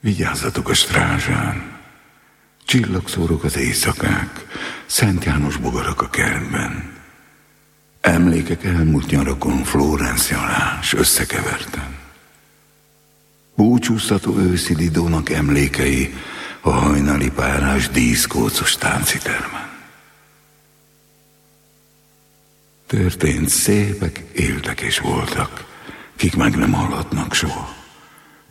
Vigyázzatok a strázsán. Csillagszórok az éjszakák, Szent János bogarak a kertben. Emlékek elmúlt nyarakon Florence Jalás összekeverten. Búcsúztató őszi Lidónak emlékei a hajnali párás díszkócos táncitermen. Történt szépek, éltek és voltak, kik meg nem hallhatnak soha.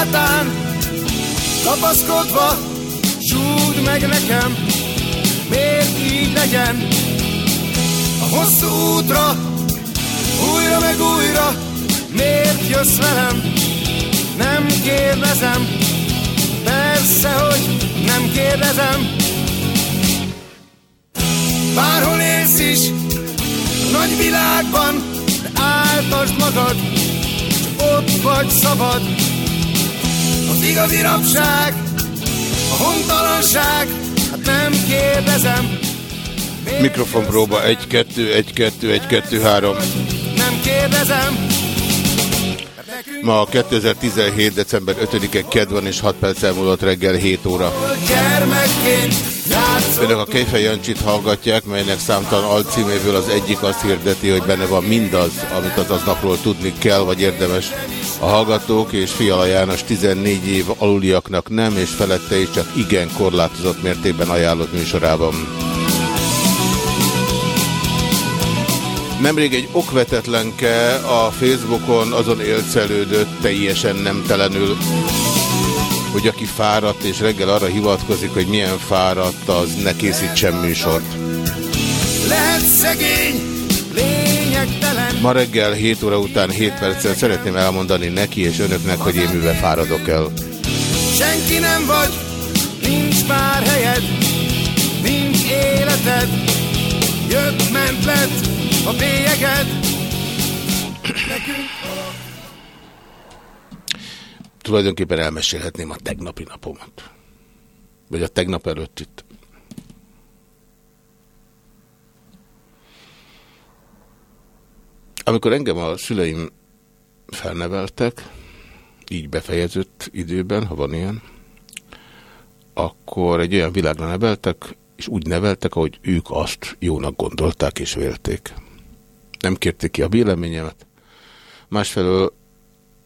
Hátán Kapaszkodva Súd meg nekem Miért így legyen? A hosszú útra Újra meg újra Miért jössz velem? Nem kérdezem Persze, hogy nem kérdezem. Bárhol élsz is Nagy világban De áltasd magad ott vagy szabad az igazi rabság, a hontalanság, hát nem kérdezem. Mikrofonpróba 1, 2, 1, 2, 1, 2, 3. Nem kérdezem. Ma 2017. december 5-e kedv van és 6 perc elmúlott reggel 7 óra. Önök a Kejfej Jancsit hallgatják, melynek számtalan alcíméből az egyik azt hirdeti, hogy benne van mindaz, amit az aznapról tudni kell, vagy érdemes a hallgatók, és Fiala János 14 év aluliaknak nem, és felette is csak igen korlátozott mértékben ajánlott műsorában. Nemrég egy okvetetlenke a Facebookon azon élcelődött teljesen nemtelenül, hogy aki fáradt és reggel arra hivatkozik, hogy milyen fáradt, az ne készítsen műsort. lehet szegény. Ma reggel 7 óra után 7 perccel szeretném elmondani neki és önöknek, hogy én mivel fáradok el. Senki nem vagy, nincs már helyed, nincs életed. Jött, ment, lett a bélyeged. Tulajdonképpen elmesélhetném a tegnapi napomat. Vagy a tegnap előtt itt. Amikor engem a szüleim felneveltek, így befejezett időben, ha van ilyen, akkor egy olyan világra neveltek, és úgy neveltek, ahogy ők azt jónak gondolták és vélték. Nem kérték ki a véleményemet. Másfelől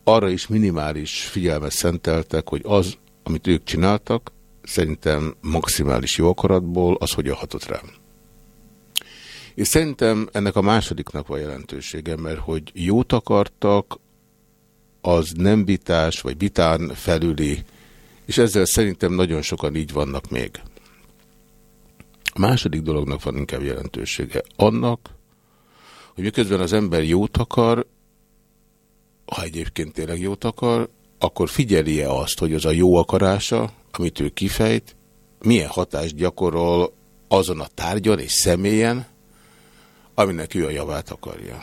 arra is minimális figyelmet szenteltek, hogy az, amit ők csináltak, szerintem maximális jó akaratból, az hogyan hatott rám. És szerintem ennek a másodiknak van jelentősége, mert hogy jót akartak, az nem vitás, vagy vitán felüli, és ezzel szerintem nagyon sokan így vannak még. A második dolognak van inkább jelentősége. Annak, hogy miközben az ember jót akar, ha egyébként tényleg jót akar, akkor figyelje azt, hogy az a jó akarása, amit ő kifejt, milyen hatást gyakorol azon a tárgyon és személyen, aminek ő a javát akarja.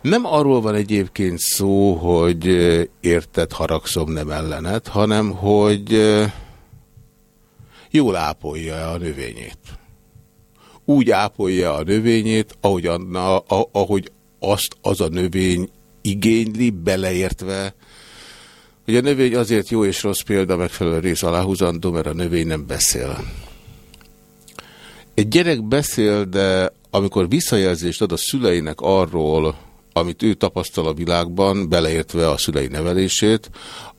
Nem arról van egyébként szó, hogy érted, haragszom, nem ellenet, hanem hogy jól ápolja a növényét. Úgy ápolja a növényét, ahogy, anna, ahogy azt az a növény igényli, beleértve, hogy a növény azért jó és rossz példa megfelelő rész aláhúzandó, mert a növény nem beszél. Egy gyerek beszél, de amikor visszajelzést ad a szüleinek arról, amit ő tapasztal a világban, beleértve a szülei nevelését,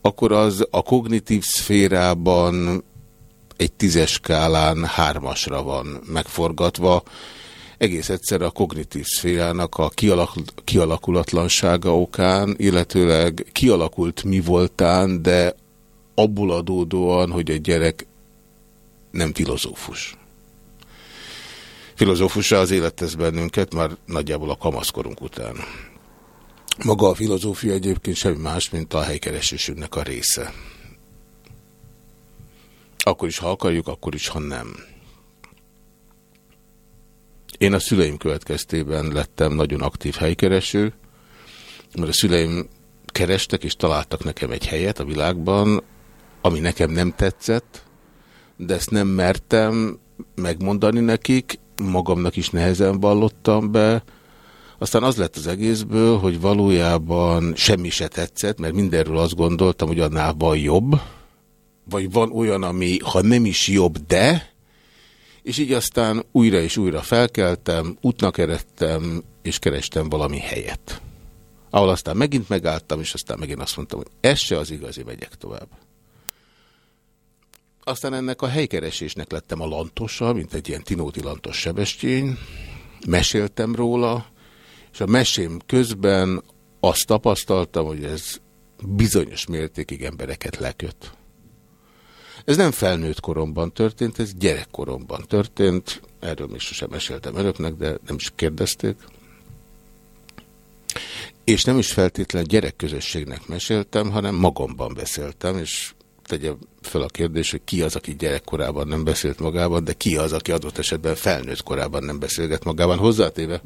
akkor az a kognitív szférában egy tízes skálán hármasra van megforgatva. Egész egyszer a kognitív szférának a kialakul kialakulatlansága okán, illetőleg kialakult mi voltán, de abból adódóan, hogy a gyerek nem filozófus. Filozófusra az élet tesz bennünket már nagyjából a kamaszkorunk után. Maga a filozófia egyébként semmi más, mint a helykeresésünknek a része. Akkor is, ha akarjuk, akkor is, ha nem. Én a szüleim következtében lettem nagyon aktív helykereső, mert a szüleim kerestek és találtak nekem egy helyet a világban, ami nekem nem tetszett, de ezt nem mertem megmondani nekik, magamnak is nehezen vallottam be, aztán az lett az egészből, hogy valójában semmi se tetszett, mert mindenről azt gondoltam, hogy annál van jobb, vagy van olyan, ami ha nem is jobb, de, és így aztán újra és újra felkeltem, útnak eredtem, és kerestem valami helyet. Ahol aztán megint megálltam, és aztán megint azt mondtam, hogy ez se az igazi, megyek tovább. Aztán ennek a helykeresésnek lettem a lantosa, mint egy ilyen Tinóti lantos sebestény. Meséltem róla, és a mesém közben azt tapasztaltam, hogy ez bizonyos mértékig embereket leköt. Ez nem felnőtt koromban történt, ez gyerekkoromban történt. Erről még sosem meséltem önöknek, de nem is kérdezték. És nem is feltétlen gyerekközösségnek meséltem, hanem magamban beszéltem, és tegye fel a kérdés, hogy ki az, aki gyerekkorában nem beszélt magában, de ki az, aki adott esetben felnőtt korában nem beszélget magában. Hozzátéve,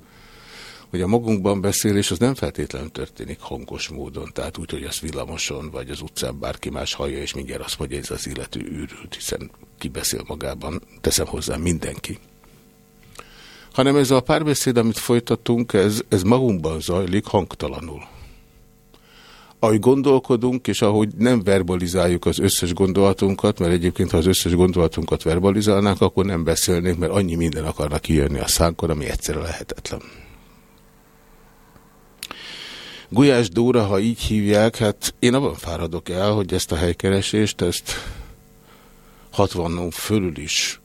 hogy a magunkban beszélés az nem feltétlenül történik hangos módon, tehát úgy, hogy az villamoson vagy az utcán bárki más hallja, és mindjárt azt mondja, hogy ez az illető űrült, hiszen ki beszél magában, teszem hozzá mindenki. Hanem ez a párbeszéd, amit folytatunk, ez, ez magunkban zajlik hangtalanul ahogy gondolkodunk, és ahogy nem verbalizáljuk az összes gondolatunkat, mert egyébként, ha az összes gondolatunkat verbalizálnánk, akkor nem beszélnénk, mert annyi minden akarna kijönni a szánkor, ami egyszerre lehetetlen. Gulyás Dóra, ha így hívják, hát én abban fáradok el, hogy ezt a helykeresést, ezt 60 fölül is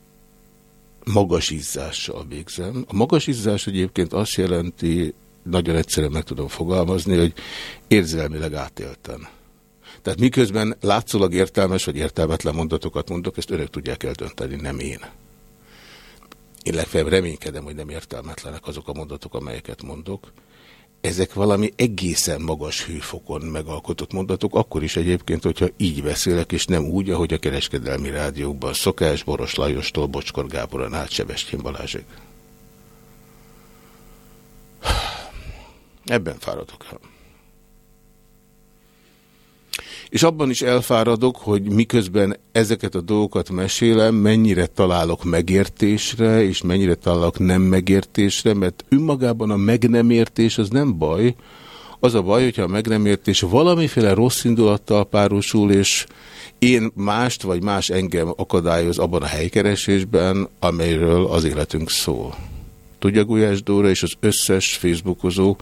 magas izzással végzem. A magas izzás egyébként azt jelenti, nagyon egyszerűen meg tudom fogalmazni, hogy érzelmileg átéltem. Tehát miközben látszólag értelmes vagy értelmetlen mondatokat mondok, ezt önök tudják eldönteni, nem én. Én legfeljebb reménykedem, hogy nem értelmetlenek azok a mondatok, amelyeket mondok. Ezek valami egészen magas hőfokon megalkotott mondatok, akkor is egyébként, hogyha így beszélek, és nem úgy, ahogy a kereskedelmi rádiókban szokás, Boros Lajostól Bocskor Gáboron át Sebestyén Balázsig. Ebben fáradok el. És abban is elfáradok, hogy miközben ezeket a dolgokat mesélem, mennyire találok megértésre, és mennyire találok nem megértésre, mert önmagában a meg nem értés az nem baj. Az a baj, hogyha a meg nem értés valamiféle rossz indulattal párosul, és én mást vagy más engem akadályoz abban a helykeresésben, amelyről az életünk szól. Tudja Gulyás Dóra és az összes Facebookozó,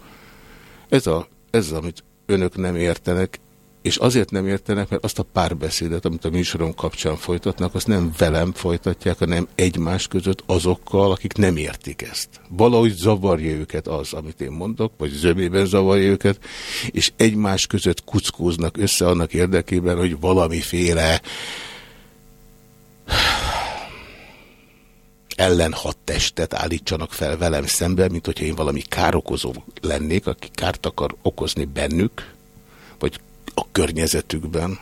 ez, a, ez az, amit önök nem értenek, és azért nem értenek, mert azt a párbeszédet, amit a műsorom kapcsán folytatnak, azt nem velem folytatják, hanem egymás között azokkal, akik nem értik ezt. Valahogy zavarja őket az, amit én mondok, vagy zömében zavarja őket, és egymás között kuckóznak össze annak érdekében, hogy valamiféle ellenhat testet állítsanak fel velem szemben, mint hogyha én valami károkozó lennék, aki kárt akar okozni bennük, vagy a környezetükben.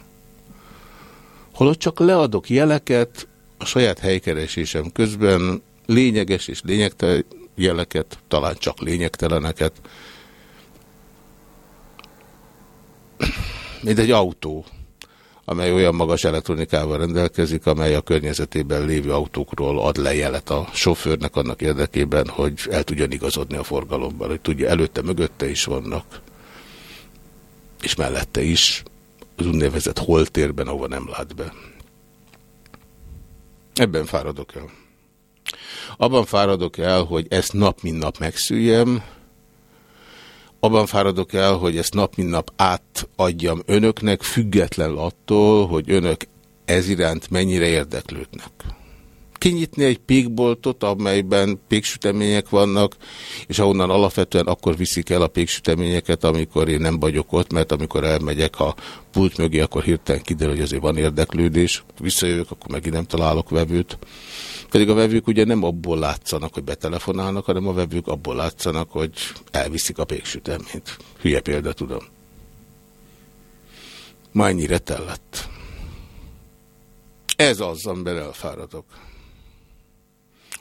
Holott csak leadok jeleket a saját helykeresésem közben, lényeges és lényegtelen jeleket, talán csak lényegteleneket, mint egy autó, amely olyan magas elektronikával rendelkezik, amely a környezetében lévő autókról ad le jelet a sofőrnek annak érdekében, hogy el tudjon igazodni a forgalomban, hogy tudja, előtte, mögötte is vannak, és mellette is, az úgynevezett holtérben, ahova nem lát be. Ebben fáradok el. Abban fáradok el, hogy ezt nap mint nap megszüljem, abban fáradok el, hogy ezt nap mint nap átadjam önöknek, független attól, hogy önök ez iránt mennyire érdeklődnek. Kinyitni egy pékboltot, amelyben péksütemények vannak, és ahonnan alapvetően akkor viszik el a péksüteményeket, amikor én nem vagyok ott, mert amikor elmegyek a pult mögé, akkor hirtelen kiderül, hogy azért van érdeklődés. Visszajövök, akkor megint nem találok vevőt. Pedig a vevők ugye nem abból látszanak, hogy betelefonálnak, hanem a vevők abból látszanak, hogy elviszik a péksüteményt. Hülye példa, tudom. Ma ennyire. Ez az, amiben elfáradok.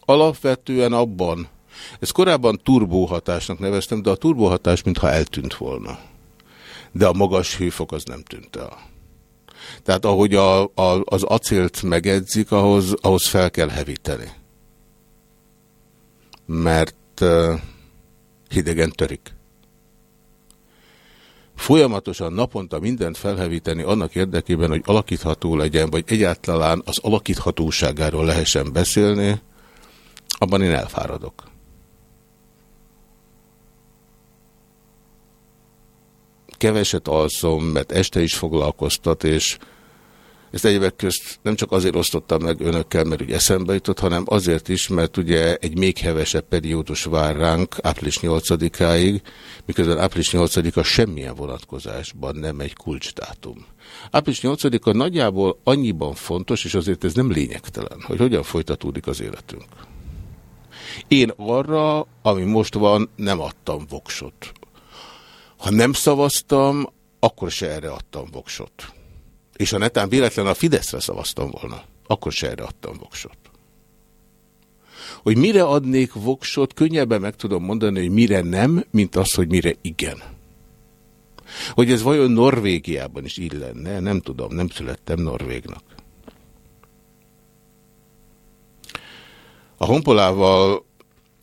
Alapvetően abban, ezt korábban turbóhatásnak neveztem, de a turbóhatás mintha eltűnt volna. De a magas hőfok az nem tűnt el. Tehát ahogy a, a, az acélt megedzik, ahhoz, ahhoz fel kell hevíteni. Mert uh, hidegen törik. Folyamatosan naponta mindent felhevíteni annak érdekében, hogy alakítható legyen, vagy egyáltalán az alakíthatóságáról lehessen beszélni, abban én elfáradok. keveset alszom, mert este is foglalkoztat, és ezt egyébként közt nem csak azért osztottam meg önökkel, mert ugye eszembe jutott, hanem azért is, mert ugye egy még hevesebb periódus vár ránk április 8-áig, miközben április 8-a semmilyen vonatkozásban nem egy kulcsdátum. Április 8-a nagyjából annyiban fontos, és azért ez nem lényegtelen, hogy hogyan folytatódik az életünk. Én arra, ami most van, nem adtam voksot. Ha nem szavaztam, akkor se erre adtam voksot. És ha netán véletlen a Fideszre szavaztam volna, akkor se erre adtam voksot. Hogy mire adnék voksot, könnyebben meg tudom mondani, hogy mire nem, mint az, hogy mire igen. Hogy ez vajon Norvégiában is így lenne, nem tudom, nem születtem Norvégnak. A honpolával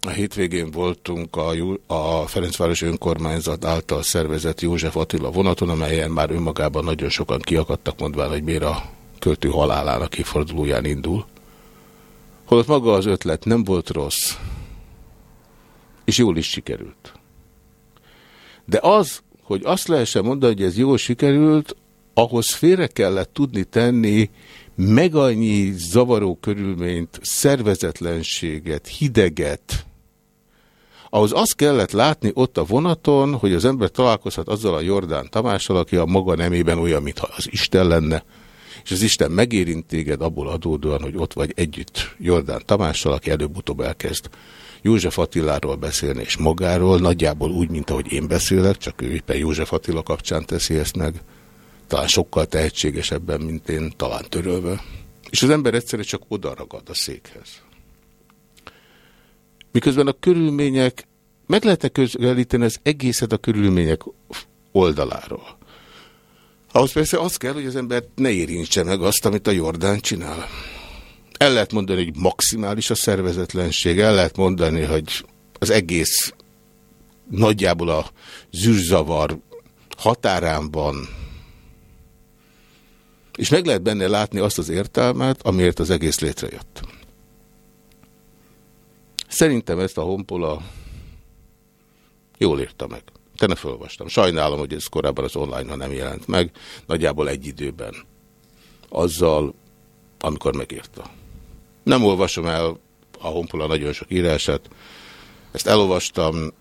a hétvégén voltunk a, a Ferencváros önkormányzat által szervezett József Attila vonaton, amelyen már önmagában nagyon sokan kiakadtak, mondván, hogy miért a költő halálának kifordulóján indul. Holott maga az ötlet nem volt rossz, és jól is sikerült. De az, hogy azt lehessen mondani, hogy ez jól sikerült, ahhoz félre kellett tudni tenni meg annyi zavaró körülményt, szervezetlenséget, hideget, ahhoz azt kellett látni ott a vonaton, hogy az ember találkozhat azzal a Jordán Tamással, aki a maga nemében olyan, mintha az Isten lenne, és az Isten megérint téged abból adódóan, hogy ott vagy együtt Jordán Tamással, aki előbb-utóbb elkezd József Attiláról beszélni és magáról, nagyjából úgy, mint ahogy én beszélek, csak ő éppen József Attila kapcsán teszi ezt meg, talán sokkal tehetségesebben, mint én, talán törölve. És az ember egyszerűen csak oda ragad a székhez. Miközben a körülmények, meg lehet -e közelíteni az egészet a körülmények oldaláról. Ahhoz persze az kell, hogy az ember ne érintse meg azt, amit a Jordán csinál. El lehet mondani, hogy maximális a szervezetlenség, el lehet mondani, hogy az egész nagyjából a zűrzavar határán van, és meg lehet benne látni azt az értelmet, amiért az egész létrejött. Szerintem ezt a honpola jól írta meg. Te ne fölvastam. Sajnálom, hogy ez korábban az online nem jelent meg, nagyjából egy időben. Azzal, amikor megírta. Nem olvasom el a honpola nagyon sok írását. Ezt elolvastam,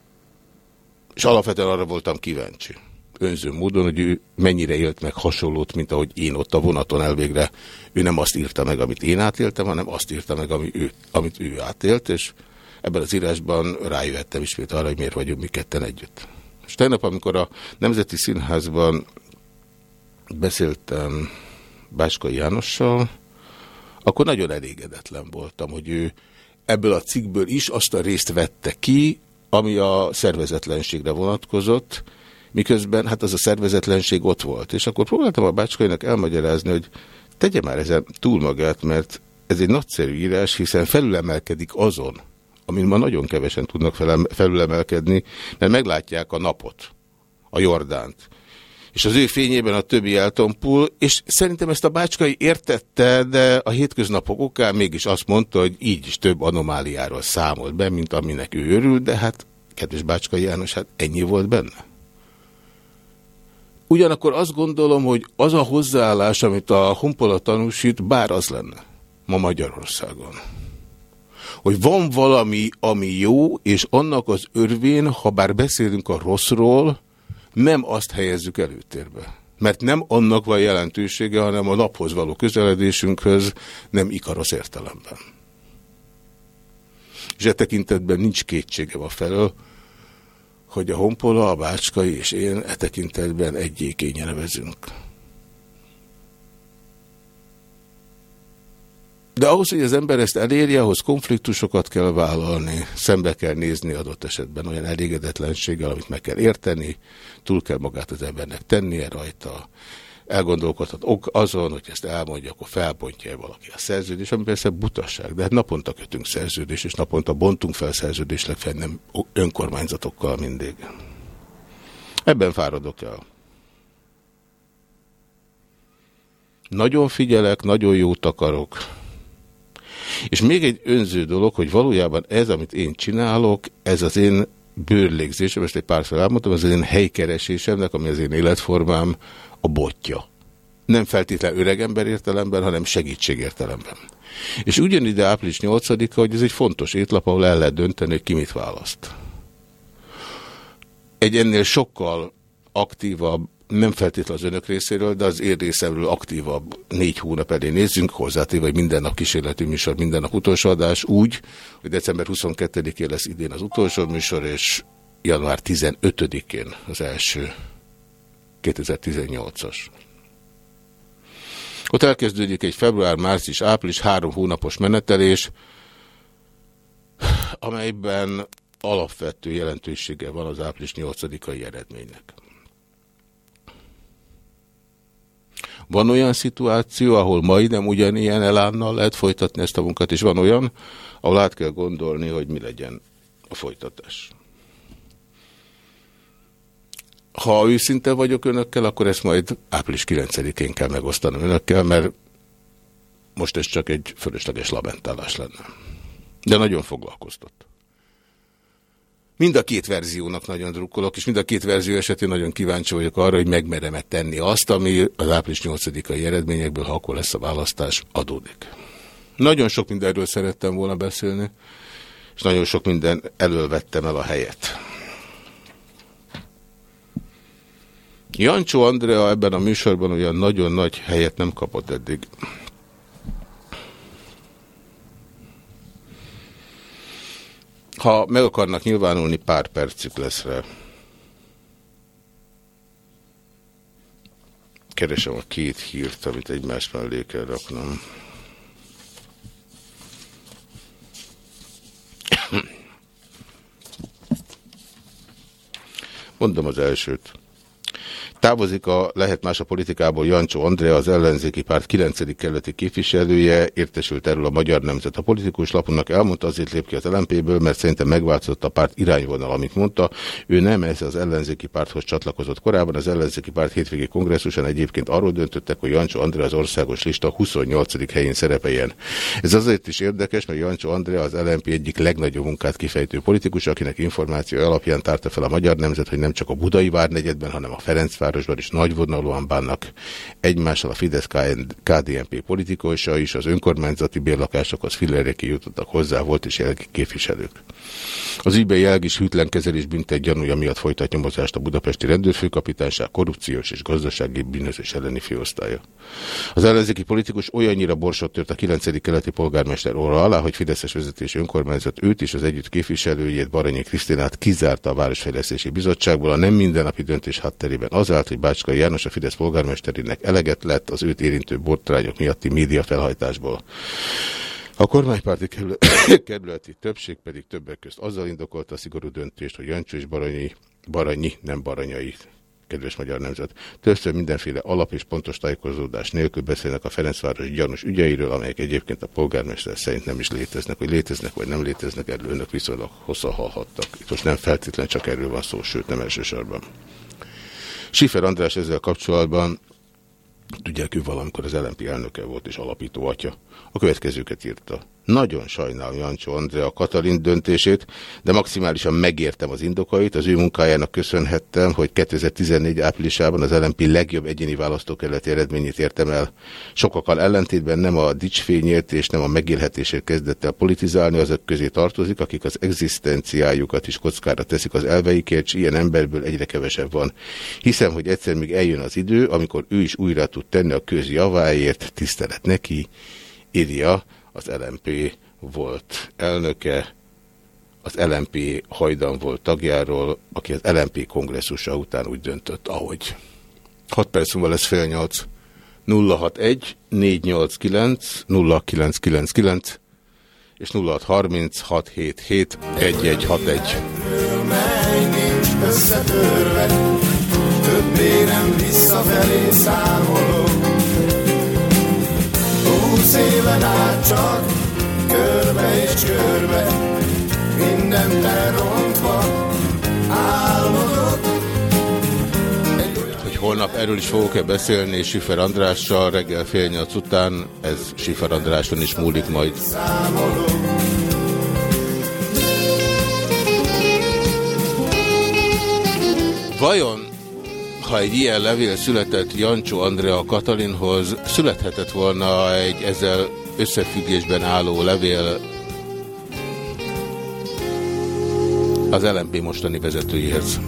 és alapvetően arra voltam kíváncsi. Önző módon, hogy ő mennyire élt meg hasonlót, mint ahogy én ott a vonaton elvégre. Ő nem azt írta meg, amit én átéltem, hanem azt írta meg, ami ő, amit ő átélt, és Ebben az írásban rájöttem ismét arra, hogy miért vagyunk mi ketten együtt. És tegnap, amikor a Nemzeti Színházban beszéltem Báskai Jánossal, akkor nagyon elégedetlen voltam, hogy ő ebből a cikkből is azt a részt vette ki, ami a szervezetlenségre vonatkozott, miközben hát az a szervezetlenség ott volt. És akkor próbáltam a Bácskainak elmagyarázni, hogy tegye már ezen túl magát, mert ez egy nagyszerű írás, hiszen felülemelkedik azon, amin ma nagyon kevesen tudnak felülemelkedni, mert meglátják a napot, a Jordánt. És az ő fényében a többi eltompul, és szerintem ezt a bácskai értette, de a hétköznapok okán mégis azt mondta, hogy így is több anomáliáról számolt be, mint aminek ő örül, de hát, kedves bácskai János, hát ennyi volt benne. Ugyanakkor azt gondolom, hogy az a hozzáállás, amit a Honpola tanúsít, bár az lenne ma Magyarországon. Hogy van valami, ami jó, és annak az örvén, ha bár beszélünk a rosszról, nem azt helyezzük előtérbe. Mert nem annak van jelentősége, hanem a naphoz való közeledésünkhöz, nem ikaros értelemben. És e tekintetben nincs kétsége a felől, hogy a Honpola, a Bácskai és én e tekintetben egyékénye nevezünk. De ahhoz, hogy az ember ezt elérje, ahhoz konfliktusokat kell vállalni, szembe kell nézni adott esetben olyan elégedetlenséggel, amit meg kell érteni, túl kell magát az embernek tennie rajta, elgondolkodhat azon, hogy ezt elmondja, akkor felbontja -e valaki a szerződés, ami persze butasság, de hát naponta kötünk szerződést, és naponta bontunk fel szerződést, legfeljebb nem önkormányzatokkal mindig. Ebben fáradok el. Nagyon figyelek, nagyon jót akarok. És még egy önző dolog, hogy valójában ez, amit én csinálok, ez az én bőrlégzésem, ezt egy párszor elmondtam, az én helykeresésemnek, ami az én életformám, a botja. Nem feltétlenül öregember értelemben, hanem segítség értelemben. És ugyanide április 8-a, hogy ez egy fontos étlap, ahol el lehet dönteni, hogy ki mit választ. Egy ennél sokkal aktívabb, nem feltétlenül az önök részéről, de az én részemről aktívabb négy hónap elé nézzünk, hozzátéve, hogy minden nap kísérleti műsor, minden nap utolsó adás, úgy, hogy december 22-én lesz idén az utolsó műsor, és január 15-én az első 2018-as. Ott elkezdődik egy február, március, április három hónapos menetelés, amelyben alapvető jelentősége van az április 8-ai eredménynek. Van olyan szituáció, ahol majdnem ugyanilyen elánnal lehet folytatni ezt a munkát, és van olyan, ahol át kell gondolni, hogy mi legyen a folytatás. Ha őszinte vagyok önökkel, akkor ezt majd április 9-én kell megosztanom önökkel, mert most ez csak egy fölösleges lamentálás lenne. De nagyon foglalkoztat. Mind a két verziónak nagyon drukkolok, és mind a két verzió esetén nagyon kíváncsi vagyok arra, hogy megmerem-e tenni azt, ami az április 8-ai eredményekből, ha akkor lesz a választás, adódik. Nagyon sok mindenről szerettem volna beszélni, és nagyon sok minden elől el a helyet. Jancsó Andrea ebben a műsorban olyan nagyon nagy helyet nem kapott eddig. Ha meg akarnak nyilvánulni, pár percük lesz rá. Keresem a két hírt, amit egymás mellé kell raknom. Mondom az elsőt. Távozik a lehet más a politikából Jancsó Andrea, az ellenzéki párt 9. kerületi képviselője, értesült erről a Magyar Nemzet. A politikus lapunknak elmondta, azért lép ki az LMP-ből, mert szerintem megváltozott a párt irányvonal, amit mondta. Ő nem ez az ellenzéki párthoz csatlakozott korábban. Az ellenzéki párt hétvégi kongresszuson egyébként arról döntöttek, hogy Jancsó Andrea az országos lista 28. helyén szerepeljen. Ez azért is érdekes, mert Jancsó Andrea az LMP egyik legnagyobb munkát kifejtő politikus, akinek információ alapján tárta fel a Magyar Nemzet, hogy nem csak a Budai Várnegyedben, hanem a Ferencvár fővárosban is nagyvonalúan bánnak egymással a Fidesz-KDNP politikusa is, az önkormányzati bérlakásokhoz fillereki jutottak hozzá, volt és jelenlegi képviselők. Az ügyben jelgis hűtlen kezelés büntet gyanúja miatt folytat nyomozást a budapesti rendőrfőkapitányság korrupciós és gazdasági bűnözés elleni főosztálya. Az ellenzéki politikus olyannyira borsot tört a 9. keleti polgármester óra alá, hogy Fideszes vezetési önkormányzat őt és az együtt képviselőjét Baranyi Krisztinát kizárta a Városfejlesztési Bizottságból a nem mindennapi döntés hátterében azáltal, mert hogy Bácskai János a Fidesz polgármesterének eleget lett az őt érintő botrányok miatti média felhajtásból. A kormánypárti kerületi többség pedig többek közt azzal indokolta a szigorú döntést, hogy Jancsó és Baranyi, Baranyi, nem Baranyai, kedves magyar nemzet. Többször mindenféle alap és pontos tájékozódás nélkül beszélnek a Ferencváros gyanús ügyeiről, amelyek egyébként a polgármester szerint nem is léteznek, hogy léteznek vagy nem léteznek, erről önök viszonylag hosszan hallhattak. Itt most nem feltétlenül csak erről van szó, sőt nem elsősorban. Sifer András ezzel kapcsolatban Tudják, ő valamikor az LNP elnöke volt és alapító atya. A következőket írta. Nagyon sajnálom Jancsó Andrea Katalin döntését, de maximálisan megértem az indokait. Az ő munkájának köszönhettem, hogy 2014 áprilisában az LNP legjobb egyéni választókerületi eredményét értem el. Sokakkal ellentétben nem a dicsfényért és nem a megélhetésért kezdett el politizálni, azok közé tartozik, akik az egzisztenciájukat is kockára teszik az elveikért, és ilyen emberből egyre kevesebb van. Hiszem, hogy egyszer még eljön az idő, amikor ő is újra tud tenni a közi javáért, tisztelet neki, írja az LMP volt elnöke, az LMP hajdan volt tagjáról, aki az LMP kongresszusa után úgy döntött, ahogy. 6 perc múlva lesz fél 8. 061 489 0999 és 0630 677 1161. Többé nem visszafelé számolok Húsz éven át csak körbe és körbe, mindent elrontva álmodok. Hogy holnap erről is fogok-e beszélni Sifer Andrással reggel fél nyolc után, ez Sifer Andráson is múlik majd. Vajon ha egy ilyen levél született Jancsó Andrea Katalinhoz, születhetett volna egy ezzel összefüggésben álló levél az LMP mostani vezetőjéhez.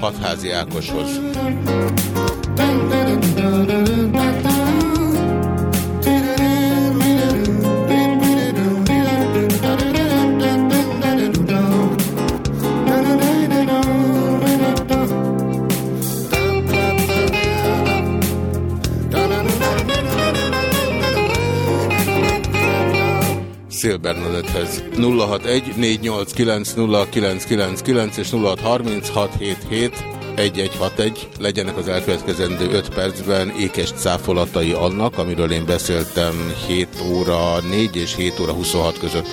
Hatházi Ákoshoz. Szél Bernadettehez. 061 és 0636771161 legyenek az elkövetkezendő 5 percben ékes cáfolatai annak, amiről én beszéltem 7 óra 4 és 7 óra 26 között.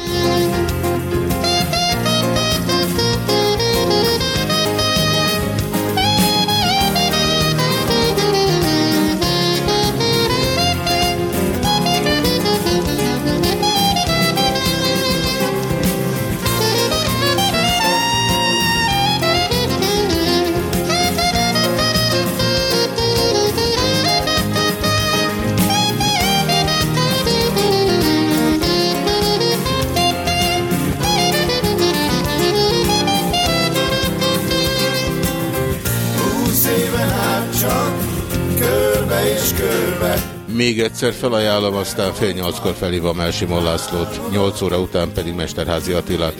Még egyszer felajánlom, aztán fél nyolckor felhívom el Simon Lászlót, nyolc óra után pedig Mesterházi Attilát.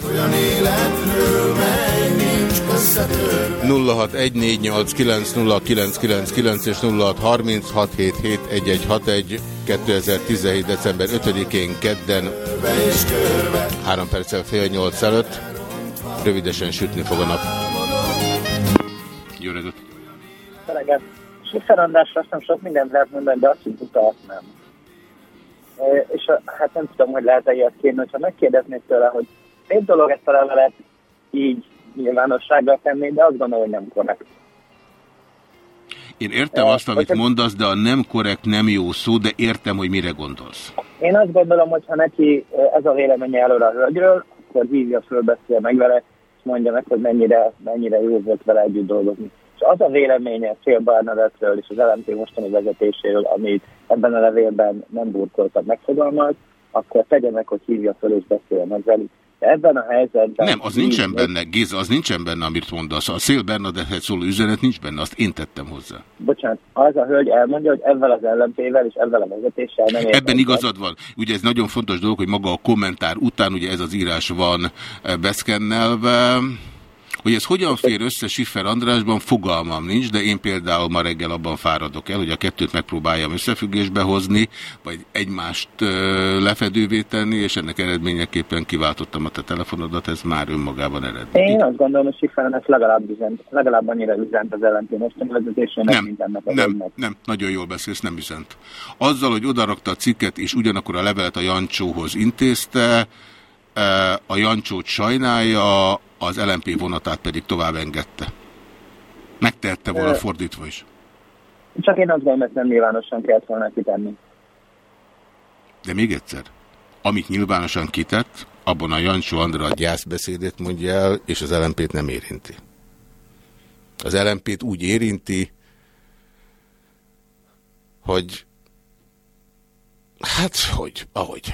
0614890999 és 0636771161 2017. december 5-én kedden 3 perccel fél nyolc előtt rövidesen sütni fog a nap. Jó reggelt! Schiffer Andrásra azt nem sok mindent lehet mondani, de azt, hogy buta, nem. E, és a, hát nem tudom, hogy lehet-e ilyet kérni, hogyha megkérdeznék tőle, hogy egy dolog ezt a levelet így nyilvánosságra tenni, de azt gondolom, hogy nem korrekt. Én értem azt, amit mondasz, de a nem korrekt nem jó szó, de értem, hogy mire gondolsz. Én azt gondolom, hogy ha neki ez a véleménye előre a hölgyről, akkor hívja föl, beszél meg vele, és mondja meg, hogy mennyire, mennyire jó volt vele együtt dolgozni. És az a véleménye Fél Barnadettről és az LMP mostani vezetéséről, amit ebben a levélben nem burkoltak megfogalmaz, akkor tegye meg, hogy hívja föl és beszélje meg velük. De ebben a helyzetben... Nem, az nincsen benne, Géza, az nincsen benne, amit mondasz. A Szél Bernadettet szóló üzenet nincs benne, azt én tettem hozzá. Bocsánat, az a hölgy elmondja, hogy ezzel az LMP-vel és ezzel a vezetéssel nem értem. Ebben igazad van. Ugye ez nagyon fontos dolog, hogy maga a kommentár után, ugye ez az írás van eh, beszkennelve, Hogy ez hogyan fér össze Siffer Andrásban, fogalmam nincs, de én például ma reggel abban fáradok el, hogy a kettőt megpróbáljam összefüggésbe hozni, vagy egymást lefedővé tenni, és ennek eredményeképpen kiváltottam a te telefonodat, ez már önmagában eredmény. Én azt gondolom, hogy Sifferen ezt legalább, üzent, legalább annyira üzent az a vezetésének, Nem, mint ennek az nem, önnek. nem, nagyon jól beszélsz, nem üzent. Azzal, hogy odarakta a cikket, és ugyanakkor a levelet a Jancsóhoz intézte, a Jancsót sajnálja, az LMP vonatát pedig tovább engedte. Megtehette volna fordítva is. Csak én azt gondolom, ezt nem nyilvánosan kellett volna kitenni. De még egyszer, amit nyilvánosan kitett, abban a Jancsó Andra a gyászbeszédét mondja el, és az LMP-t nem érinti. Az LMP-t úgy érinti, hogy hát, hogy, ahogy.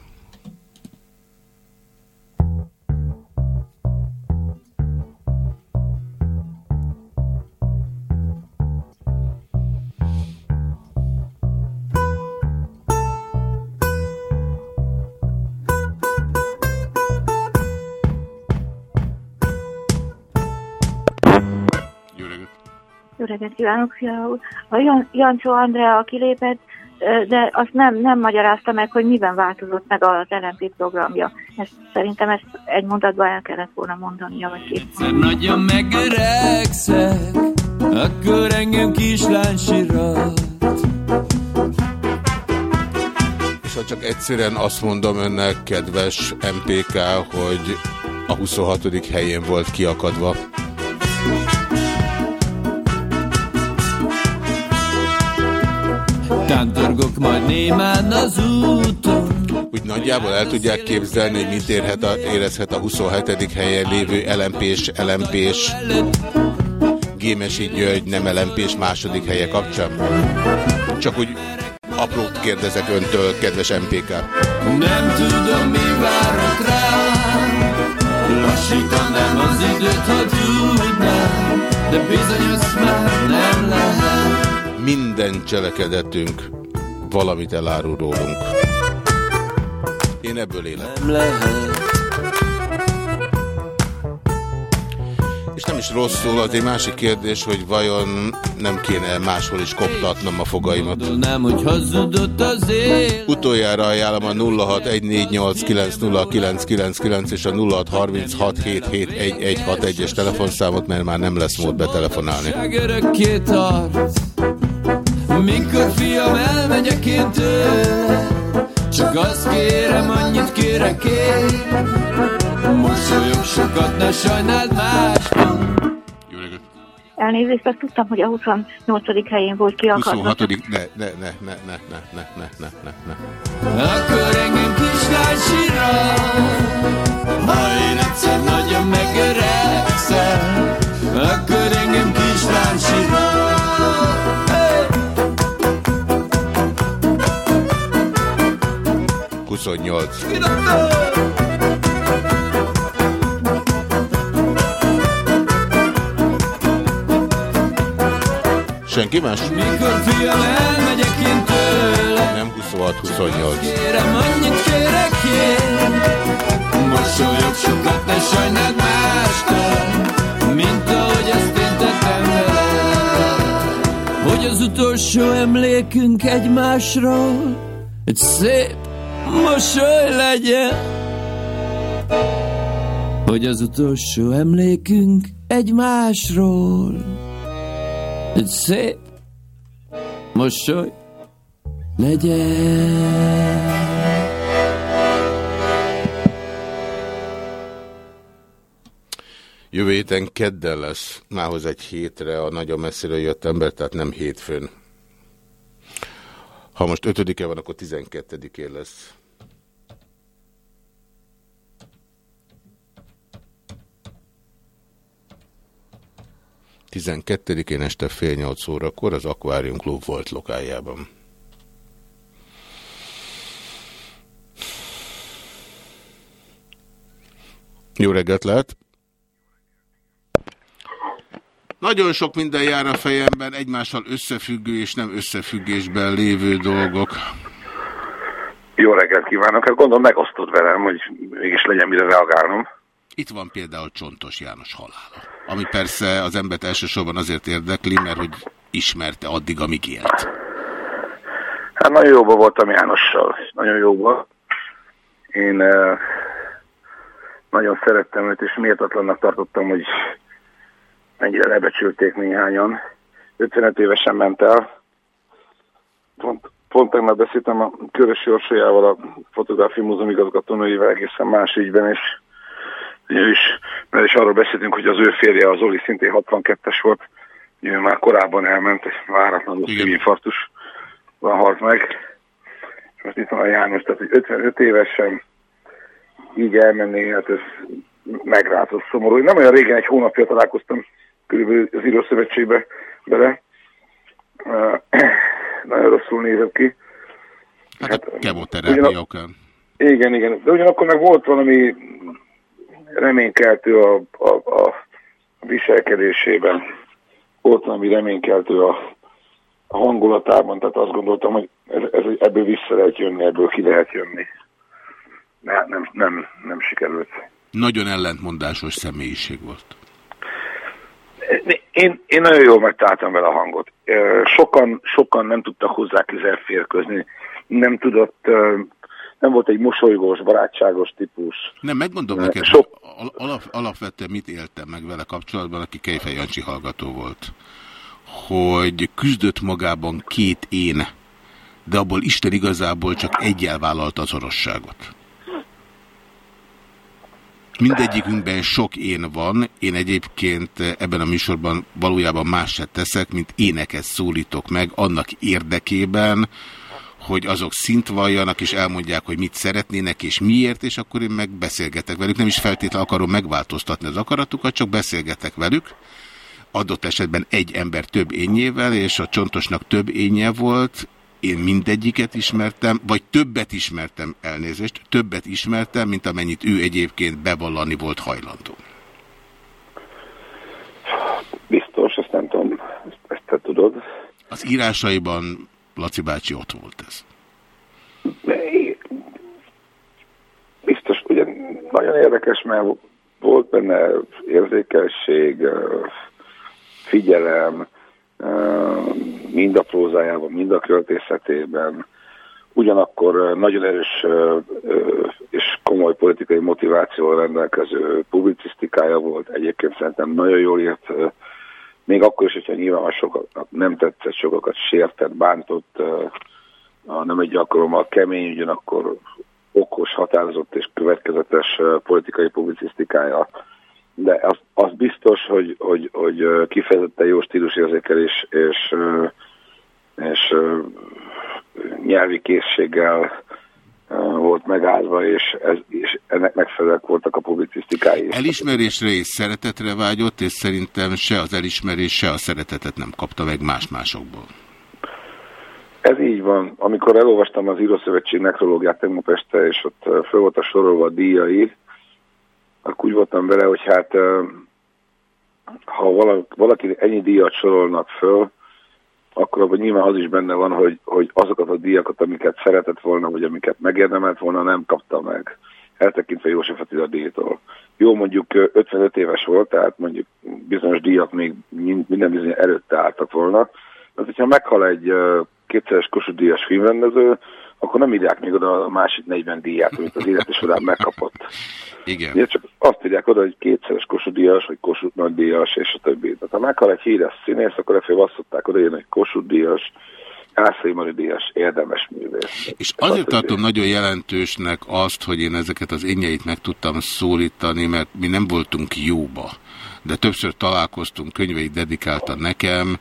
Jó reggelt! Kívánok, Fia úr. A Jan- Jancsó Andrea kilépett, ö, de azt nem, nem magyarázta meg, hogy miben változott meg az LMP programja. Ezt, szerintem ezt egy mondatban el kellett volna mondania, vagy két Egyszer nagyon megöregszek, akkor engem kislány sirat. És ha csak egyszerűen azt mondom önnek, kedves MPK, hogy a 26. helyén volt kiakadva. Tántorgok majd némán az úton. Úgy nagyjából el tudják képzelni, hogy mit érhet a, érezhet a 27. helyen lévő LMP-s, LMP-s, Gémesi György nem LMP-s második helye kapcsán. Csak úgy aprót kérdezek öntől, kedves MPK. Nem tudom, mi várok rám. Lassítanám az időt, ha tudnám, de bizony azt már nem lehet. Minden cselekedetünk valamit elárul rólunk. Én ebből élek. Nem lehet. És nem is rosszul, az egy másik kérdés, hogy vajon nem kéne máshol is koptatnom a fogaimat. Gondolnám, hogy hazudott az él. Utoljára ajánlom a 0614890999 és a 0636771161-es telefonszámot, mert már nem lesz mód betelefonálni.Ság örökké tart. Mikor fiam elmegyek én tőle, csak azt kérem, annyit kérek én. Mosolyog sokat, ne sajnáld másban. Elnézést, azt tudtam, hogy a 28. helyén volt kiakadva. 26. Ne, ne, ne, ne, ne, ne, ne, ne, ne, ne, ne. Akkor engem kislány sirat, ha én egyszer nagyon megöregszem, akkor engem kislány sirat. 28. Senki más? Mikor fiam elmegyek én tőle, Nem 26, 28. kérem annyit kérek én. Mosolyog sokat, ne sajnáld mástól, mint ahogy ezt én tettem veled. Hogy az utolsó emlékünk egymásról, egy szép mosoly legyen. Hogy az utolsó emlékünk egymásról, egy szép mosoly legyen. Jövő héten kedden lesz, mához egy hétre a nagyon messziről jött ember, tehát nem hétfőn. Ha most ötödike van, akkor tizenkettedikén lesz. Tizenkettedikén este fél nyolc órakor az Aquarium Club volt lokájában. Jó reggelt lehet! Nagyon sok minden jár a fejemben, egymással összefüggő és nem összefüggésben lévő dolgok. Jó reggelt kívánok! Hát gondolom megosztod velem, hogy mégis legyen mire reagálnom. Itt van például Csontos János halála, ami persze az embert elsősorban azért érdekli, mert hogy ismerte addig, amíg élt. Hát nagyon jóban voltam Jánossal, nagyon jóban. Én uh, nagyon szerettem őt, és méltatlannak tartottam, hogy mennyire lebecsülték néhányan. 55 évesen ment el. Pont, pont tegnap beszéltem a Körös Jorsójával, a Fotográfi Múzeum igazgatónőjével egészen más ügyben, és ő is, mert is arról beszéltünk, hogy az ő férje, az Oli szintén 62-es volt, ő már korábban elment, egy váratlanul szívinfarktus van halt meg. És most itt van a János, tehát hogy 55 évesen így elmenni, hát ez megrázott szomorú. Én nem olyan régen, egy hónapja találkoztam körülbelül az Írószövetségbe bele. Uh, nagyon rosszul nézett ki. Hát, hát kemoterápia okán. Igen, igen. De ugyanakkor meg volt valami reménykeltő a, a, a viselkedésében. Volt valami reménykeltő a, a hangulatában, tehát azt gondoltam, hogy ez, ez, ebből vissza lehet jönni, ebből ki lehet jönni. Hát nem, nem, nem sikerült. Nagyon ellentmondásos személyiség volt. Én, én nagyon jól megtaláltam vele a hangot. Sokan, sokan nem tudtak hozzá közel férközni, nem tudott, nem volt egy mosolygós, barátságos típus. Nem, megmondom neked, Sok... alap, alapvetően mit éltem meg vele kapcsolatban, aki Kejfej Jancsi hallgató volt. Hogy küzdött magában két én, de abból Isten igazából csak egyel vállalta az orosságot. Mindegyikünkben sok én van, én egyébként ebben a műsorban valójában más se teszek, mint éneket szólítok meg annak érdekében, hogy azok szint valljanak, és elmondják, hogy mit szeretnének, és miért, és akkor én meg beszélgetek velük. Nem is feltétlenül akarom megváltoztatni az akaratukat, csak beszélgetek velük. Adott esetben egy ember több ényével, és a csontosnak több énje volt, én mindegyiket ismertem, vagy többet ismertem elnézést, többet ismertem, mint amennyit ő egyébként bevallani volt hajlandó. Biztos, ezt nem tudom, ezt, ezt te tudod. Az írásaiban Laci bácsi ott volt ez. Biztos, ugye nagyon érdekes, mert volt benne érzékelység, figyelem, mind a prózájában, mind a költészetében. Ugyanakkor nagyon erős és komoly politikai motivációval rendelkező publicisztikája volt. Egyébként szerintem nagyon jól írt, még akkor is, hogyha nyilván sokat nem tetszett, sokakat sértett, bántott, nem egy alkalommal kemény, ugyanakkor okos, határozott és következetes politikai publicisztikája. De az, az biztos, hogy, hogy, hogy kifejezetten jó stílusérzékelés és, és nyelvi készséggel volt megállva, és, ez, és ennek megfelelőek voltak a publicisztikái. Elismerésre és szeretetre vágyott, és szerintem se az elismerés, se a szeretetet nem kapta meg más-másokból. Ez így van. Amikor elolvastam az Írószövetség nekrológiát tegnap este, és ott fel volt a sorolva a díjai, akkor úgy voltam vele, hogy hát ha valaki ennyi díjat sorolnak föl, akkor abban nyilván az is benne van, hogy, hogy azokat a díjakat, amiket szeretett volna, vagy amiket megérdemelt volna, nem kapta meg. Eltekintve József Attila díjtól. Jó, mondjuk 55 éves volt, tehát mondjuk bizonyos díjak még minden bizony előtte álltak volna. Az, hogyha meghal egy kétszeres Kossuth díjas filmrendező, akkor nem írják még oda a másik 40 díját, amit az élete során megkapott. Igen. Ugye csak azt írják oda, hogy kétszeres Kossuth díjas, vagy Kossuth nagy díjas, és a többi. Tehát ha meghal egy híres színész, akkor effél azt szokták oda hogy Kossuth díjas, Ászai Mari díjas, érdemes művész. És azért tartom nagyon jelentősnek azt, hogy én ezeket az énjeit meg tudtam szólítani, mert mi nem voltunk jóba de többször találkoztunk, könyveit dedikálta nekem,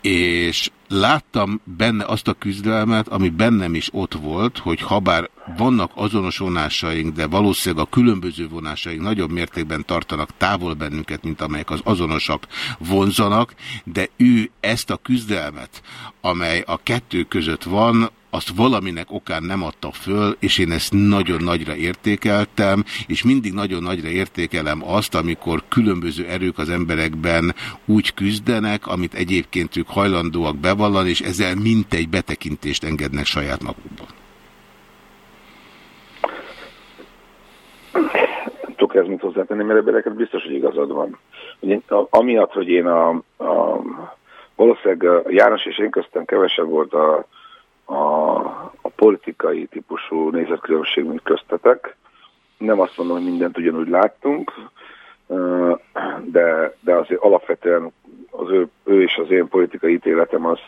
és láttam benne azt a küzdelmet, ami bennem is ott volt, hogy habár vannak azonos vonásaink, de valószínűleg a különböző vonásaink nagyobb mértékben tartanak távol bennünket, mint amelyek az azonosak vonzanak, de ő ezt a küzdelmet, amely a kettő között van, azt valaminek okán nem adta föl, és én ezt nagyon nagyra értékeltem, és mindig nagyon nagyra értékelem azt, amikor különböző erők az emberekben úgy küzdenek, amit egyébként ők hajlandóak bevallani, és ezzel mintegy betekintést engednek saját magukban. tudok ez mit hozzátenni, mert ebben biztos, hogy igazad van. Ugye, amiatt, hogy én a, a valószínűleg János és én köztem kevesebb volt a, a, a politikai típusú nézetkülönbség, mint köztetek. Nem azt mondom, hogy mindent ugyanúgy láttunk, de, de azért alapvetően az ő, ő és az én politikai ítéletem az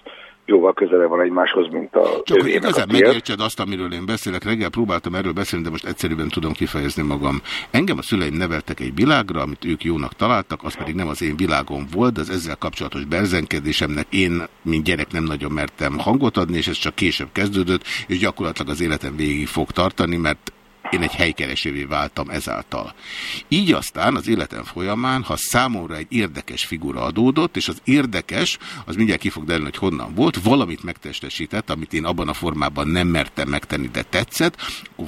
jóval közelebb van egymáshoz, mint a Csak hogy igazán megértsed azt, amiről én beszélek, reggel próbáltam erről beszélni, de most egyszerűen tudom kifejezni magam. Engem a szüleim neveltek egy világra, amit ők jónak találtak, az pedig nem az én világom volt, de az ezzel kapcsolatos berzenkedésemnek én, mint gyerek nem nagyon mertem hangot adni, és ez csak később kezdődött, és gyakorlatilag az életem végig fog tartani, mert én egy helykeresővé váltam ezáltal. Így aztán az életem folyamán, ha számomra egy érdekes figura adódott, és az érdekes, az mindjárt ki fog derülni, hogy honnan volt, valamit megtestesített, amit én abban a formában nem mertem megtenni, de tetszett,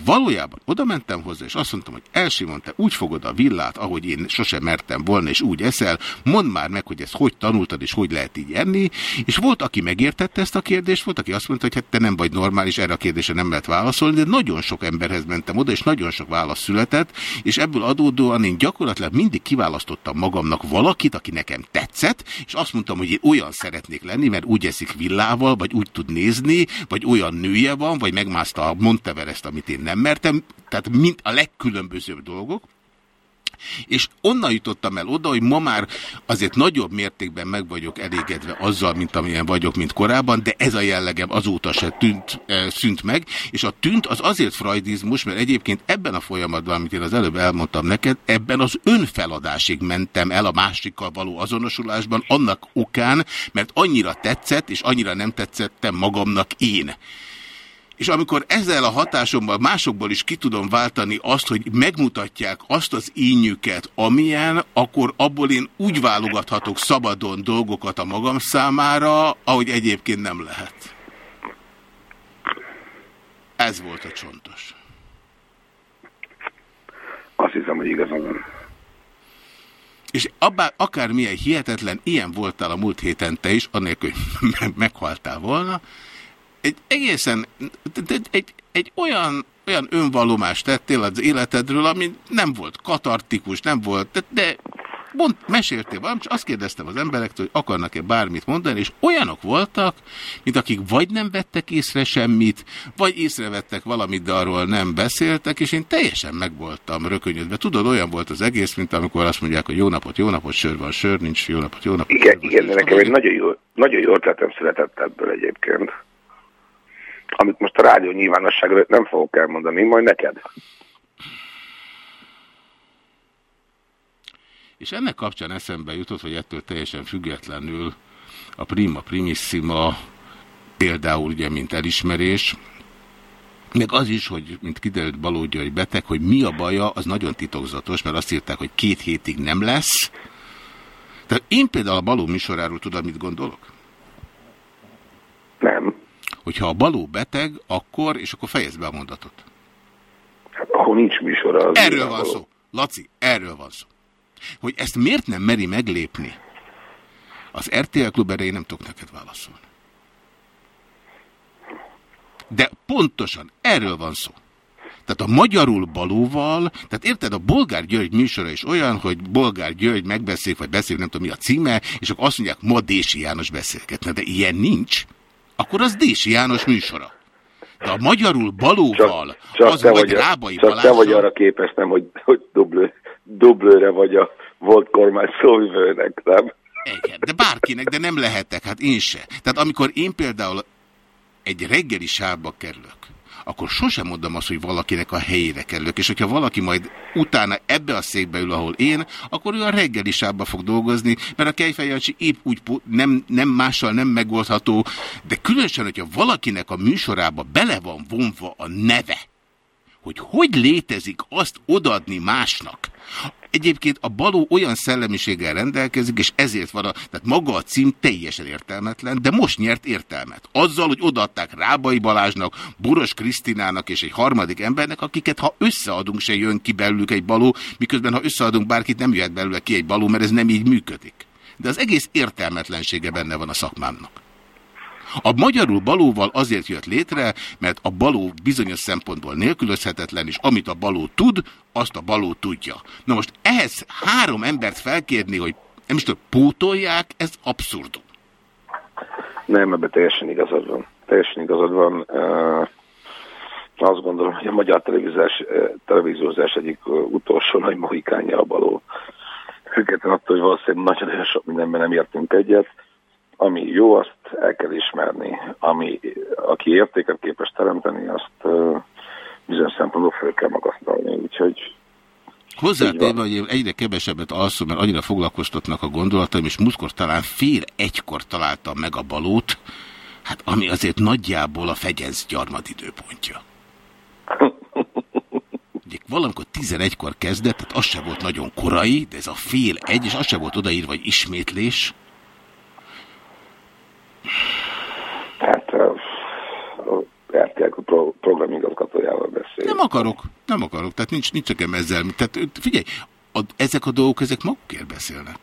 valójában oda mentem hozzá, és azt mondtam, hogy Elsimon, te úgy fogod a villát, ahogy én sosem mertem volna, és úgy eszel, mondd már meg, hogy ezt hogy tanultad, és hogy lehet így enni, és volt, aki megértette ezt a kérdést, volt, aki azt mondta, hogy hát te nem vagy normális, erre a kérdésre nem lehet válaszolni, de nagyon sok emberhez mentem oda, és nagyon sok válasz született, és ebből adódóan én gyakorlatilag mindig kiválasztottam magamnak valakit, aki nekem tetszett, és azt mondtam, hogy én olyan szeretnék lenni, mert úgy eszik villával, vagy úgy tud nézni, vagy olyan nője van, vagy megmászta a Monteverest, amit én nem mertem, tehát mind a legkülönbözőbb dolgok, és onnan jutottam el oda, hogy ma már azért nagyobb mértékben meg vagyok elégedve azzal, mint amilyen vagyok, mint korábban, de ez a jellegem azóta se tűnt, e, szűnt meg, és a tűnt az azért freudizmus, mert egyébként ebben a folyamatban, amit én az előbb elmondtam neked, ebben az önfeladásig mentem el a másikkal való azonosulásban, annak okán, mert annyira tetszett, és annyira nem tetszettem magamnak én. És amikor ezzel a hatásommal másokból is ki tudom váltani azt, hogy megmutatják azt az ínyüket, amilyen, akkor abból én úgy válogathatok szabadon dolgokat a magam számára, ahogy egyébként nem lehet. Ez volt a csontos. Azt hiszem, hogy igazad van. És abba, akármilyen hihetetlen, ilyen voltál a múlt héten te is, annélkül, hogy me- meghaltál volna, egy egészen, egy, egy, egy olyan, olyan önvallomást tettél az életedről, ami nem volt katartikus, nem volt, de, de mond, meséltél valamit, és azt kérdeztem az emberektől, hogy akarnak-e bármit mondani, és olyanok voltak, mint akik vagy nem vettek észre semmit, vagy észrevettek valamit, de arról nem beszéltek, és én teljesen meg voltam rökönyödve. Tudod, olyan volt az egész, mint amikor azt mondják, hogy jó napot, jó napot, sör van, sör nincs, jó napot, jó napot. Igen, igen, de nekem egy nagyon jó, nagyon jó ötletem született ebből egyébként. Amit most a rádió nyilvánosságra nem fogok elmondani, majd neked. És ennek kapcsán eszembe jutott, hogy ettől teljesen függetlenül a prima primissima például ugye, mint elismerés, meg az is, hogy mint kiderült Baló György beteg, hogy mi a baja, az nagyon titokzatos, mert azt írták, hogy két hétig nem lesz. Tehát én például a Baló műsoráról tudod, mit gondolok? Nem. Hogyha a Baló beteg, akkor, és akkor fejezd be a mondatot. Hát, ahol nincs műsora. Az Erről van szó. Laci, erről van szó. Hogy ezt miért nem meri meglépni? Az RTL klub erre én nem tudok neked válaszolni. De pontosan erről van szó. Tehát a magyarul balóval, tehát érted, a Bolgár György műsora is olyan, hogy Bolgár György megbeszél, vagy beszél, nem tudom mi a címe, és akkor azt mondják, ma Dési János beszélgetne, de ilyen nincs. Akkor az Dési János műsora. De a magyarul balóval, Csak az te vagy Rábai csak te vagy Balással, arra képes, nem, hogy, hogy dublő, dublőre vagy a volt kormány szóvivőnek, nem? Igen, de bárkinek, de nem lehetek, hát én se. Tehát amikor én például egy reggeli sávba kerülök, akkor sosem mondom azt, hogy valakinek a helyére kerülök, és hogyha valaki majd utána ebbe a székbe ül, ahol én, akkor ő a reggeli sávba fog dolgozni, mert a Kejfejancsi épp úgy nem, nem mással nem megoldható, de különösen, hogyha valakinek a műsorába bele van vonva a neve, hogy hogy létezik azt odaadni másnak. Egyébként a baló olyan szellemiséggel rendelkezik, és ezért van a, tehát maga a cím teljesen értelmetlen, de most nyert értelmet. Azzal, hogy odaadták Rábai Balázsnak, Boros Krisztinának és egy harmadik embernek, akiket ha összeadunk, se jön ki belőlük egy baló, miközben ha összeadunk bárkit, nem jöhet belőle ki egy baló, mert ez nem így működik. De az egész értelmetlensége benne van a szakmámnak. A magyarul balóval azért jött létre, mert a baló bizonyos szempontból nélkülözhetetlen, és amit a baló tud, azt a baló tudja. Na most ehhez három embert felkérni, hogy nem is tudom, pótolják, ez abszurdum. Nem, ebben teljesen igazad van. Teljesen igazad van. Uh, azt gondolom, hogy a magyar televíziós, televíziózás egyik utolsó nagy mohikánja a baló. Független attól, hogy valószínűleg nagyon-nagyon sok mindenben nem értünk egyet. Ami jó, azt el kell ismerni. Ami, aki értéket képes teremteni, azt bizonyos szempontból fel kell magasztalni. Úgyhogy Hozzátéve, hogy én egyre kevesebbet alszom, mert annyira foglalkoztatnak a gondolataim, és múltkor talán fél egykor találtam meg a balót, hát ami azért nagyjából a fegyenc gyarmatidőpontja. Ugye valamikor 11-kor kezdett, tehát az se volt nagyon korai, de ez a fél egy, és az se volt odaírva, hogy ismétlés. Hát RTL pro programigazgatójával beszél. Nem akarok, nem akarok, tehát nincs, nincs nekem ezzel. Tehát figyelj, a, ezek a dolgok, ezek magukért beszélnek.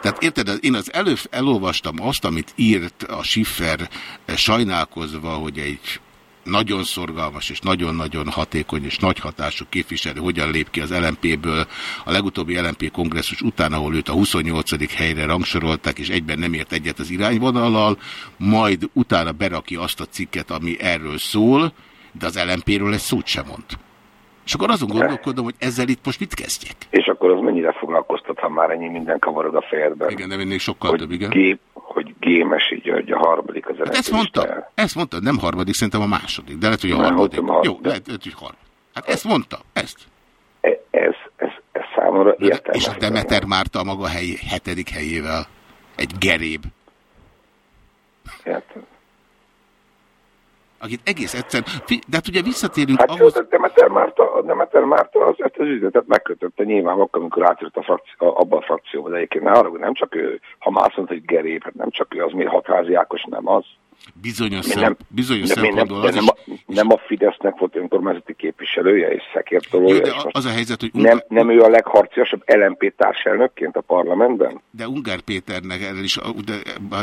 Tehát érted, én az előbb elolvastam azt, amit írt a Schiffer sajnálkozva, hogy egy nagyon szorgalmas és nagyon-nagyon hatékony és nagy hatású képviselő hogyan lép ki az LMP-ből a legutóbbi LMP kongresszus után, ahol őt a 28. helyre rangsorolták, és egyben nem ért egyet az irányvonallal, majd utána beraki azt a cikket, ami erről szól, de az LMP-ről egy szót sem mond. És akkor azon gondolkodom, hogy ezzel itt most mit kezdjek? És akkor az mennyire foglalkoztat, ha már ennyi minden kavarod a fejedben? Igen, de még sokkal hogy több, igen. Hogy Gémesi György a harmadik az hát ezt mondta, ezt mondta, nem harmadik, szerintem a második, de lehet, hogy a nem, harmadik. Har Jó, lehet, lehet, hogy harmadik. Hát ezt mondta, ezt. E, ez, ez, ez számomra értelmes. És a Demeter Márta a maga hely, hetedik helyével. Egy geréb. Értem akit egész egyszer, de hát ugye visszatérünk hát ahhoz... Hát Demeter Márta, Demeter Márta az, ezt az üzletet megkötötte nyilván akkor, amikor átjött a frakció, abban a frakcióba, de egyébként ne arra, nem csak ő, ha már mondta, hogy Geréb, hát nem csak ő, az miért hatházi Ákos nem az. Bizonyos, szem, nem, bizonyos nem, szempontból nem, nem, a, nem a Fidesznek volt önkormányzati képviselője és szekértolója. de az a helyzet, hogy... Ungár... Nem, nem ő a legharciasabb LMP társelnökként a parlamentben? De Ungár Péternek erről is, de,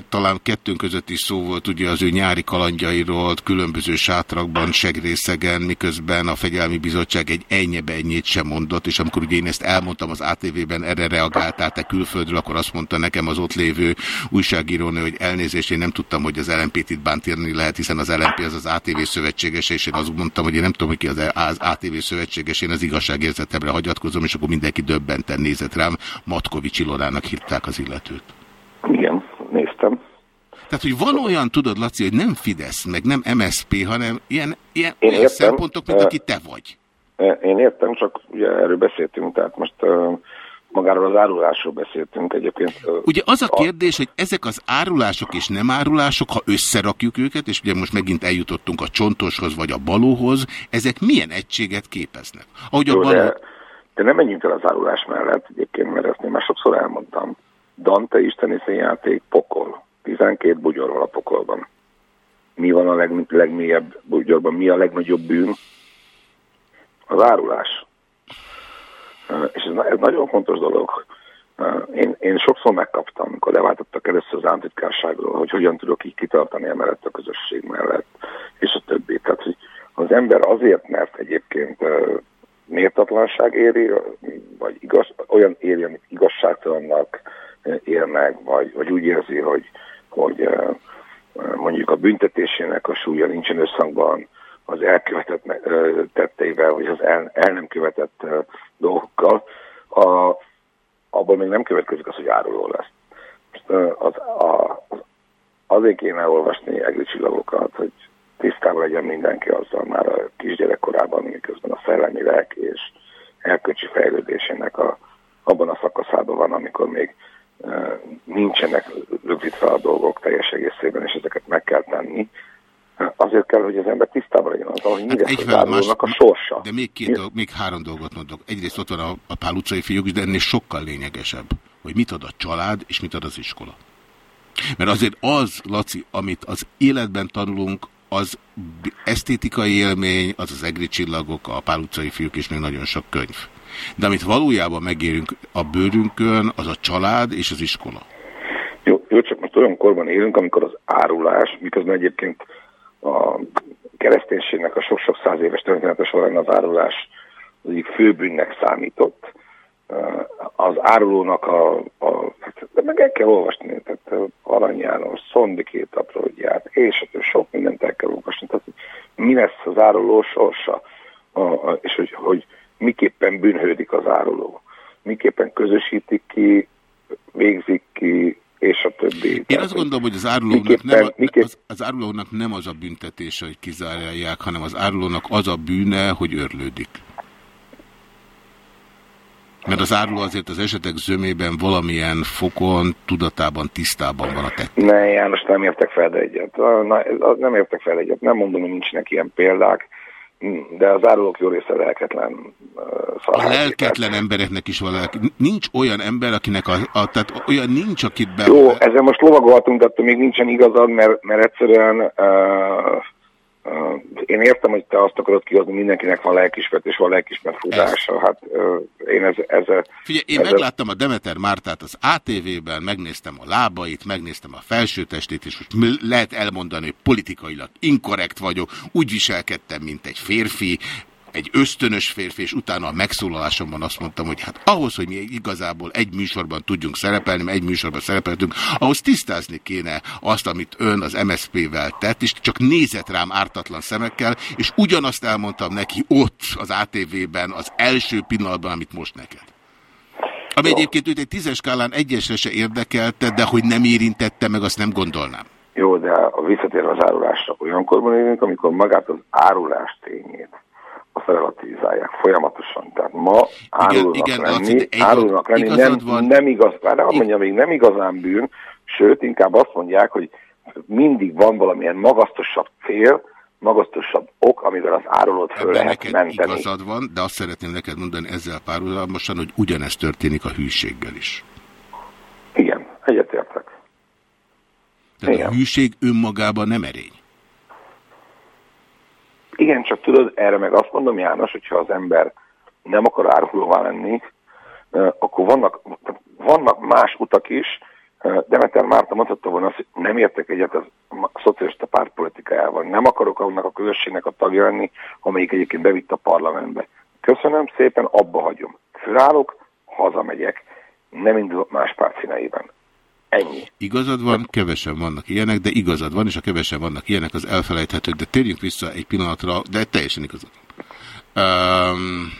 talán kettőnk között is szó volt ugye az ő nyári kalandjairól, különböző sátrakban, segrészegen, miközben a Fegyelmi Bizottság egy ennyebe ennyit sem mondott, és amikor ugye én ezt elmondtam az ATV-ben, erre reagáltál te külföldről, akkor azt mondta nekem az ott lévő újságírónő, hogy elnézést, én nem tudtam, hogy az LMP itt bántírni lehet, hiszen az LNP az az ATV szövetséges, és én azt mondtam, hogy én nem tudom, hogy ki az, az ATV szövetséges, én az igazságérzetemre hagyatkozom, és akkor mindenki döbbenten nézett rám. Matkovics Ilorának hívták az illetőt. Igen, néztem. Tehát, hogy van olyan, tudod, Laci, hogy nem Fidesz, meg nem MSP, hanem ilyen, ilyen én olyan értem, szempontok, mint aki te vagy. Én értem, csak ugye erről beszéltünk, tehát most uh, magáról az árulásról beszéltünk egyébként. Ugye az a kérdés, hogy ezek az árulások és nem árulások, ha összerakjuk őket, és ugye most megint eljutottunk a csontoshoz vagy a balóhoz, ezek milyen egységet képeznek? Ahogy Jó, a baló... de, de nem menjünk el az árulás mellett egyébként, mert ezt én már sokszor elmondtam. Dante isteni játék pokol. 12 bugyorval a pokolban. Mi van a leg, legmélyebb bugyorban? Mi a legnagyobb bűn? Az árulás és ez, ez nagyon fontos dolog. Én, én sokszor megkaptam, amikor leváltottak először az államtitkárságról, hogy hogyan tudok így kitartani emellett a közösség mellett, és a többi. Tehát, hogy az ember azért, mert egyébként méltatlanság éri, vagy igaz, olyan éri, amit igazságtalannak érnek, vagy, vagy úgy érzi, hogy, hogy mondjuk a büntetésének a súlya nincsen összhangban az elkövetett tetteivel, vagy az el, el nem követett dolgokkal, a, abból még nem következik az, hogy áruló lesz. Az, a, az, azért kéne olvasni egri csillagokat, hogy tisztában legyen mindenki azzal már a kisgyerekkorában, miközben a szellemileg és elköcsi fejlődésének a, abban a szakaszában van, amikor még e, nincsenek rögzítve a dolgok teljes egészében, és ezeket meg kell tenni, azért kell, hogy az ember tisztában legyen azzal, hogy mire hát más, a sorsa. De még, két dolg, még három dolgot mondok. Egyrészt ott van a, a Pál utcai fiúk is, de ennél sokkal lényegesebb, hogy mit ad a család, és mit ad az iskola. Mert azért az, Laci, amit az életben tanulunk, az esztétikai élmény, az az egri csillagok, a Pál utcai fiúk és még nagyon sok könyv. De amit valójában megérünk a bőrünkön, az a család és az iskola. Jó, jó csak most olyan korban élünk, amikor az árulás, miközben egyébként a kereszténységnek a sok-sok száz éves története során az árulás az egyik főbűnnek számított, az árulónak a, a hát, de meg el kell olvasni, tehát Arany János, Szondi két apródját, és sok mindent el kell olvasni, tehát mi lesz az áruló sorsa, és hogy, hogy miképpen bűnhődik az áruló, miképpen közösítik ki, végzik ki, és a többi. Én azt gondolom, hogy az árulónak, nem, a, az, az árulónak nem az a büntetése, hogy kizárják, hanem az árulónak az a bűne, hogy örlődik. Mert az áruló azért az esetek zömében valamilyen fokon, tudatában, tisztában van a tett. Ne, János, nem értek fel egyet. Na, nem értek fel egyet. Nem mondom, hogy nincsenek ilyen példák, de az árulók jó része lelketlen. Uh, a lelketlen embereknek is van lelke. Nincs olyan ember, akinek a, a tehát olyan nincs, akit be... Jó, ezzel most lovagolhatunk, de még nincsen igazad, mert, mert egyszerűen Uh, én értem, hogy te azt akarod kihozni, mindenkinek van lelkismert és van lelkismert futása. Hát én ez, ez, Figyelj, én ez megláttam a Demeter Mártát az ATV-ben, megnéztem a lábait, megnéztem a felsőtestét, és most lehet elmondani, hogy politikailag inkorrekt vagyok, úgy viselkedtem, mint egy férfi, egy ösztönös férfi, és utána a megszólalásomban azt mondtam, hogy hát ahhoz, hogy mi igazából egy műsorban tudjunk szerepelni, mert egy műsorban szerepeltünk, ahhoz tisztázni kéne azt, amit ön az MSZP-vel tett, és csak nézett rám ártatlan szemekkel, és ugyanazt elmondtam neki ott az ATV-ben az első pillanatban, amit most neked. Ami egyébként őt egy tízes skálán egyesre se érdekelte, de hogy nem érintette meg, azt nem gondolnám. Jó, de a visszatérve az árulásra, olyankorban élünk, amikor magát az árulás tényét azt relativizálják folyamatosan. Tehát ma árulnak igen, lenni, igen, árulnak lenni nem, van. nem igaz, de azt mondja, még nem igazán bűn, sőt, inkább azt mondják, hogy mindig van valamilyen magasztosabb cél, magasztosabb ok, amivel az árulót föl Ebben lehet menteni. igazad van, de azt szeretném neked mondani ezzel párhuzamosan, hogy ugyanezt történik a hűséggel is. Igen, egyetértek. Tehát Igen. a hűség önmagában nem erény. Igen, csak tudod, erre meg azt mondom, János, hogyha az ember nem akar árulóvá lenni, akkor vannak, vannak más utak is. Demeter Márta mondhatta volna azt, hogy nem értek egyet a szocialista pártpolitikájával. Nem akarok annak a közösségnek a tagja lenni, amelyik egyébként bevitt a parlamentbe. Köszönöm szépen, abba hagyom. Fölállok, hazamegyek. Nem indulok más párt színeiben. Ennyi. Igazad van, kevesen vannak ilyenek, de igazad van, és a kevesen vannak ilyenek, az elfelejthető, de térjünk vissza egy pillanatra, de teljesen igazad. Um,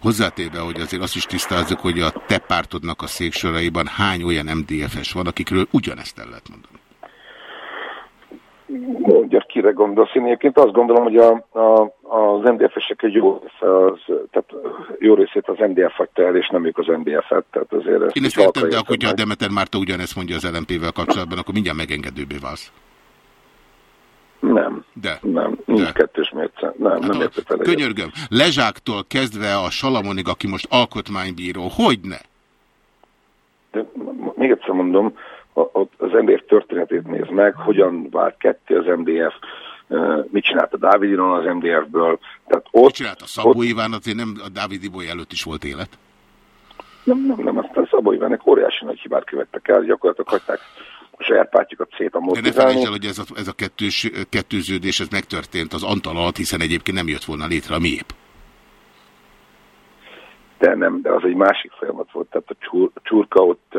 hozzátéve, hogy azért azt is tisztázzuk, hogy a te pártodnak a széksoraiban hány olyan MDF-es van, akikről ugyanezt el lehet mondani. Mondja, kire gondolsz? Én egyébként azt gondolom, hogy a, a, az MDF-esek egy jó, az, tehát jó részét az MDF hagyta el, és nem ők az MDF-et. Tehát azért ezt Én ezt értem, de akkor, hogyha a Demeter Márta ugyanezt mondja az LMP-vel kapcsolatban, akkor mindjárt megengedőbbé válsz. Nem. De. Nem, nincs De. kettős mérce. Nem, hát nem értek fel Könyörgöm, Lezsáktól kezdve a Salamonig, aki most alkotmánybíró, hogy ne? De még egyszer mondom, az MDF történetét néz meg, hogyan vált ketté az MDF, mit csinált a Dávid Iron az MDF-ből. Tehát ott, mit csinált a Szabó ott... Iván, azért nem a Dávid Iboly előtt is volt élet? Nem, nem, nem, aztán Szabó Ivánnek óriási nagy hibát követtek el, gyakorlatilag hagyták a saját pártjukat szétamortizálni. De ne felejtsd el, hogy ez a, ez a kettős, kettőződés ez megtörtént az Antal alatt, hiszen egyébként nem jött volna létre a miép. De nem, de az egy másik folyamat volt. Tehát a csur, csurka ott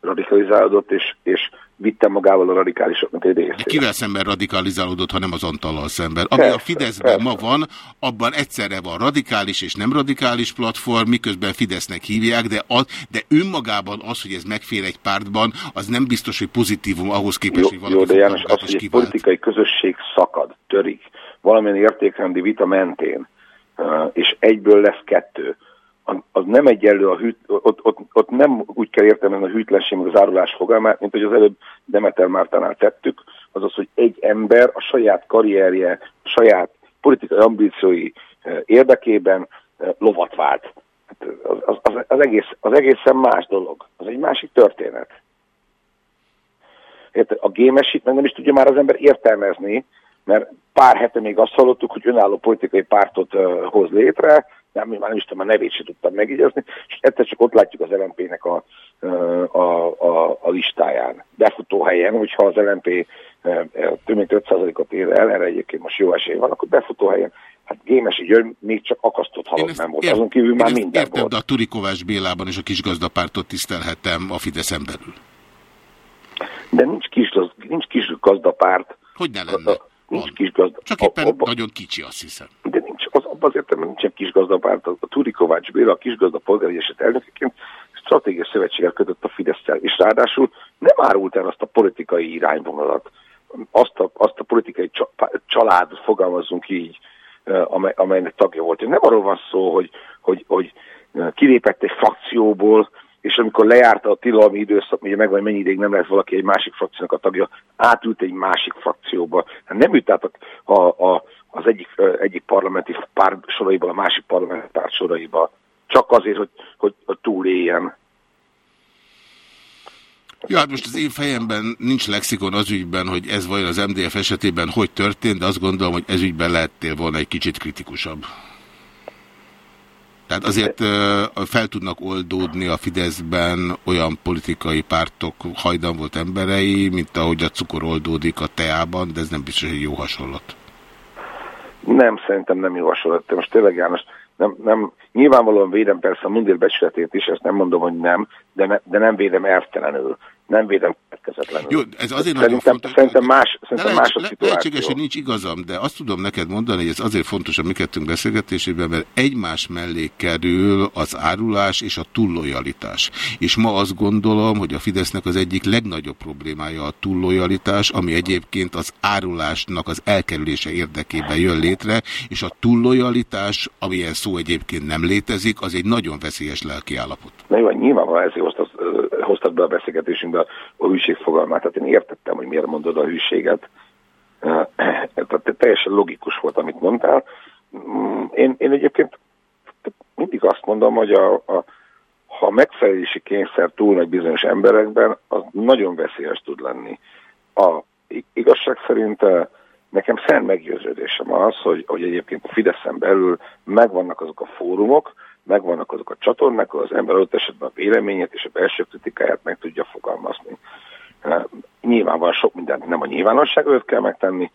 radikalizálódott, és, és vitte magával a radikálisoknak egy részét. Kivel szemben radikalizálódott, ha nem az Antallal szemben? Ami persze, a Fideszben persze. ma van, abban egyszerre van radikális és nem radikális platform, miközben Fidesznek hívják, de, a, de önmagában az, hogy ez megfér egy pártban, az nem biztos, hogy pozitívum ahhoz képest, jó, hogy valaki Jó, de János, az, hogy egy politikai közösség szakad, törik, valamilyen értékrendi vita mentén, és egyből lesz kettő, az nem egyenlő a hűt, ott, ott, ott nem úgy kell értenem a hűtlenség, meg az árulás fogalmát, mint hogy az előbb Demeter Mártánál tettük, az az, hogy egy ember a saját karrierje, a saját politikai ambíciói eh, érdekében eh, lovat vált. Hát az, az, az, egész, az egészen más dolog. Az egy másik történet. A gémesit meg nem is tudja már az ember értelmezni, mert pár hete még azt hallottuk, hogy önálló politikai pártot uh, hoz létre, nem, már nem is tudom, a nevét sem tudtam megígyezni, és egyszer csak ott látjuk az LMP-nek a, a, a, a listáján. Befutó helyen, hogyha az LMP több mint 5%-ot ér el, erre egyébként most jó esély van, akkor befutó helyen Hát Gémesi György még csak akasztott halott nem volt, azon kívül már minden értem, volt. de a Turikovás Bélában és a kisgazdapártot tisztelhetem a Fideszen belül. De nincs kis, nincs kis gazdapárt. Hogy ne lenne? Nincs kis gazda... Csak éppen abba, nagyon kicsi, azt hiszem. De abban az értelemben nincsen kis gazdapárt. A Turikovács Béla, a kisgazda polgáregyeset elnökeként stratégiai szövetséget kötött a fidesz és ráadásul nem árult el azt a politikai irányvonalat, azt a, azt a politikai családot fogalmazzunk így, amely, amelynek tagja volt. Nem arról van szó, hogy, hogy, hogy kilépett egy frakcióból, és amikor lejárta a tilalmi időszak, ugye megvan, mennyi ideig nem lehet valaki egy másik frakciónak a tagja, átült egy másik frakcióba. Hát nem ült át a, a, a, az egyik, egyik parlamenti párt soraiba a másik parlamenti párt soraiba, csak azért, hogy, hogy, hogy túléljen. Ja, hát most az én fejemben nincs lexikon az ügyben, hogy ez vajon az MDF esetében hogy történt, de azt gondolom, hogy ez ügyben lehettél volna egy kicsit kritikusabb. Tehát azért fel tudnak oldódni a Fideszben olyan politikai pártok hajdan volt emberei, mint ahogy a cukor oldódik a teában, de ez nem biztos, hogy jó hasonlat. Nem, szerintem nem jó hasonlat. Most tényleg János, nem, nem, nyilvánvalóan védem persze a mundér becsületét is, ezt nem mondom, hogy nem, de, ne, de nem védem elvtelenül nem védem következetlenül. Jó, ez azért szerintem, nagyon fontos. Szerintem más, szerintem más a szituáció. Lehetséges, hogy nincs igazam, de azt tudom neked mondani, hogy ez azért fontos a mi kettőnk beszélgetésében, mert egymás mellé kerül az árulás és a túllojalitás. És ma azt gondolom, hogy a Fidesznek az egyik legnagyobb problémája a túllojalitás, ami egyébként az árulásnak az elkerülése érdekében jön létre, és a túllojalitás, amilyen szó egyébként nem létezik, az egy nagyon veszélyes lelkiállapot. Na jó, nyilvánvalóan ezért hoztad, hoztad be a beszélgetésünkbe a, hűség fogalmát. Tehát én értettem, hogy miért mondod a hűséget. Tehát teljesen logikus volt, amit mondtál. Mm, én, én egyébként mindig azt mondom, hogy a, a, ha a megfelelési kényszer túl nagy bizonyos emberekben, az nagyon veszélyes tud lenni. A igazság szerint nekem szent meggyőződésem az, hogy, hogy egyébként a Fideszen belül megvannak azok a fórumok, megvannak azok a csatornák, ahol az ember ott esetben a véleményét és a belső kritikáját meg tudja fogalmazni. Nyilvánvalóan sok mindent nem a nyilvánosság előtt kell megtenni,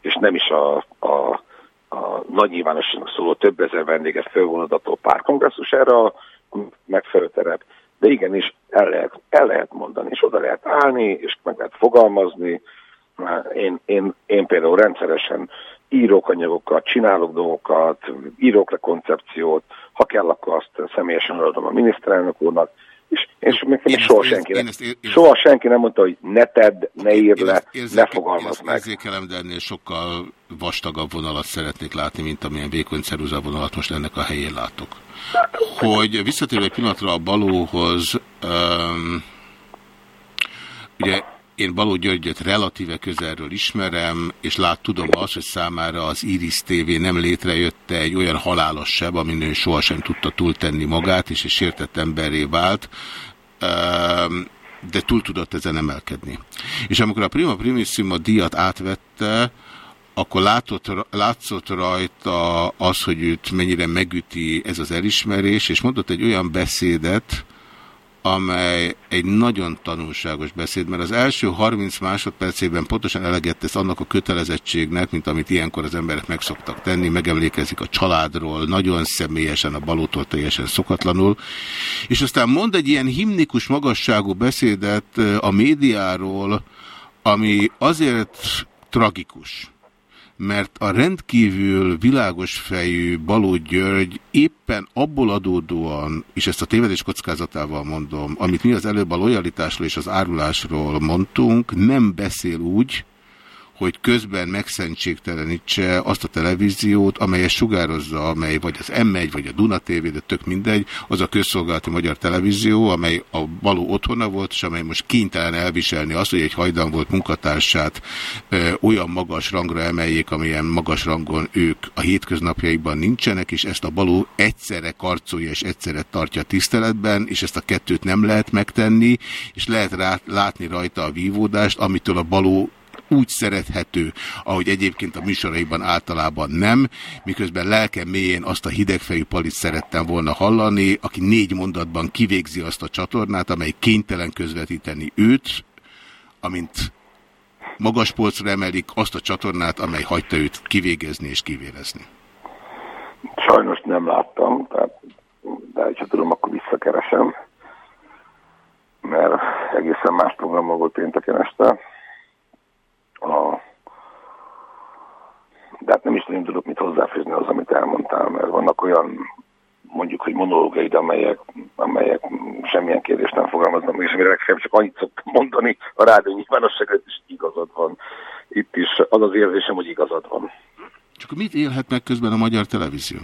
és nem is a, a, a nagy nyilvánosságnak szóló több ezer vendéget fölvonadató párkongresszus erre a megfelelő terep, de igenis el lehet, el lehet mondani, és oda lehet állni, és meg lehet fogalmazni. Én, én, én például rendszeresen írok anyagokat, csinálok dolgokat, írok le koncepciót, ha kell, akkor azt személyesen adom a miniszterelnök úrnak, és, és még én soha, ezt, senki, én soha senki nem mondta, hogy ne tedd, ne írd le, ne fogalmazd meg. Érzékelem, de ennél sokkal vastagabb vonalat szeretnék látni, mint amilyen vékony ceruza vonalat most ennek a helyén látok. Hogy visszatérve egy pillanatra a balóhoz, um, ugye én Baló Györgyöt relatíve közelről ismerem, és lát tudom azt, hogy számára az Iris TV nem létrejötte egy olyan halálos seb, amin ő sohasem tudta túltenni magát, és egy sértett emberré vált, ehm, de túl tudott ezen emelkedni. És amikor a Prima Primissima díjat átvette, akkor látott, látszott rajta az, hogy őt mennyire megüti ez az elismerés, és mondott egy olyan beszédet, amely egy nagyon tanulságos beszéd, mert az első 30 másodpercében pontosan eleget tesz annak a kötelezettségnek, mint amit ilyenkor az emberek meg szoktak tenni, megemlékezik a családról, nagyon személyesen, a balótól teljesen szokatlanul, és aztán mond egy ilyen himnikus magasságú beszédet a médiáról, ami azért tragikus, mert a rendkívül világos fejű Baló György éppen abból adódóan, és ezt a tévedés kockázatával mondom, amit mi az előbb a lojalitásról és az árulásról mondtunk, nem beszél úgy, hogy közben megszentségtelenítse azt a televíziót, amelyet sugározza, amely vagy az M1, vagy a Duna TV, de tök mindegy, az a közszolgálati magyar televízió, amely a való otthona volt, és amely most kénytelen elviselni azt, hogy egy hajdan volt munkatársát ö, olyan magas rangra emeljék, amilyen magas rangon ők a hétköznapjaikban nincsenek, és ezt a baló egyszerre karcolja és egyszerre tartja tiszteletben, és ezt a kettőt nem lehet megtenni, és lehet rá, látni rajta a vívódást, amitől a baló úgy szerethető, ahogy egyébként a műsoraiban általában nem, miközben lelkem mélyén azt a hidegfejű palit szerettem volna hallani, aki négy mondatban kivégzi azt a csatornát, amely kénytelen közvetíteni őt, amint magas polcra emelik azt a csatornát, amely hagyta őt kivégezni és kivélezni. Sajnos nem láttam, tehát, de ha tudom, akkor visszakeresem, mert egészen más program volt pénteken este. A, de hát nem is nagyon tudok mit hozzáfűzni az, amit elmondtál, mert vannak olyan mondjuk, hogy monológiaid, amelyek, amelyek semmilyen kérdést nem fogalmaznak és amire legfeljebb csak annyit szoktam mondani, a rádió nyilvánosságot is igazad van. Itt is az az érzésem, hogy igazad van. Csak mit élhet meg közben a magyar televízió?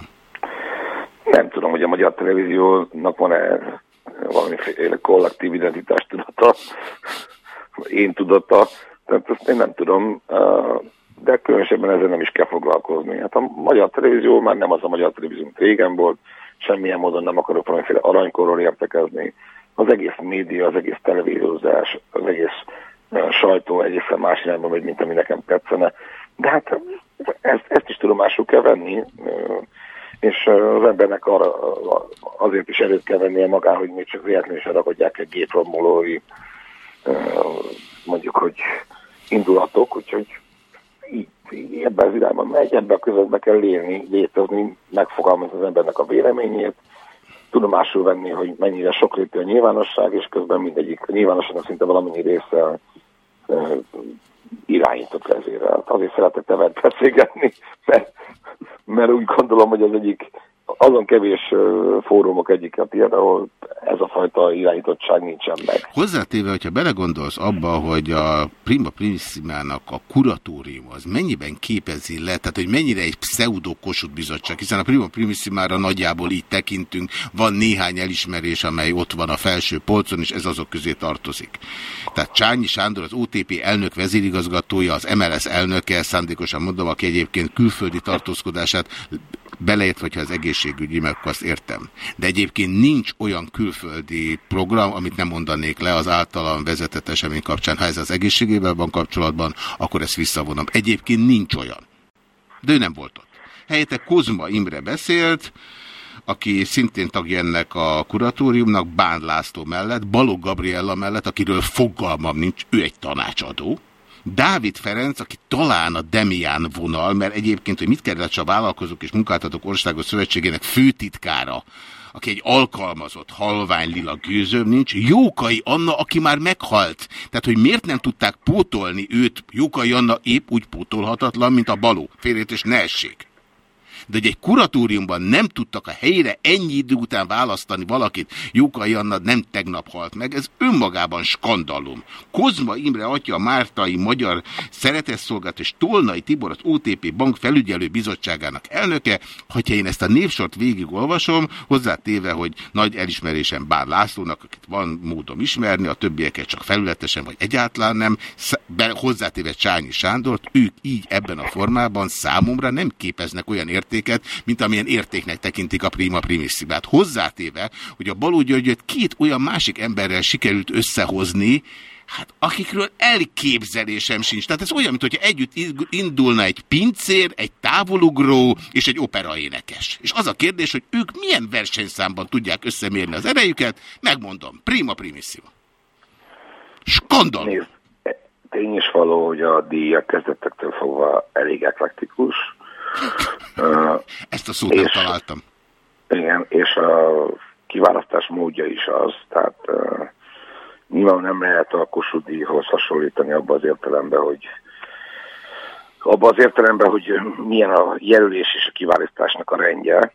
Nem tudom, hogy a magyar televíziónak van-e valamiféle kollektív identitás tudata, én tudata, tehát ezt én nem tudom, de különösebben ezzel nem is kell foglalkozni. Hát a magyar televízió már nem az a magyar televízió, mint régen volt, semmilyen módon nem akarok valamiféle aranykorról értekezni. Az egész média, az egész televíziózás, az egész sajtó egészen más irányba megy, mint ami nekem tetszene. De hát ezt, ezt is tudomásul kell venni, és az embernek arra, azért is erőt kell vennie magá, hogy még csak véletlenül is ragadják egy gépromolói mondjuk, hogy indulatok, úgyhogy így, így ebben az irányban megy, ebben a közöttben kell élni, létezni, megfogalmazni az embernek a véleményét, tudomásul venni, hogy mennyire sokrétű a nyilvánosság, és közben mindegyik a nyilvánosságnak szinte valamennyi része irányított vezérel. Azért szeretek te beszélgetni, mert, mert úgy gondolom, hogy az egyik azon kevés fórumok egyik a tiéd, ahol ez a fajta irányítottság nincsen meg. Hozzátéve, hogyha belegondolsz abba, hogy a Prima Primiszimának a kuratórium az mennyiben képezi le, tehát hogy mennyire egy pseudo Kossuth bizottság, hiszen a Prima Primiszimára nagyjából így tekintünk, van néhány elismerés, amely ott van a felső polcon, és ez azok közé tartozik. Tehát Csányi Sándor, az OTP elnök vezérigazgatója, az MLS elnöke, szándékosan mondom, aki egyébként külföldi tartózkodását beleért, hogyha az egészségügyi, meg azt értem. De egyébként nincs olyan külföldi program, amit nem mondanék le az általam vezetett esemény kapcsán. Ha ez az egészségével van kapcsolatban, akkor ezt visszavonom. Egyébként nincs olyan. De ő nem volt ott. Helyette Kozma Imre beszélt, aki szintén tagja ennek a kuratóriumnak, Bán László mellett, Balog Gabriella mellett, akiről fogalmam nincs, ő egy tanácsadó, Dávid Ferenc, aki talán a Demián vonal, mert egyébként, hogy mit kellett a vállalkozók és munkáltatók országos szövetségének főtitkára, aki egy alkalmazott halvány lila gőzöm nincs, Jókai Anna, aki már meghalt. Tehát, hogy miért nem tudták pótolni őt, Jókai Anna épp úgy pótolhatatlan, mint a baló. Félét és ne essék de hogy egy kuratóriumban nem tudtak a helyre ennyi idő után választani valakit, Jókai Anna nem tegnap halt meg, ez önmagában skandalum. Kozma Imre atya Mártai Magyar Szereteszolgálat és Tolnai Tibor az OTP Bank felügyelő bizottságának elnöke, hogyha én ezt a névsort végigolvasom, hozzátéve, hogy nagy elismerésem Bár Lászlónak, akit van módom ismerni, a többieket csak felületesen, vagy egyáltalán nem, hozzátéve Csányi Sándort, ők így ebben a formában számomra nem képeznek olyan ért értéket, mint amilyen értéknek tekintik a prima primisssimát. Hozzátéve, hogy a Baló Györgyöt két olyan másik emberrel sikerült összehozni, Hát akikről elképzelésem sincs. Tehát ez olyan, mint hogyha együtt indulna egy pincér, egy távolugró és egy operaénekes. És az a kérdés, hogy ők milyen versenyszámban tudják összemérni az erejüket, megmondom, prima primissima. Skandal! Tény is való, hogy a díjak kezdetektől fogva elég eklektikus. Ezt a szót nem találtam. Igen, és a kiválasztás módja is az, tehát uh, nyilván nem lehet a Kossuth hasonlítani abban az értelemben, hogy abban az értelemben, hogy milyen a jelölés és a kiválasztásnak a rendje.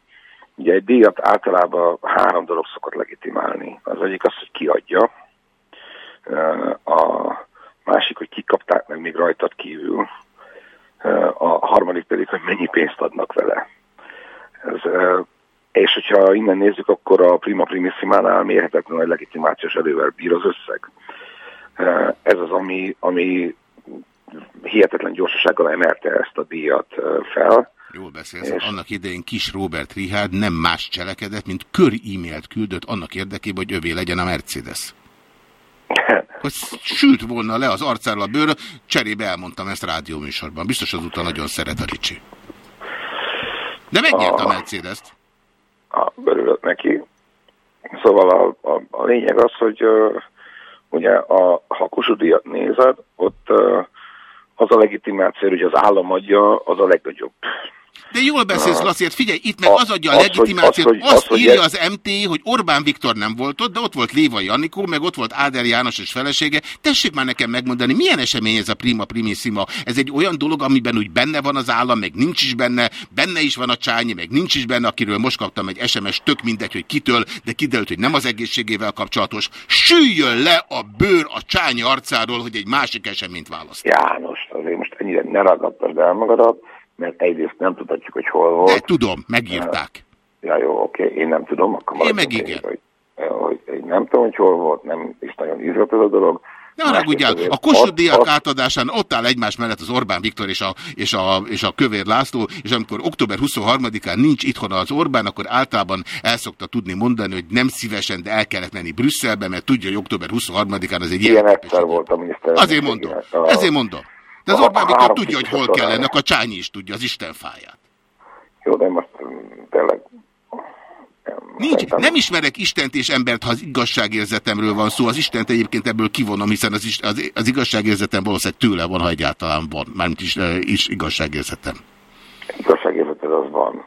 Ugye egy díjat általában három dolog szokott legitimálni. Az egyik az, hogy kiadja, a másik, hogy kikapták meg még rajtad kívül, a harmadik pedig, hogy mennyi pénzt adnak vele. Ez, és hogyha innen nézzük, akkor a prima primissimánál mérhetetlen nagy legitimációs erővel bír az összeg. Ez az, ami, ami hihetetlen gyorsasággal emelte ezt a díjat fel. Jól beszélsz. És... Annak idején kis Robert Richard nem más cselekedett, mint kör e-mailt küldött annak érdekében, hogy övé legyen a Mercedes. Hogy sült volna le az arcáról a bőr, cserébe elmondtam ezt rádióműsorban. Biztos azóta nagyon szeret a Ricsi. De megnyert a Mercedes-t. a, örülök neki. Szóval a, a, a lényeg az, hogy uh, ugye a, ha Kossuth díjat nézed, ott uh, az a legitimáció, hogy az állam adja, az a legnagyobb. De jól beszélsz. Laci, hát figyelj, itt meg A- az adja a legitimációt, az, hogy- azt hogy írja az MT, hogy Orbán Viktor nem volt ott, de ott volt Léva Janikó, meg ott volt Áder János és felesége. Tessék már nekem megmondani, milyen esemény ez a prima primissima? Ez egy olyan dolog, amiben úgy benne van az állam, meg nincs is benne, benne is van a csányi, meg nincs is benne, akiről most kaptam egy SMS, tök mindegy, hogy kitől, de kiderült, hogy nem az egészségével kapcsolatos. Süljön le a bőr a csányi arcáról, hogy egy másik eseményt választ. János, azért most ennyire ne ragadtasd el magadat, mert egyrészt nem tudhatjuk, hogy hol volt. De tudom, megírták. Ja, jó, oké, én nem tudom, akkor Én meg igen. Hogy, hogy én nem tudom, hogy hol volt, nem is nagyon ízlott ez a dolog. Ne haragudjál, a Kossuth díjak azt- átadásán ott áll egymás mellett az Orbán Viktor és a, és, a, és a Kövér László, és amikor október 23-án nincs itthon az Orbán, akkor általában el szokta tudni mondani, hogy nem szívesen, de el kellett menni Brüsszelbe, mert tudja, hogy október 23-án az egy Ilyen ilyen. egyszer volt a miniszter. Azért mondom, ezért mondom. De az Orbán Viktor tudja, hogy hol kell ennek, a Csányi is tudja, az Isten fáját. Jó, de most mm, tényleg Nincs, nem ismerek Istent és embert, ha az igazságérzetemről van szó. Az Istent egyébként ebből kivonom, hiszen az, az, az igazságérzetem valószínűleg tőle van, ha egyáltalán van. Mármint is, eh, is igazságérzetem. igazságérzeted az van.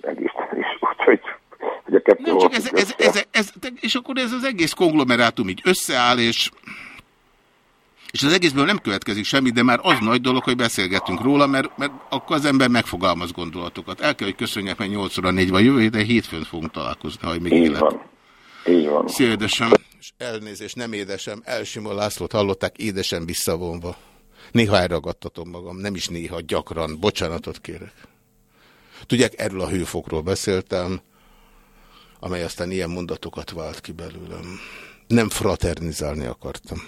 Meg Isten is, úgyhogy hogy a kettő Nem csak ez, ez, ez, ez, és akkor ez az egész konglomerátum így összeáll, és, és az egészből nem következik semmi, de már az nagy dolog, hogy beszélgetünk róla, mert, mert akkor az ember megfogalmaz gondolatokat. El kell, hogy köszönjek, mert 8 óra 4 van jövő, héten hétfőn fogunk találkozni, ha még Így élet. van. Így van. Szia, édesem. És elnézést, nem édesem. Elsimon Lászlót hallották, édesem visszavonva. Néha elragadtatom magam, nem is néha, gyakran. Bocsánatot kérek. Tudják, erről a hőfokról beszéltem, amely aztán ilyen mondatokat vált ki belőlem. Nem fraternizálni akartam.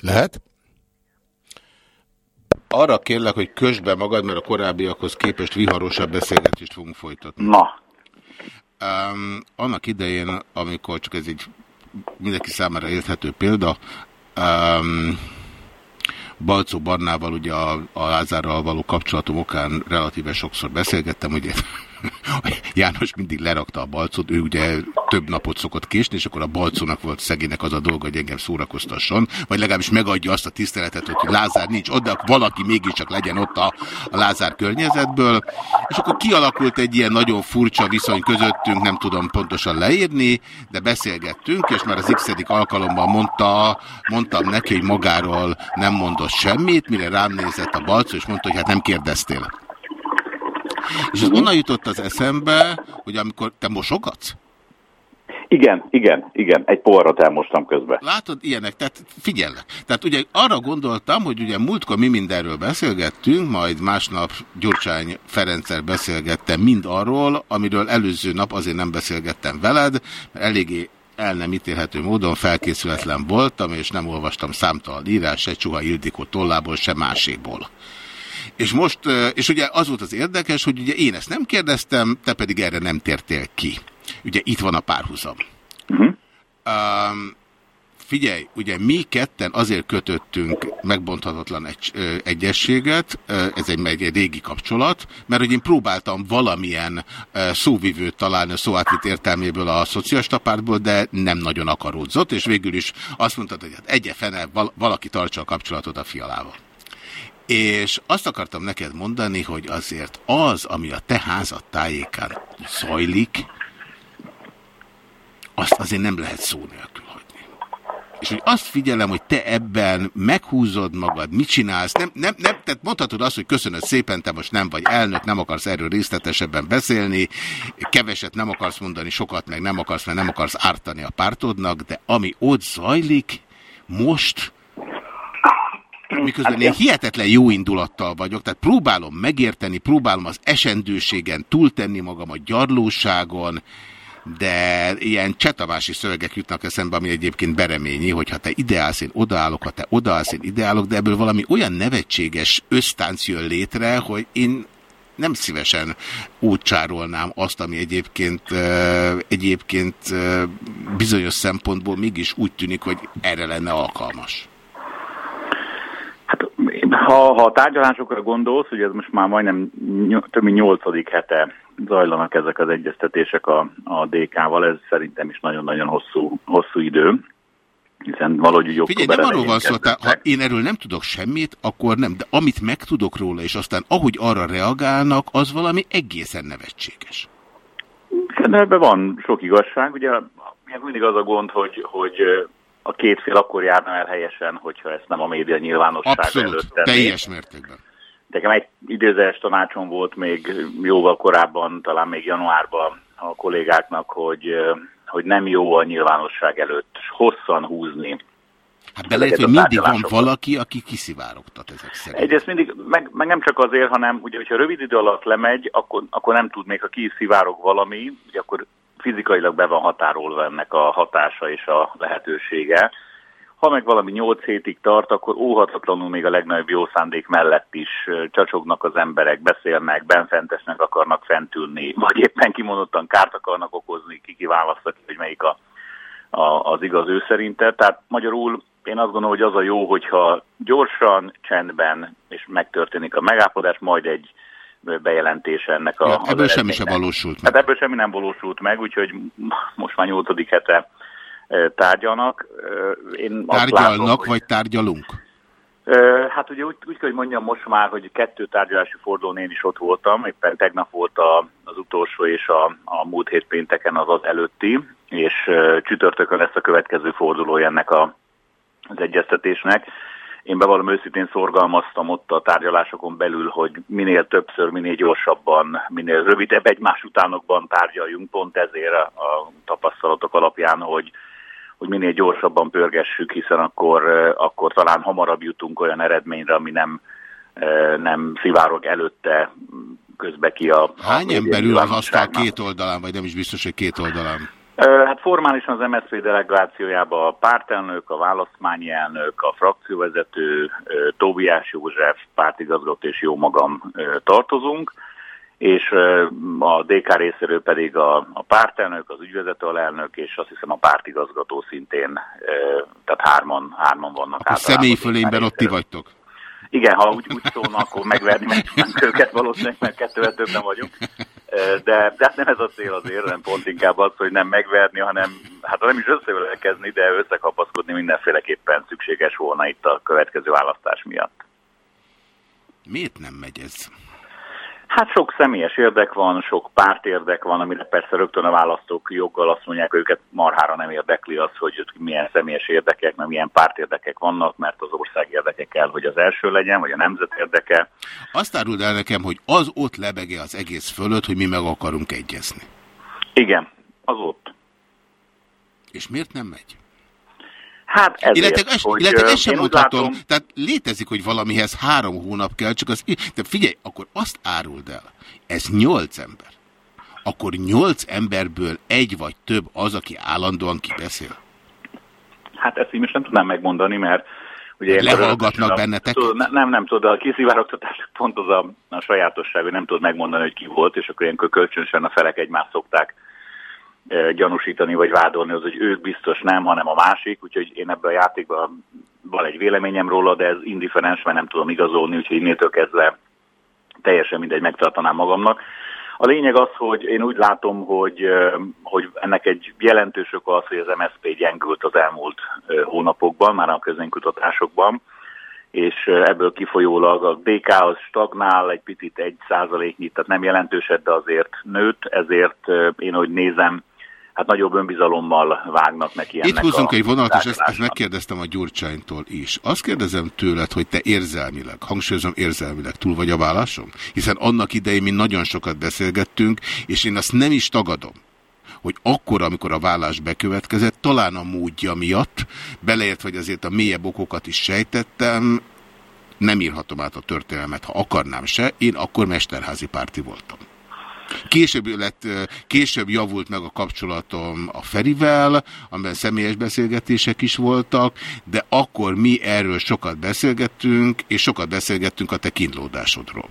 Lehet? Arra kérlek, hogy kösd be magad, mert a korábbiakhoz képest viharosabb beszélgetést fogunk folytatni. Na, Um, annak idején, amikor csak ez egy mindenki számára érthető példa, um, Balcó Barnával, ugye a, a Lázárral való kapcsolatom okán relatíve sokszor beszélgettem, ugye János mindig lerakta a Balcót, ő ugye több napot szokott késni, és akkor a Balcónak volt szegénynek az a dolga, hogy engem szórakoztasson, vagy legalábbis megadja azt a tiszteletet, hogy Lázár nincs ott, de valaki mégiscsak legyen ott a, a Lázár környezetből, és akkor kialakult egy ilyen nagyon furcsa viszony közöttünk, nem tudom pontosan leírni, de beszélgettünk, és már az x alkalommal mondta, mondtam neki, hogy magáról nem mondott semmit, mire rám nézett a Balcó, és mondta, hogy hát nem kérdeztél. És az onnan jutott az eszembe, hogy amikor te mosogatsz, igen, igen, igen, egy poharat elmostam közben. Látod, ilyenek, tehát figyellek. Tehát ugye arra gondoltam, hogy ugye múltkor mi mindenről beszélgettünk, majd másnap Gyurcsány Ferenccel beszélgettem mind arról, amiről előző nap azért nem beszélgettem veled, mert eléggé el nem ítélhető módon felkészületlen voltam, és nem olvastam számtalan írás, se Csuha Ildikó tollából, se máséból. És most, és ugye az volt az érdekes, hogy ugye én ezt nem kérdeztem, te pedig erre nem tértél ki. Ugye itt van a párhuzam. Um, figyelj, ugye mi ketten azért kötöttünk megbonthatatlan egy, ö, egyességet, ö, ez egy, egy, régi kapcsolat, mert hogy én próbáltam valamilyen ö, szóvivőt találni a szóátvitt értelméből a szocialista pártból, de nem nagyon akaródzott, és végül is azt mondtad, hogy hát egye fene, val valaki tartsa a kapcsolatot a fialával. És azt akartam neked mondani, hogy azért az, ami a te házad tájékán zajlik, azt azért nem lehet szó nélkül hagyni. És hogy azt figyelem, hogy te ebben meghúzod magad, mit csinálsz, nem, nem, nem, tehát mondhatod azt, hogy köszönöd szépen, te most nem vagy elnök, nem akarsz erről részletesebben beszélni, keveset nem akarsz mondani, sokat meg nem akarsz, mert nem akarsz ártani a pártodnak, de ami ott zajlik, most miközben Hát én hihetetlen jó indulattal vagyok, tehát próbálom megérteni, próbálom az esendőségen túltenni magam a gyarlóságon, de ilyen csetavási szövegek jutnak eszembe, ami egyébként bereményi, hogy ha te ideálsz, én odaállok, ha te odaállsz, én ideálok, de ebből valami olyan nevetséges ösztánc jön létre, hogy én nem szívesen útcsárolnám azt, ami egyébként, egyébként bizonyos szempontból mégis úgy tűnik, hogy erre lenne alkalmas. Ha, ha a tárgyalásokra gondolsz, ugye ez most már majdnem több mint nyolcadik hete zajlanak ezek az egyeztetések a, a DK-val, ez szerintem is nagyon-nagyon hosszú, hosszú idő, hiszen valahogy úgy Figyelj, nem arról van szó, ha én erről nem tudok semmit, akkor nem, de amit megtudok róla, és aztán ahogy arra reagálnak, az valami egészen nevetséges. Ebben van sok igazság. Ugye mindig az a gond, hogy, hogy a két fél akkor járna el helyesen, hogyha ezt nem a média nyilvánosság Abszolút, előtt teljes mértékben. Nekem egy idézőes tanácsom volt még jóval korábban, talán még januárban a kollégáknak, hogy, hogy nem jó a nyilvánosság előtt hosszan húzni. Hát belejött, hogy mindig van valaki, aki kiszivárogtat ezek szerint. Egyrészt mindig, meg, meg nem csak azért, hanem ugye, hogyha rövid idő alatt lemegy, akkor, akkor nem tud még, ha kiszivárog valami, ugye akkor fizikailag be van határolva ennek a hatása és a lehetősége. Ha meg valami 8 hétig tart, akkor óhatatlanul még a legnagyobb jó szándék mellett is csacsognak az emberek, beszélnek, benfentesnek akarnak fentülni, vagy éppen kimondottan kárt akarnak okozni, ki kiválasztja ki, hogy melyik a, a, az igaz ő szerinte. Tehát magyarul én azt gondolom, hogy az a jó, hogyha gyorsan, csendben, és megtörténik a megállapodás, majd egy bejelentés ennek a... Ja, az ebből semmi sem valósult meg. Hát ebből semmi nem valósult meg, úgyhogy most már nyolcadik hete tárgyalnak. Én Tárgyalnak, látom, hogy- vagy tárgyalunk? Hát ugye úgy, úgy kell, hogy mondjam most már, hogy kettő tárgyalási fordulón én is ott voltam, éppen tegnap volt a, az utolsó és a, a múlt hét pénteken az az előtti, és csütörtökön lesz a következő fordulója ennek a, az egyeztetésnek. Én bevallom őszintén szorgalmaztam ott a tárgyalásokon belül, hogy minél többször, minél gyorsabban, minél rövidebb egymás utánokban tárgyaljunk, pont ezért a, tapasztalatok alapján, hogy hogy minél gyorsabban pörgessük, hiszen akkor, akkor talán hamarabb jutunk olyan eredményre, ami nem, nem szivárog előtte közbe ki a... Hány média ember ül az asztal két oldalán, vagy nem is biztos, hogy két oldalán? Hát formálisan az MSZP delegációjában a pártelnök, a választmányi elnök, a frakcióvezető, Tóbiás József, pártigazgató és jó magam tartozunk, és a DK részéről pedig a, a pártelnök, az ügyvezető alelnök, és azt hiszem a pártigazgató szintén, tehát hárman, hárman vannak A személyi fölényben ott ti vagytok. igen, ha úgy, úgy szólna, akkor megverni meg őket valószínűleg, mert kettővel többen vagyunk. De, de hát nem ez a cél azért, nem pont inkább az, hogy nem megverni, hanem hát nem is összeölelkezni, de összekapaszkodni mindenféleképpen szükséges volna itt a következő választás miatt. Miért nem megy ez? Hát sok személyes érdek van, sok pártérdek van, amire persze rögtön a választók joggal azt mondják, őket marhára nem érdekli az, hogy milyen személyes érdekek, meg milyen pártérdekek vannak, mert az ország érdeke kell, hogy az első legyen, vagy a nemzet érdeke. Azt áruld el nekem, hogy az ott lebege az egész fölött, hogy mi meg akarunk egyezni. Igen, az ott. És miért nem megy? Hát ezért, illetve, ez, hogy, illetve ezt sem mondhatom, látom- tehát létezik, hogy valamihez három hónap kell, csak az... De figyelj, akkor azt áruld el, ez nyolc ember. Akkor nyolc emberből egy vagy több az, aki állandóan kibeszél. Hát ezt én most nem tudnám megmondani, mert ugye... Lehallgatnak a- benneteket? Tudod, ne- nem, nem tudod, a kiszivárogtatás pont az a, a sajátosság, hogy nem tudod megmondani, hogy ki volt, és akkor ilyenkor kölcsönösen a felek egymást szokták gyanúsítani vagy vádolni, az, hogy ők biztos nem, hanem a másik, úgyhogy én ebben a játékban van egy véleményem róla, de ez indifferens, mert nem tudom igazolni, úgyhogy innétől kezdve teljesen mindegy, megtartanám magamnak. A lényeg az, hogy én úgy látom, hogy, hogy ennek egy jelentős oka az, hogy az MSZP gyengült az elmúlt hónapokban, már a közönkutatásokban, és ebből kifolyólag a DK az stagnál egy picit egy százaléknyit, tehát nem jelentősebb, de azért nőtt, ezért én, hogy nézem, hát nagyobb önbizalommal vágnak neki ennek Itt húzunk egy vonalat, és ezt, ezt megkérdeztem a Gyurcsánytól is. Azt kérdezem tőled, hogy te érzelmileg, hangsúlyozom érzelmileg túl vagy a vállásom? Hiszen annak idején mi nagyon sokat beszélgettünk, és én azt nem is tagadom hogy akkor, amikor a vállás bekövetkezett, talán a módja miatt, beleért, hogy azért a mélyebb okokat is sejtettem, nem írhatom át a történelmet, ha akarnám se, én akkor mesterházi párti voltam. Később, lett, később javult meg a kapcsolatom a Ferivel, amiben személyes beszélgetések is voltak, de akkor mi erről sokat beszélgettünk, és sokat beszélgettünk a te kínlódásodról.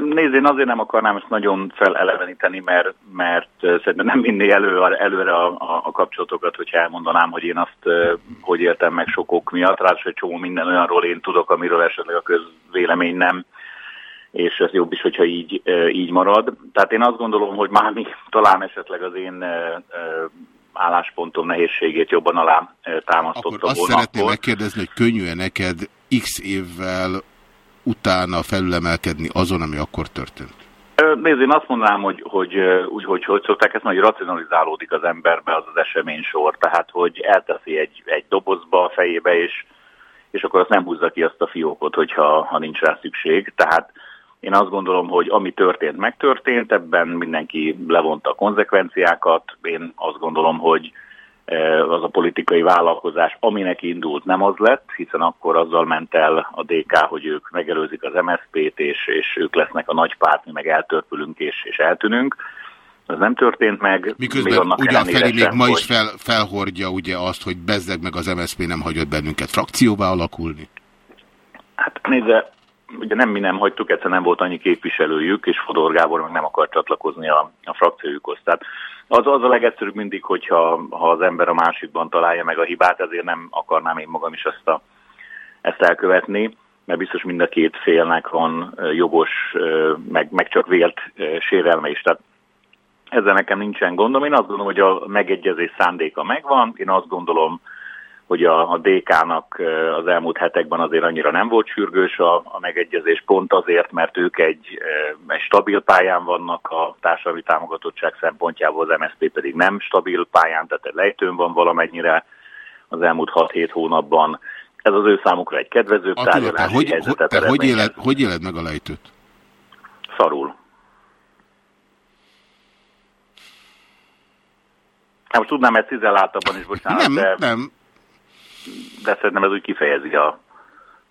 Nézd, én azért nem akarnám ezt nagyon feleleveníteni, mert, mert szerintem nem vinné elő, előre a, a, a kapcsolatokat, hogyha elmondanám, hogy én azt hogy éltem meg sok ok miatt. Ráadásul egy csomó minden olyanról én tudok, amiről esetleg a közvélemény nem, és ez jobb is, hogyha így, így marad. Tehát én azt gondolom, hogy már mi talán esetleg az én álláspontom nehézségét jobban alá támasztotta Akkor azt volna. szeretném akkor. megkérdezni, hogy könnyű-e neked x évvel utána felülemelkedni azon, ami akkor történt? Nézd, én azt mondanám, hogy, hogy úgy, hogy, hogy szokták ezt, hogy racionalizálódik az emberbe az az eseménysor, tehát hogy elteszi egy, egy dobozba a fejébe, és, és akkor azt nem húzza ki azt a fiókot, hogyha ha nincs rá szükség. Tehát én azt gondolom, hogy ami történt, megtörtént, ebben mindenki levonta a konzekvenciákat. Én azt gondolom, hogy eh, az a politikai vállalkozás, aminek indult, nem az lett, hiszen akkor azzal ment el a DK, hogy ők megelőzik az MSZP-t, és, és ők lesznek a nagy párt, mi meg eltörpülünk és, és eltűnünk. Ez nem történt meg. még Miközben annak ugye a Feri még ma is fel, felhordja ugye azt, hogy bezzeg meg az MSZP nem hagyott bennünket frakcióvá alakulni. Hát nézze, ugye nem mi nem hagytuk, egyszer nem volt annyi képviselőjük, és Fodor Gábor meg nem akart csatlakozni a, a frakciójukhoz. Tehát az, az a legegyszerűbb mindig, hogyha ha az ember a másikban találja meg a hibát, ezért nem akarnám én magam is ezt, a, ezt elkövetni, mert biztos mind a két félnek van jogos, meg, meg csak vélt sérelme is. Tehát ezzel nekem nincsen gondom. Én azt gondolom, hogy a megegyezés szándéka megvan. Én azt gondolom, hogy a, a DK-nak az elmúlt hetekben azért annyira nem volt sürgős a, a megegyezés, pont azért, mert ők egy, egy stabil pályán vannak a társadalmi támogatottság szempontjából, az MSZP pedig nem stabil pályán, tehát egy lejtőn van valamennyire az elmúlt 6-7 hónapban. Ez az ő számukra egy te tárgyalási hogy, hogy, helyzetet te hogy, eredményez. éled, hogy éled meg a lejtőt? Szarul. Hát most tudnám ezt cizelláltabban is, bocsánat, Nem, de, nem. De szerintem ez úgy kifejezi a,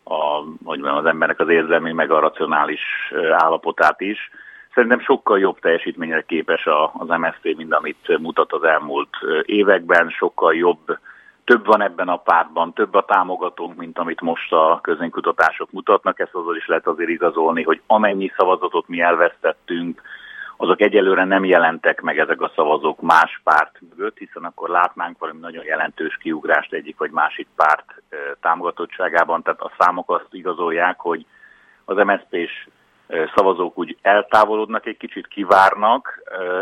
a, hogy mondjam, az embernek az érzelmi, meg a racionális állapotát is. Szerintem sokkal jobb teljesítményre képes a, az MSZP, mint amit mutat az elmúlt években, sokkal jobb, több van ebben a pártban, több a támogatónk, mint amit most a közönkutatások mutatnak. Ezt azzal is lehet azért igazolni, hogy amennyi szavazatot mi elvesztettünk, azok egyelőre nem jelentek meg ezek a szavazók más párt mögött, hiszen akkor látnánk valami nagyon jelentős kiugrást egyik vagy másik párt támogatottságában. Tehát a számok azt igazolják, hogy az MSZP-s szavazók úgy eltávolodnak, egy kicsit kivárnak,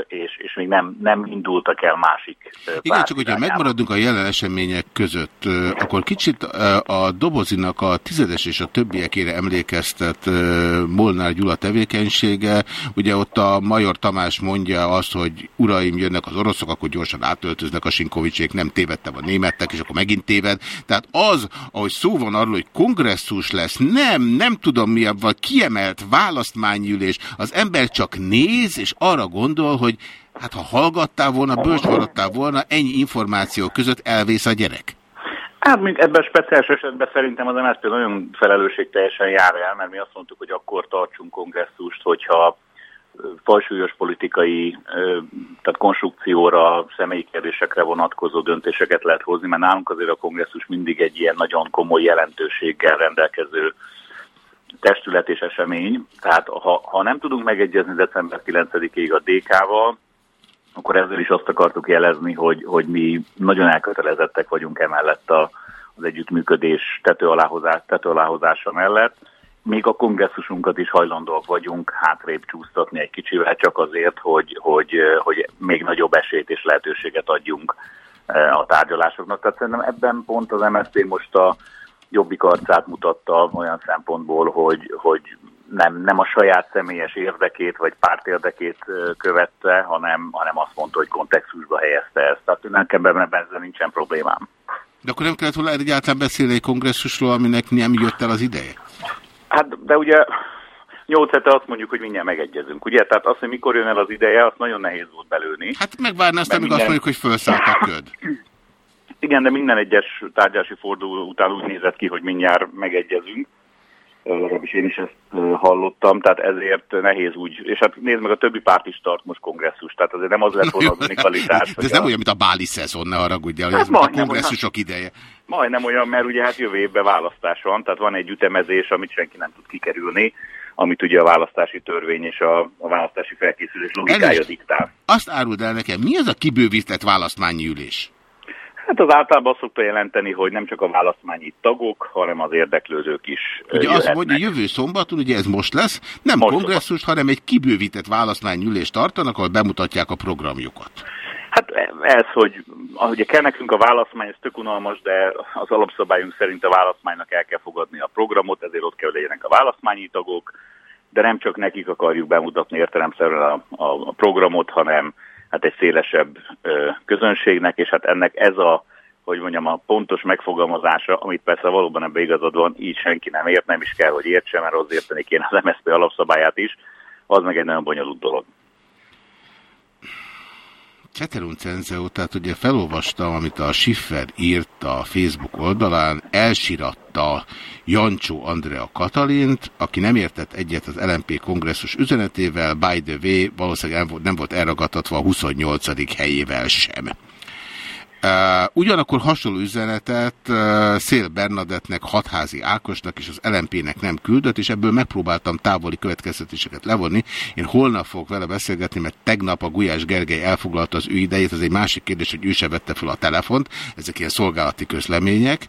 és, és még nem, nem indultak el másik Igen, csak hogyha megmaradunk a jelen események között, akkor kicsit a dobozinak a tizedes és a többiekére emlékeztet Molnár Gyula tevékenysége. Ugye ott a Major Tamás mondja azt, hogy uraim, jönnek az oroszok, akkor gyorsan átöltöznek a Sinkovicsék, nem tévedtem a németek, és akkor megint téved. Tehát az, ahogy szó van arról, hogy kongresszus lesz, nem, nem tudom mi vagy kiemelt választmányülés, az ember csak néz, és arra gondol, hogy Hát ha hallgattál volna, bölcs maradtál volna, ennyi információ között elvész a gyerek. Hát mint ebben a speciális esetben szerintem az MSZP nagyon felelősségteljesen jár el, mert mi azt mondtuk, hogy akkor tartsunk kongresszust, hogyha ö, fajsúlyos politikai, tehát konstrukcióra, személyi kérdésekre vonatkozó döntéseket lehet hozni, mert nálunk azért a kongresszus mindig egy ilyen nagyon komoly jelentőséggel rendelkező testület és esemény. Tehát ha, ha nem tudunk megegyezni december 9-ig a DK-val, akkor ezzel is azt akartuk jelezni, hogy, hogy mi nagyon elkötelezettek vagyunk emellett a, az együttműködés tetőaláhozás, tetőaláhozása mellett. Még a kongresszusunkat is hajlandóak vagyunk hátrébb csúsztatni egy kicsivel, csak azért, hogy, hogy, hogy még nagyobb esélyt és lehetőséget adjunk eh, a tárgyalásoknak. Tehát szerintem ebben pont az MSZP most a jobbik arcát mutatta olyan szempontból, hogy, hogy nem, nem a saját személyes érdekét vagy pártérdekét ö, követte, hanem, hanem azt mondta, hogy kontextusba helyezte ezt. Tehát nekem ebben nincsen problémám. De akkor nem kellett volna egyáltalán beszélni egy kongresszusról, aminek nem jött el az ideje? Hát, de ugye nyolc hete azt mondjuk, hogy mindjárt megegyezünk, ugye? Tehát azt, hogy mikor jön el az ideje, azt nagyon nehéz volt belőni. Hát megvárni Mert amíg azt minden- mondjuk, hogy felszállt a köd. Igen, de minden egyes tárgyási forduló után úgy nézett ki, hogy mindjárt megegyezünk. legalábbis én is ezt hallottam, tehát ezért nehéz úgy, és hát nézd meg, a többi párt is tart most kongresszus, tehát azért nem az lett volna az unikalitás. De ez nem olyan, mint a báli szezon, ne haragudjál, Hát ez a kongresszusok ideje. Majdnem olyan, mert ugye hát jövő évben választás van, tehát van egy ütemezés, amit senki nem tud kikerülni, amit ugye a választási törvény és a, a választási felkészülés logikája Elnézést. diktál. Azt áruld el nekem, mi az a kibővített választmányi ülés? Hát az általában azt szokta jelenteni, hogy nem csak a választmányi tagok, hanem az érdeklődők is ö, Ugye azt jöhetnek. mondja, jövő szombaton, ugye ez most lesz, nem Most kongresszus, hanem egy kibővített választmányülést tartanak, ahol bemutatják a programjukat. Hát ez, hogy ugye kell nekünk a választmány, ez tök unalmas, de az alapszabályunk szerint a választmánynak el kell fogadni a programot, ezért ott kell, legyenek a választmányi tagok, de nem csak nekik akarjuk bemutatni értelemszerűen a, a, a programot, hanem hát egy szélesebb közönségnek, és hát ennek ez a, hogy mondjam, a pontos megfogalmazása, amit persze valóban ebbe igazad van, így senki nem ért, nem is kell, hogy értse, mert az érteni kéne az MSZP alapszabályát is, az meg egy nagyon bonyolult dolog. Ceterum censeo, tehát ugye felolvastam, amit a Schiffer írt a Facebook oldalán, elsiratta Jancsó Andrea Katalint, aki nem értett egyet az LMP kongresszus üzenetével, by the way, valószínűleg nem volt elragadtatva a 28. helyével sem. Ugyanakkor hasonló üzenetet uh, Szél Bernadettnek, Hatházi Ákosnak és az LMP-nek nem küldött, és ebből megpróbáltam távoli következtetéseket levonni. Én holnap fogok vele beszélgetni, mert tegnap a Gulyás Gergely elfoglalta az ő idejét. Ez egy másik kérdés, hogy ő se vette fel a telefont. Ezek ilyen szolgálati közlemények.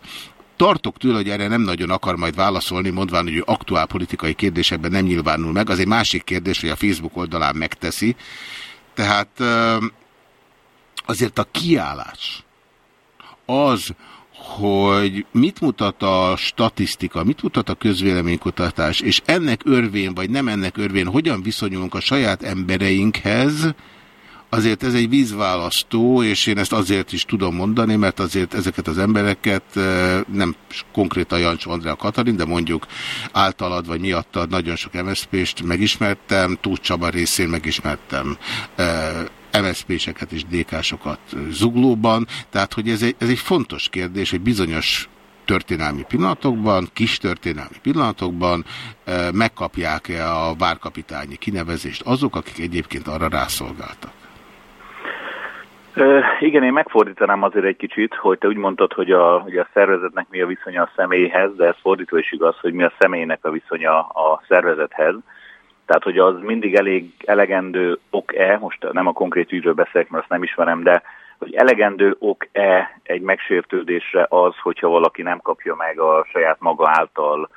Tartok tőle, hogy erre nem nagyon akar majd válaszolni, mondván, hogy ő aktuál politikai kérdésekben nem nyilvánul meg. Az egy másik kérdés, hogy a Facebook oldalán megteszi. Tehát azért a kiállás az, hogy mit mutat a statisztika, mit mutat a közvéleménykutatás, és ennek örvén, vagy nem ennek örvén, hogyan viszonyulunk a saját embereinkhez, azért ez egy vízválasztó, és én ezt azért is tudom mondani, mert azért ezeket az embereket eh, nem konkrétan Jancsó Andrea Katalin, de mondjuk általad vagy miattad nagyon sok MSZP-st megismertem, Tóth Csaba részén megismertem eh, MSZP-seket és DK-sokat zuglóban, tehát hogy ez egy, ez egy fontos kérdés, hogy bizonyos történelmi pillanatokban, kis történelmi pillanatokban eh, megkapják-e a várkapitányi kinevezést azok, akik egyébként arra rászolgáltak. Ö, igen, én megfordítanám azért egy kicsit, hogy te úgy mondtad, hogy a, hogy a szervezetnek mi a viszonya a személyhez, de ez fordítva is igaz, hogy mi a személynek a viszonya a szervezethez. Tehát, hogy az mindig elég elegendő ok-e, most nem a konkrét ügyről beszélek, mert azt nem ismerem, de hogy elegendő ok-e egy megsértődésre az, hogyha valaki nem kapja meg a saját maga által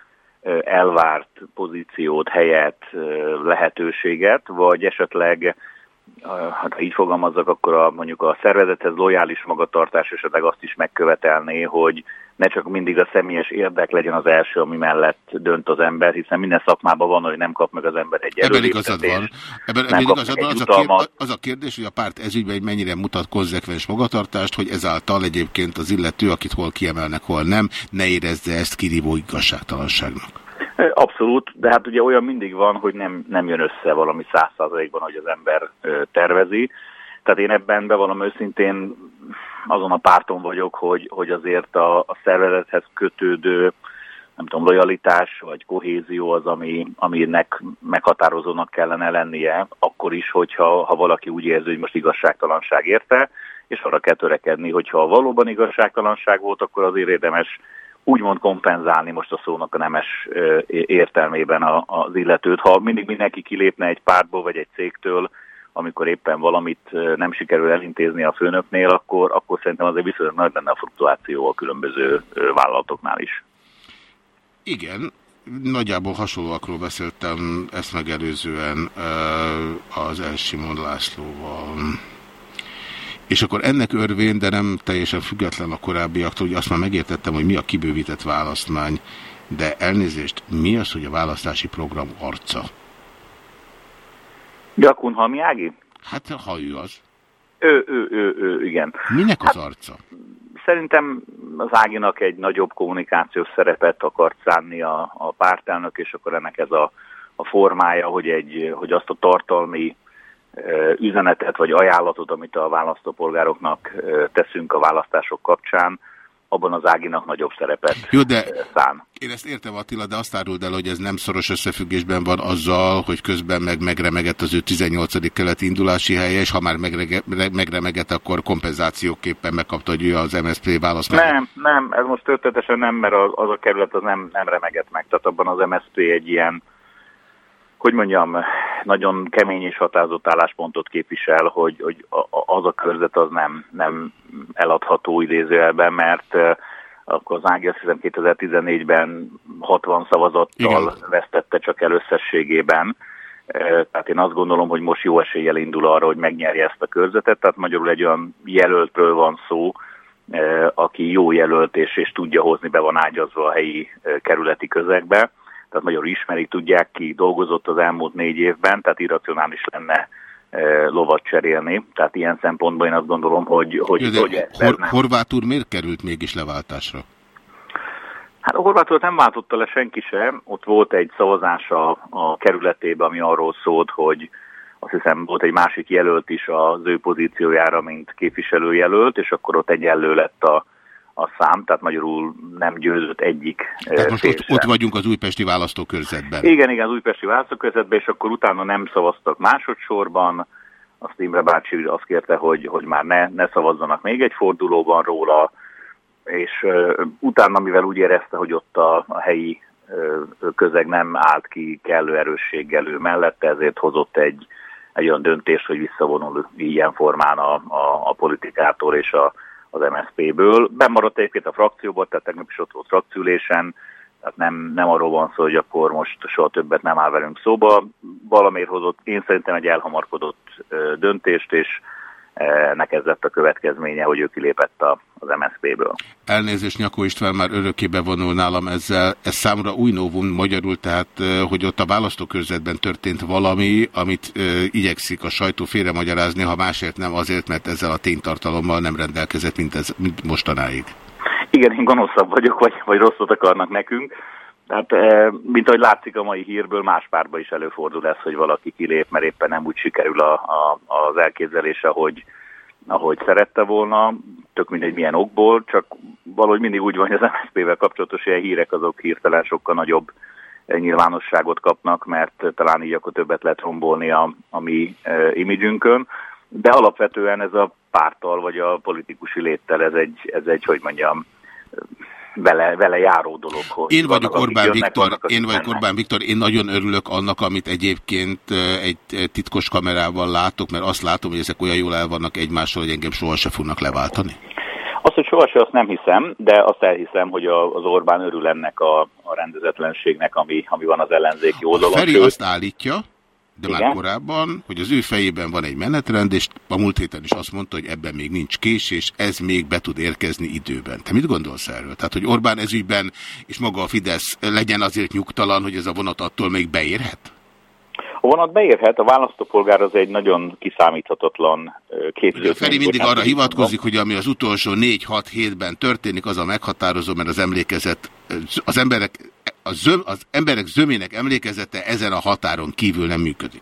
elvárt pozíciót, helyet, lehetőséget, vagy esetleg ha így fogalmazzak, akkor a, mondjuk a szervezethez lojális magatartás esetleg azt is megkövetelné, hogy ne csak mindig a személyes érdek legyen az első, ami mellett dönt az ember, hiszen minden szakmában van, hogy nem kap meg az ember egy Ebben igazad van. Ebben, ebben igazad van. Az a, kér, jutalmat. az a kérdés, hogy a párt ezügyben mennyire mutat konzekvens magatartást, hogy ezáltal egyébként az illető, akit hol kiemelnek, hol nem, ne érezze ezt kirívó igazságtalanságnak. Abszolút, de hát ugye olyan mindig van, hogy nem, nem jön össze valami száz százalékban, hogy az ember tervezi. Tehát én ebben bevallom őszintén azon a párton vagyok, hogy, hogy azért a, a szervezethez kötődő nem tudom, lojalitás vagy kohézió az, ami, aminek meghatározónak kellene lennie, akkor is, hogyha ha valaki úgy érzi, hogy most igazságtalanság érte, és arra kell törekedni, hogyha valóban igazságtalanság volt, akkor azért érdemes úgymond kompenzálni most a szónak a nemes értelmében az illetőt. Ha mindig mindenki kilépne egy pártból vagy egy cégtől, amikor éppen valamit nem sikerül elintézni a főnöknél, akkor, akkor szerintem azért viszonylag nagy lenne a fluktuáció a különböző vállalatoknál is. Igen, nagyjából hasonlóakról beszéltem ezt megelőzően az Elsimon Lászlóval. És akkor ennek örvén, de nem teljesen független a korábbiaktól, hogy azt már megértettem, hogy mi a kibővített választmány, de elnézést, mi az, hogy a választási program arca? Gyakun Halmi Ági? Hát, ha ő az. Ő, ő, ő, ő, igen. Minek az arca? Szerintem az Áginak egy nagyobb kommunikációs szerepet akart szánni a, a pártelnök, és akkor ennek ez a, a formája, hogy, egy, hogy azt a tartalmi üzenetet vagy ajánlatot, amit a választópolgároknak teszünk a választások kapcsán, abban az Áginak nagyobb szerepet Jó, de szán. én ezt értem Attila, de azt áruld el, hogy ez nem szoros összefüggésben van azzal, hogy közben meg megremegett az ő 18. keleti indulási helye, és ha már megrege, megremegett, akkor kompenzációképpen megkapta, hogy ő az MSZP választ. Nem, nem, ez most történetesen nem, mert az, az a kerület az nem, nem remegett meg. Tehát abban az MSZP egy ilyen, hogy mondjam, nagyon kemény és határozott álláspontot képvisel, hogy, hogy az a körzet az nem, nem eladható idézőjelben, mert akkor az Ági azt hiszem 2014-ben 60 szavazattal Igen. vesztette csak el összességében. Eh, Tehát én azt gondolom, hogy most jó eséllyel indul arra, hogy megnyerje ezt a körzetet. Tehát magyarul egy olyan jelöltről van szó, aki jó jelölt és, és tudja hozni, be van ágyazva a helyi kerületi közegbe. Tehát magyarul ismerik, tudják ki, dolgozott az elmúlt négy évben, tehát irracionális lenne eh, lovat cserélni. Tehát ilyen szempontból én azt gondolom, hogy, hogy, Jó, hogy Hor. Horváth úr miért került mégis leváltásra? Hát a Horvátot nem váltotta le senki sem. Ott volt egy szavazás a, a kerületében, ami arról szólt, hogy azt hiszem volt egy másik jelölt is az ő pozíciójára, mint képviselőjelölt, és akkor ott egyenlő lett a, a szám, tehát magyarul nem győzött egyik eh, Tehát most ott, ott vagyunk az újpesti választókörzetben. Igen, igen, az újpesti választókörzetben, és akkor utána nem szavaztak másodszorban. Azt Imre bácsi azt kérte, hogy, hogy már ne, ne szavazzanak még egy fordulóban róla, és uh, utána, mivel úgy érezte, hogy ott a, a helyi uh, közeg nem állt ki kellő erősséggel ő mellette, ezért hozott egy, egy olyan döntést, hogy visszavonul ilyen formán a, a, a politikától és a, az MSZP-ből. Bemaradt egyébként a frakcióban, tehát tegnap is ott volt frakciülésen, tehát nem, nem arról van szó, hogy akkor most soha többet nem áll velünk szóba. Valamiért hozott én szerintem egy elhamarkodott döntést, és ennek ez lett a következménye, hogy ő kilépett a, az MSZP-ből. Elnézést, Nyakó István már örökké bevonul nálam ezzel. Ez számomra új novum magyarul, tehát eh, hogy ott a választókörzetben történt valami, amit ö, igyekszik a sajtó félremagyarázni, ha másért nem azért, mert ezzel a ténytartalommal nem rendelkezett, mint, ez, mint mostanáig. Igen, én gonoszabb vagyok, vagy, vagy rosszat akarnak nekünk. Tehát, eh, mint ahogy látszik a mai hírből, más párba is előfordul ez, hogy valaki kilép, mert éppen nem úgy sikerül a, a, az elképzelése, hogy ahogy szerette volna, tök mindegy milyen okból, csak valahogy mindig úgy van, hogy az MSZP-vel kapcsolatos ilyen hírek azok hirtelen sokkal nagyobb eh, nyilvánosságot kapnak, mert talán így akkor többet lehet rombolni a, a mi e, imidzsünkön. De alapvetően ez a párttal vagy a politikusi léttel, ez egy, ez egy hogy mondjam, vele, vele járó dolog. Hogy Én vagyok akik Orbán Viktor, akik én vagyok. Orbán Viktor, én nagyon örülök annak, amit egyébként egy titkos kamerával látok, mert azt látom, hogy ezek olyan jól el vannak egymással, hogy engem soha se fognak leváltani. Azt, hogy sohasem, azt nem hiszem, de azt elhiszem, hogy a, az Orbán örül ennek a, a rendezetlenségnek, ami, ami van az ellenzéki oldalon. Feri azt állítja, de már Igen? korábban, hogy az ő fejében van egy menetrend, és a múlt héten is azt mondta, hogy ebben még nincs késés, ez még be tud érkezni időben. Te mit gondolsz erről? Tehát, hogy Orbán ezügyben és maga a Fidesz legyen azért nyugtalan, hogy ez a vonat attól még beérhet? a vonat beérhet, a választópolgár az egy nagyon kiszámíthatatlan képződmény. Feri mindig arra hivatkozik, hogy ami az utolsó 4-6 hétben történik, az a meghatározó, mert az emlékezet, az emberek, a zöm, az emberek zömének emlékezete ezen a határon kívül nem működik.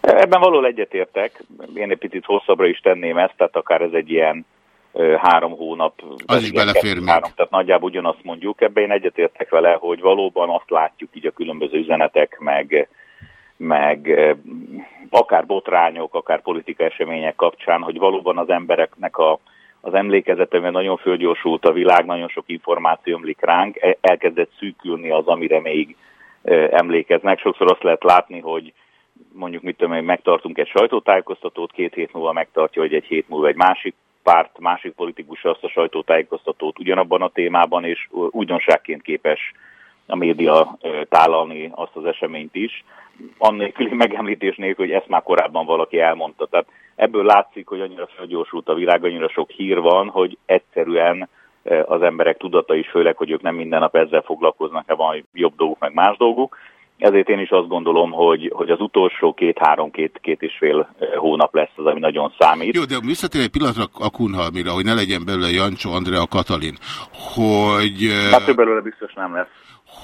Ebben való egyetértek, én egy picit hosszabbra is tenném ezt, tehát akár ez egy ilyen ö, három hónap. Az is belefér még. három, tehát nagyjából ugyanazt mondjuk. Ebben én egyetértek vele, hogy valóban azt látjuk így a különböző üzenetek, meg, meg akár botrányok, akár politikai események kapcsán, hogy valóban az embereknek a, az emlékezete, mert nagyon fölgyorsult a világ, nagyon sok információ ömlik ránk, e- elkezdett szűkülni az, amire még emlékeznek. Sokszor azt lehet látni, hogy mondjuk mit tudom megtartunk egy sajtótájékoztatót, két hét múlva megtartja, hogy egy hét múlva egy másik párt, másik politikus azt a sajtótájékoztatót ugyanabban a témában, és újdonságként képes a média tálalni azt az eseményt is, annélküli megemlítés nélkül, hogy ezt már korábban valaki elmondta. Tehát ebből látszik, hogy annyira felgyorsult a világ, annyira sok hír van, hogy egyszerűen ö, az emberek tudata is, főleg, hogy ők nem minden nap ezzel foglalkoznak, van jobb dolguk, meg más dolguk. Ezért én is azt gondolom, hogy, hogy az utolsó két-három, két, két és fél ö, hónap lesz az, ami nagyon számít. Jó, de visszatér egy pillanatra a Kunhalmira, hogy ne legyen belőle Jancsó, Andrea, Katalin, hogy, Hát több belőle biztos nem lesz.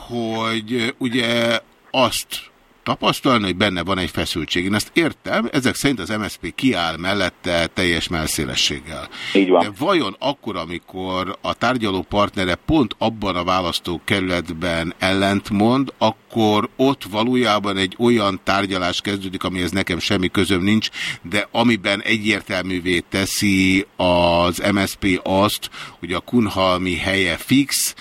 hogy ugye azt tapasztalni, hogy benne van egy feszültség. Én ezt értem, ezek szerint az MSZP kiáll mellette teljes melszélességgel. Így van. De vajon akkor, amikor a tárgyaló partnere pont abban a választókerületben ellentmond, akkor ott valójában egy olyan tárgyalás kezdődik, amihez nekem semmi közöm nincs, de amiben egyértelművé teszi az MSP azt, hogy a Kunhalmi helye fix,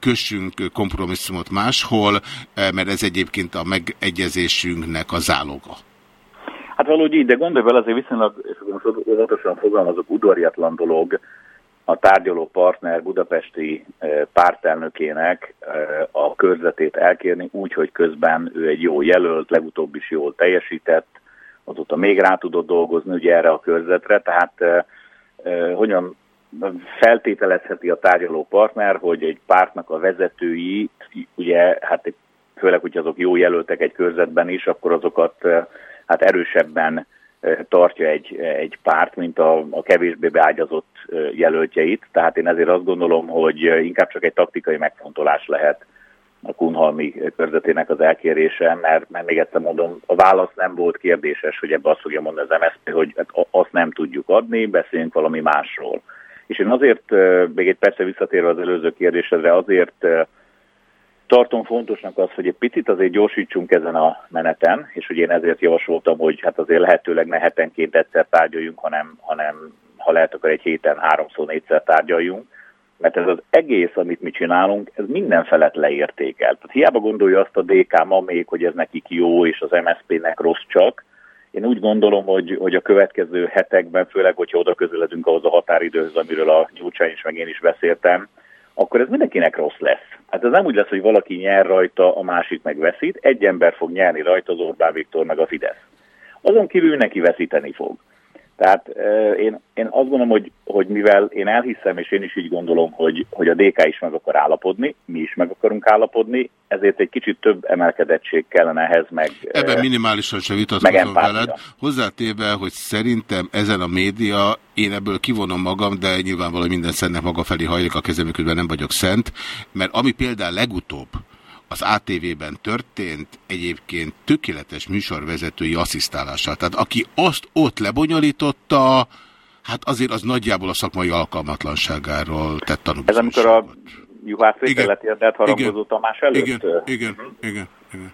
kössünk kompromisszumot máshol, mert ez egyébként a megegyezésünknek a záloga. Hát valahogy így, de gondolj vele, azért viszonylag, és most óvatosan fogalmazok, udvariatlan dolog a tárgyaló partner budapesti eh, pártelnökének eh, a körzetét elkérni úgy, hogy közben ő egy jó jelölt, legutóbb is jól teljesített, azóta még rá tudott dolgozni ugye erre a körzetre, tehát eh, hogyan feltételezheti a tárgyaló partner, hogy egy pártnak a vezetői, ugye, hát főleg, hogy azok jó jelöltek egy körzetben is, akkor azokat hát erősebben tartja egy, egy párt, mint a, a kevésbé beágyazott jelöltjeit. Tehát én ezért azt gondolom, hogy inkább csak egy taktikai megfontolás lehet a Kunhalmi körzetének az elkérése, mert, mert még egyszer mondom, a válasz nem volt kérdéses, hogy ebbe azt fogja mondani az MSZP, hogy hát azt nem tudjuk adni, beszéljünk valami másról. És én azért, még egy persze visszatérve az előző kérdésedre, azért tartom fontosnak az, hogy egy picit azért gyorsítsunk ezen a meneten, és hogy én ezért javasoltam, hogy hát azért lehetőleg ne hetenként egyszer tárgyaljunk, hanem, hanem ha lehet, akkor egy héten háromszor, négyszer tárgyaljunk, mert ez az egész, amit mi csinálunk, ez minden felett leértékel. Tehát hiába gondolja azt a DK ma még, hogy ez nekik jó, és az MSZP-nek rossz csak. Én úgy gondolom, hogy, hogy a következő hetekben, főleg, hogyha oda közeledünk ahhoz a határidőhöz, amiről a Gyurcsány is meg én is beszéltem, akkor ez mindenkinek rossz lesz. Hát ez nem úgy lesz, hogy valaki nyer rajta, a másik meg veszít. Egy ember fog nyerni rajta, az Orbán Viktor meg a Fidesz. Azon kívül neki veszíteni fog. Tehát én, én azt gondolom, hogy, hogy mivel én elhiszem, és én is így gondolom, hogy, hogy a DK is meg akar állapodni, mi is meg akarunk állapodni, ezért egy kicsit több emelkedettség kellene ehhez meg. Ebben minimálisan sem vitatkozom veled. Hozzátéve, hogy szerintem ezen a média, én ebből kivonom magam, de nyilvánvalóan minden szennek maga felé hajlik a kezem, nem vagyok szent, mert ami például legutóbb az ATV-ben történt egyébként tökéletes műsorvezetői asszisztálással. Tehát aki azt ott lebonyolította, hát azért az nagyjából a szakmai alkalmatlanságáról tett tanulmányt. Ez amikor a Juhász Vételet érdelt harangozó Tamás előtt? Igen, igen, igen.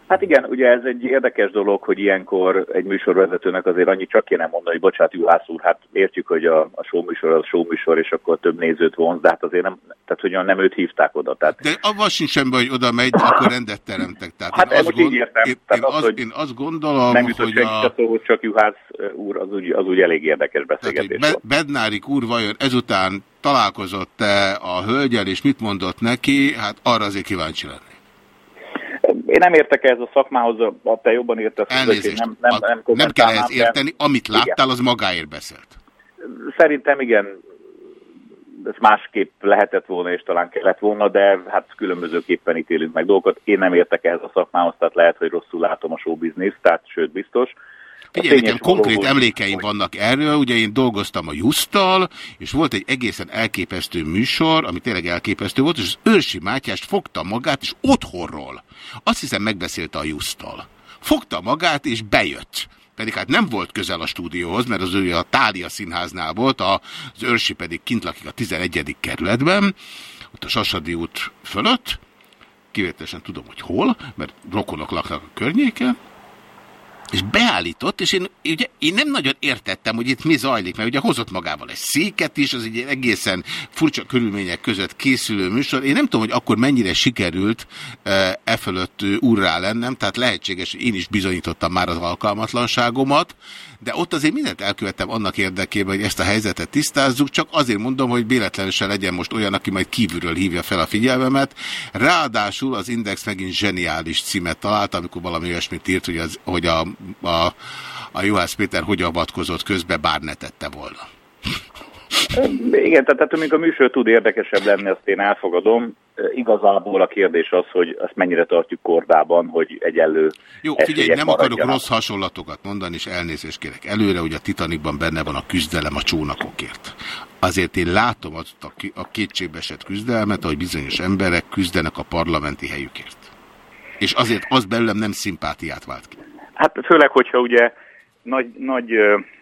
Hát igen, ugye ez egy érdekes dolog, hogy ilyenkor egy műsorvezetőnek azért annyit csak kéne mondani, hogy bocsánat, Juhász úr, hát értjük, hogy a, a showműsor az showműsor, és akkor több nézőt vonz, de hát azért nem, tehát hogy nem őt hívták oda. Tehát... De avval sincs semmi, hogy oda megy, akkor rendet teremtek. Tehát hát én, azt gond... így értem. Én, én, az, az, én azt gondolom, nem hogy a... Szó, csak Juhász úr, az úgy, az úgy elég érdekes beszélgetés tehát, Bednárik úr vajon ezután találkozott-e a hölgyel, és mit mondott neki, hát arra azért kíváncsi lenni. Én nem értek ehhez a szakmához, a te jobban érted. Elnézést, nem, nem, nem, nem kell ehhez érteni, amit láttál, igen. az magáért beszélt. Szerintem igen, ez másképp lehetett volna, és talán kellett volna, de hát különbözőképpen ítélünk meg dolgokat. Én nem értek ehhez a szakmához, tehát lehet, hogy rosszul látom a showbiznisz, tehát sőt biztos. Figyelj, nekem konkrét emlékeim vannak erről, ugye én dolgoztam a Jusztal, és volt egy egészen elképesztő műsor, ami tényleg elképesztő volt, és az Őrsi Mátyást fogta magát, és otthonról, azt hiszem megbeszélte a Jusztal. Fogta magát, és bejött. Pedig hát nem volt közel a stúdióhoz, mert az ő a Tália színháznál volt, az őrsi pedig kint lakik a 11. kerületben, ott a Sasadi út fölött, kivételesen tudom, hogy hol, mert rokonok laknak a környéken, és beállított, és én, ugye, én nem nagyon értettem, hogy itt mi zajlik, mert ugye hozott magával egy széket is, az egy egészen furcsa körülmények között készülő műsor. Én nem tudom, hogy akkor mennyire sikerült e fölött urrá lennem, tehát lehetséges, hogy én is bizonyítottam már az alkalmatlanságomat, de ott azért mindent elkövettem annak érdekében, hogy ezt a helyzetet tisztázzuk, csak azért mondom, hogy véletlenül se legyen most olyan, aki majd kívülről hívja fel a figyelmemet. Ráadásul az Index megint zseniális címet talált, amikor valami olyasmit írt, hogy, az, hogy a, a, a Juhász Péter hogy avatkozott közbe, bár ne tette volna. Igen, tehát amikor a műsor tud érdekesebb lenni, azt én elfogadom. Igazából a kérdés az, hogy azt mennyire tartjuk kordában, hogy egyenlő Jó, figyelj, nem akarok rossz hasonlatokat mondani, és elnézést kérek előre, hogy a Titanicban benne van a küzdelem a csónakokért. Azért én látom azt a kétségbeesett küzdelmet, ahogy bizonyos emberek küzdenek a parlamenti helyükért. és azért az belőlem nem szimpátiát vált ki. Hát főleg, hogyha ugye nagy, nagy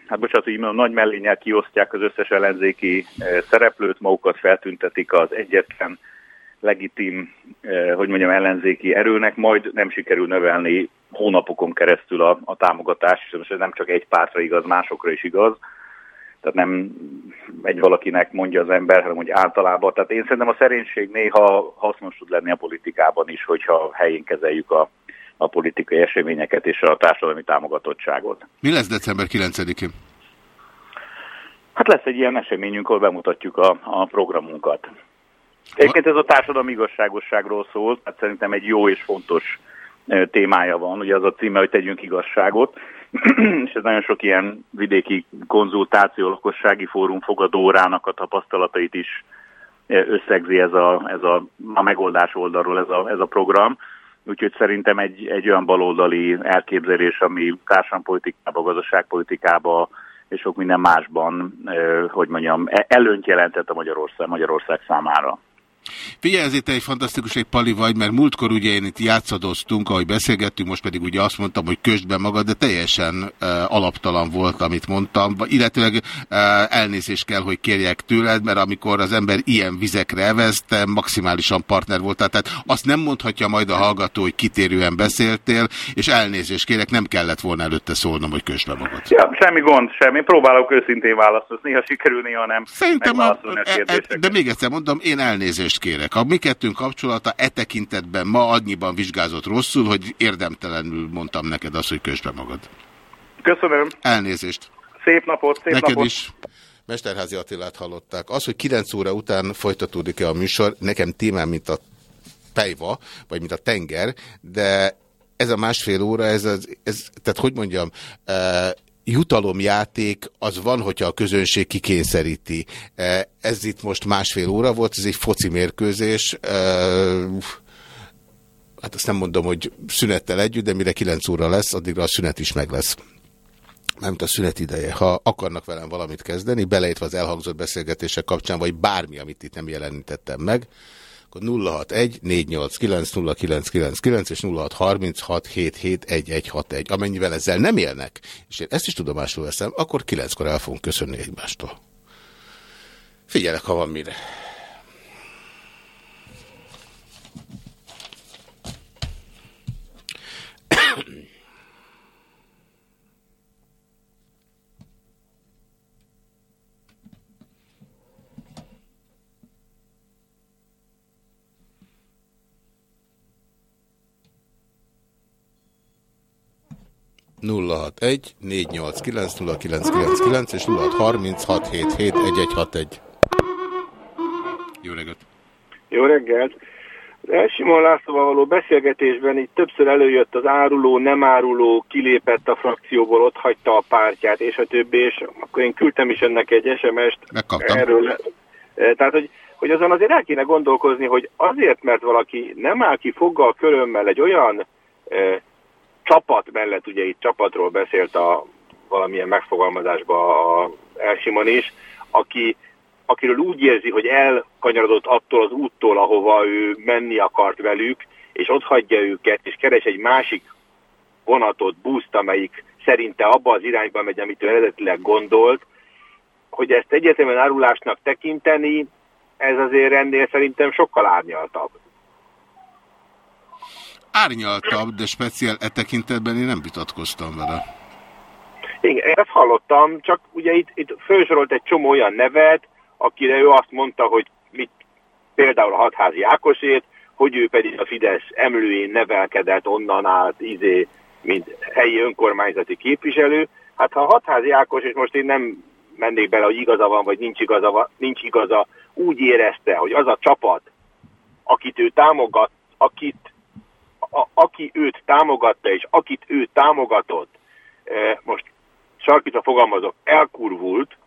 hát bocsánat, hogy mondom, nagy mellénnyel kiosztják az összes ellenzéki ö, szereplőt, magukat feltüntetik az egyetlen legitim, ö, hogy mondjam, ellenzéki erőnek, majd nem sikerül növelni hónapokon keresztül a, a támogatás, és ez nem csak egy pártra igaz, másokra is igaz. Tehát nem egy valakinek mondja az ember, hanem hogy általában. Tehát én szerintem a szerénység néha hasznos tud lenni a politikában is, hogyha helyén kezeljük a, a politikai eseményeket és a társadalmi támogatottságot. Mi lesz december 9-én? Hát lesz egy ilyen eseményünk, ahol bemutatjuk a, a programunkat. Egyébként ez a társadalmi igazságosságról szól, tehát szerintem egy jó és fontos témája van. Ugye az a címe, hogy tegyünk igazságot, és ez nagyon sok ilyen vidéki konzultáció, lakossági fórum fogadórának a tapasztalatait is összegzi ez a, ez a, a megoldás oldalról ez a, ez a program. Úgyhogy szerintem egy, egy olyan baloldali elképzelés, ami társadalompolitikába, gazdaságpolitikába és sok minden másban, hogy mondjam, e- előnyt jelentett a Magyarország, Magyarország számára. Figyelj, ezért egy fantasztikus egy pali vagy, mert múltkor ugye én itt játszadoztunk, ahogy beszélgettünk, most pedig ugye azt mondtam, hogy kösd be magad, de teljesen uh, alaptalan volt, amit mondtam, illetőleg uh, elnézést kell, hogy kérjek tőled, mert amikor az ember ilyen vizekre evez, te maximálisan partner voltál, tehát azt nem mondhatja majd a hallgató, hogy kitérően beszéltél, és elnézést kérek, nem kellett volna előtte szólnom, hogy kösd be magad. Ja, semmi gond, semmi. Próbálok őszintén válaszolni. Néha sikerül, néha nem. Szerintem, a, a e, e, de még egyszer mondom, én elnézést kérek. A mi kettőnk kapcsolata e tekintetben ma annyiban vizsgázott rosszul, hogy érdemtelenül mondtam neked azt, hogy kösd be magad. Köszönöm. Elnézést. Szép napot, szép Neked napot. is. Mesterházi Attilát hallották. Az, hogy 9 óra után folytatódik-e a műsor, nekem témám, mint a pejva, vagy mint a tenger, de ez a másfél óra, ez, az, ez tehát hogy mondjam, uh, jutalomjáték az van, hogyha a közönség kikényszeríti. Uh, ez itt most másfél óra volt, ez egy foci mérkőzés, uh, hát azt nem mondom, hogy szünettel együtt, de mire 9 óra lesz, addigra a szünet is meg lesz mármint a szünet ideje. Ha akarnak velem valamit kezdeni, beleértve az elhangzott beszélgetések kapcsán, vagy bármi, amit itt nem jelenítettem meg, akkor 061 489 0999 és 0636 771161. Amennyivel ezzel nem élnek, és én ezt is tudomásul veszem, akkor kilenckor el fogunk köszönni egymástól. Figyelek, ha van mire. 061 489 0999 és 0636771161. Jó reggelt! Jó reggelt! Az Elsimon Lászlóval való beszélgetésben így többször előjött az áruló, nem áruló, kilépett a frakcióból, ott hagyta a pártját, és a többi, és akkor én küldtem is önnek egy SMS-t erről. Eh, tehát, hogy, hogy azon azért el kéne gondolkozni, hogy azért, mert valaki nem áll ki foggal körömmel egy olyan eh, csapat mellett, ugye itt csapatról beszélt a valamilyen megfogalmazásban a Elsimon is, aki, akiről úgy érzi, hogy elkanyarodott attól az úttól, ahova ő menni akart velük, és ott hagyja őket, és keres egy másik vonatot, buszt, amelyik szerinte abba az irányba megy, amit ő eredetileg gondolt, hogy ezt egyetemen árulásnak tekinteni, ez azért ennél szerintem sokkal árnyaltabb. Árnyaltabb, de speciál e tekintetben én nem vitatkoztam vele. Igen, ezt hallottam, csak ugye itt, itt felsorolt egy csomó olyan nevet, akire ő azt mondta, hogy mit, például a hatházi Ákosét, hogy ő pedig a Fidesz emlőjén nevelkedett onnan át, izé, mint helyi önkormányzati képviselő. Hát ha a hatházi Ákos, és most én nem mennék bele, hogy igaza van, vagy nincs igaza, nincs igaza, úgy érezte, hogy az a csapat, akit ő támogat, akit, a, aki őt támogatta, és akit ő támogatott, eh, most sarkítva fogalmazok, elkurvult,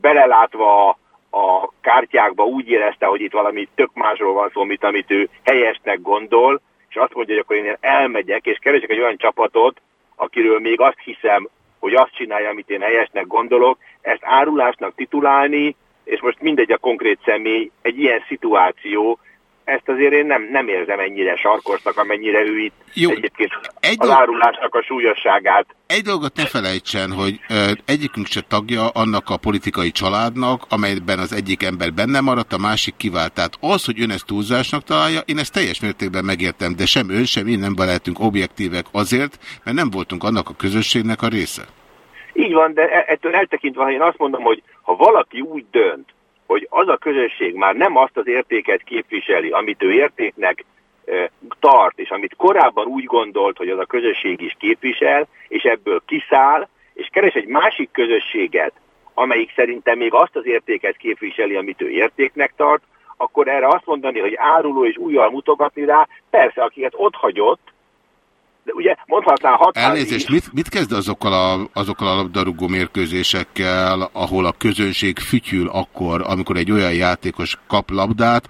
belelátva a, a kártyákba úgy érezte, hogy itt valami tök másról van szó, mint amit ő helyesnek gondol, és azt mondja, hogy akkor én elmegyek, és keresek egy olyan csapatot, akiről még azt hiszem, hogy azt csinálja, amit én helyesnek gondolok, ezt árulásnak titulálni, és most mindegy a konkrét személy, egy ilyen szituáció ezt azért én nem, nem érzem ennyire sarkosnak, amennyire ő itt Jó. egyébként Egy az árulásnak a súlyosságát. Egy dolgot ne felejtsen, hogy ö, egyikünk se tagja annak a politikai családnak, amelyben az egyik ember benne maradt, a másik kivált. Tehát az, hogy ön ezt túlzásnak találja, én ezt teljes mértékben megértem, de sem ön, sem én nem lehetünk objektívek azért, mert nem voltunk annak a közösségnek a része. Így van, de e- ettől eltekintve, ha én azt mondom, hogy ha valaki úgy dönt, hogy az a közösség már nem azt az értéket képviseli, amit ő értéknek tart, és amit korábban úgy gondolt, hogy az a közösség is képvisel, és ebből kiszáll, és keres egy másik közösséget, amelyik szerintem még azt az értéket képviseli, amit ő értéknek tart, akkor erre azt mondani, hogy áruló és újjal mutogatni rá, persze, akiket ott hagyott, de ugye mondhatná hat Elnézést, mit, mit kezd azokkal a, azokkal a labdarúgó mérkőzésekkel, ahol a közönség fütyül akkor, amikor egy olyan játékos kap labdát,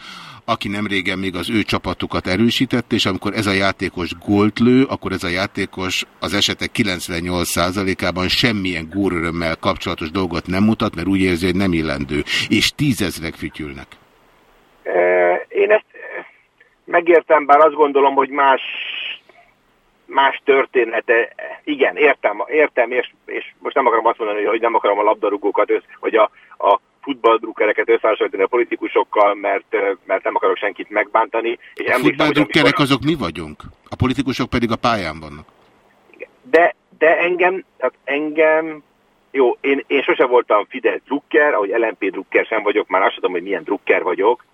aki nem régen még az ő csapatukat erősítette, és amikor ez a játékos gólt lő, akkor ez a játékos az esetek 98%-ában semmilyen górörömmel kapcsolatos dolgot nem mutat, mert úgy érzi, hogy nem illendő. És tízezrek fütyülnek. Én ezt megértem, bár azt gondolom, hogy más, más története, igen, értem, értem, és, és most nem akarom azt mondani, hogy nem akarom a labdarúgókat, össz, vagy a, a futballdrukkereket összehasonlítani a politikusokkal, mert, mert nem akarok senkit megbántani. És A hogy futballdrukkerek amikor- azok mi vagyunk? A politikusok pedig a pályán vannak. de, de engem, tehát engem, jó, én, én sose voltam Fidesz drukker, ahogy LNP drukker sem vagyok, már azt tudom, hogy milyen drukker vagyok.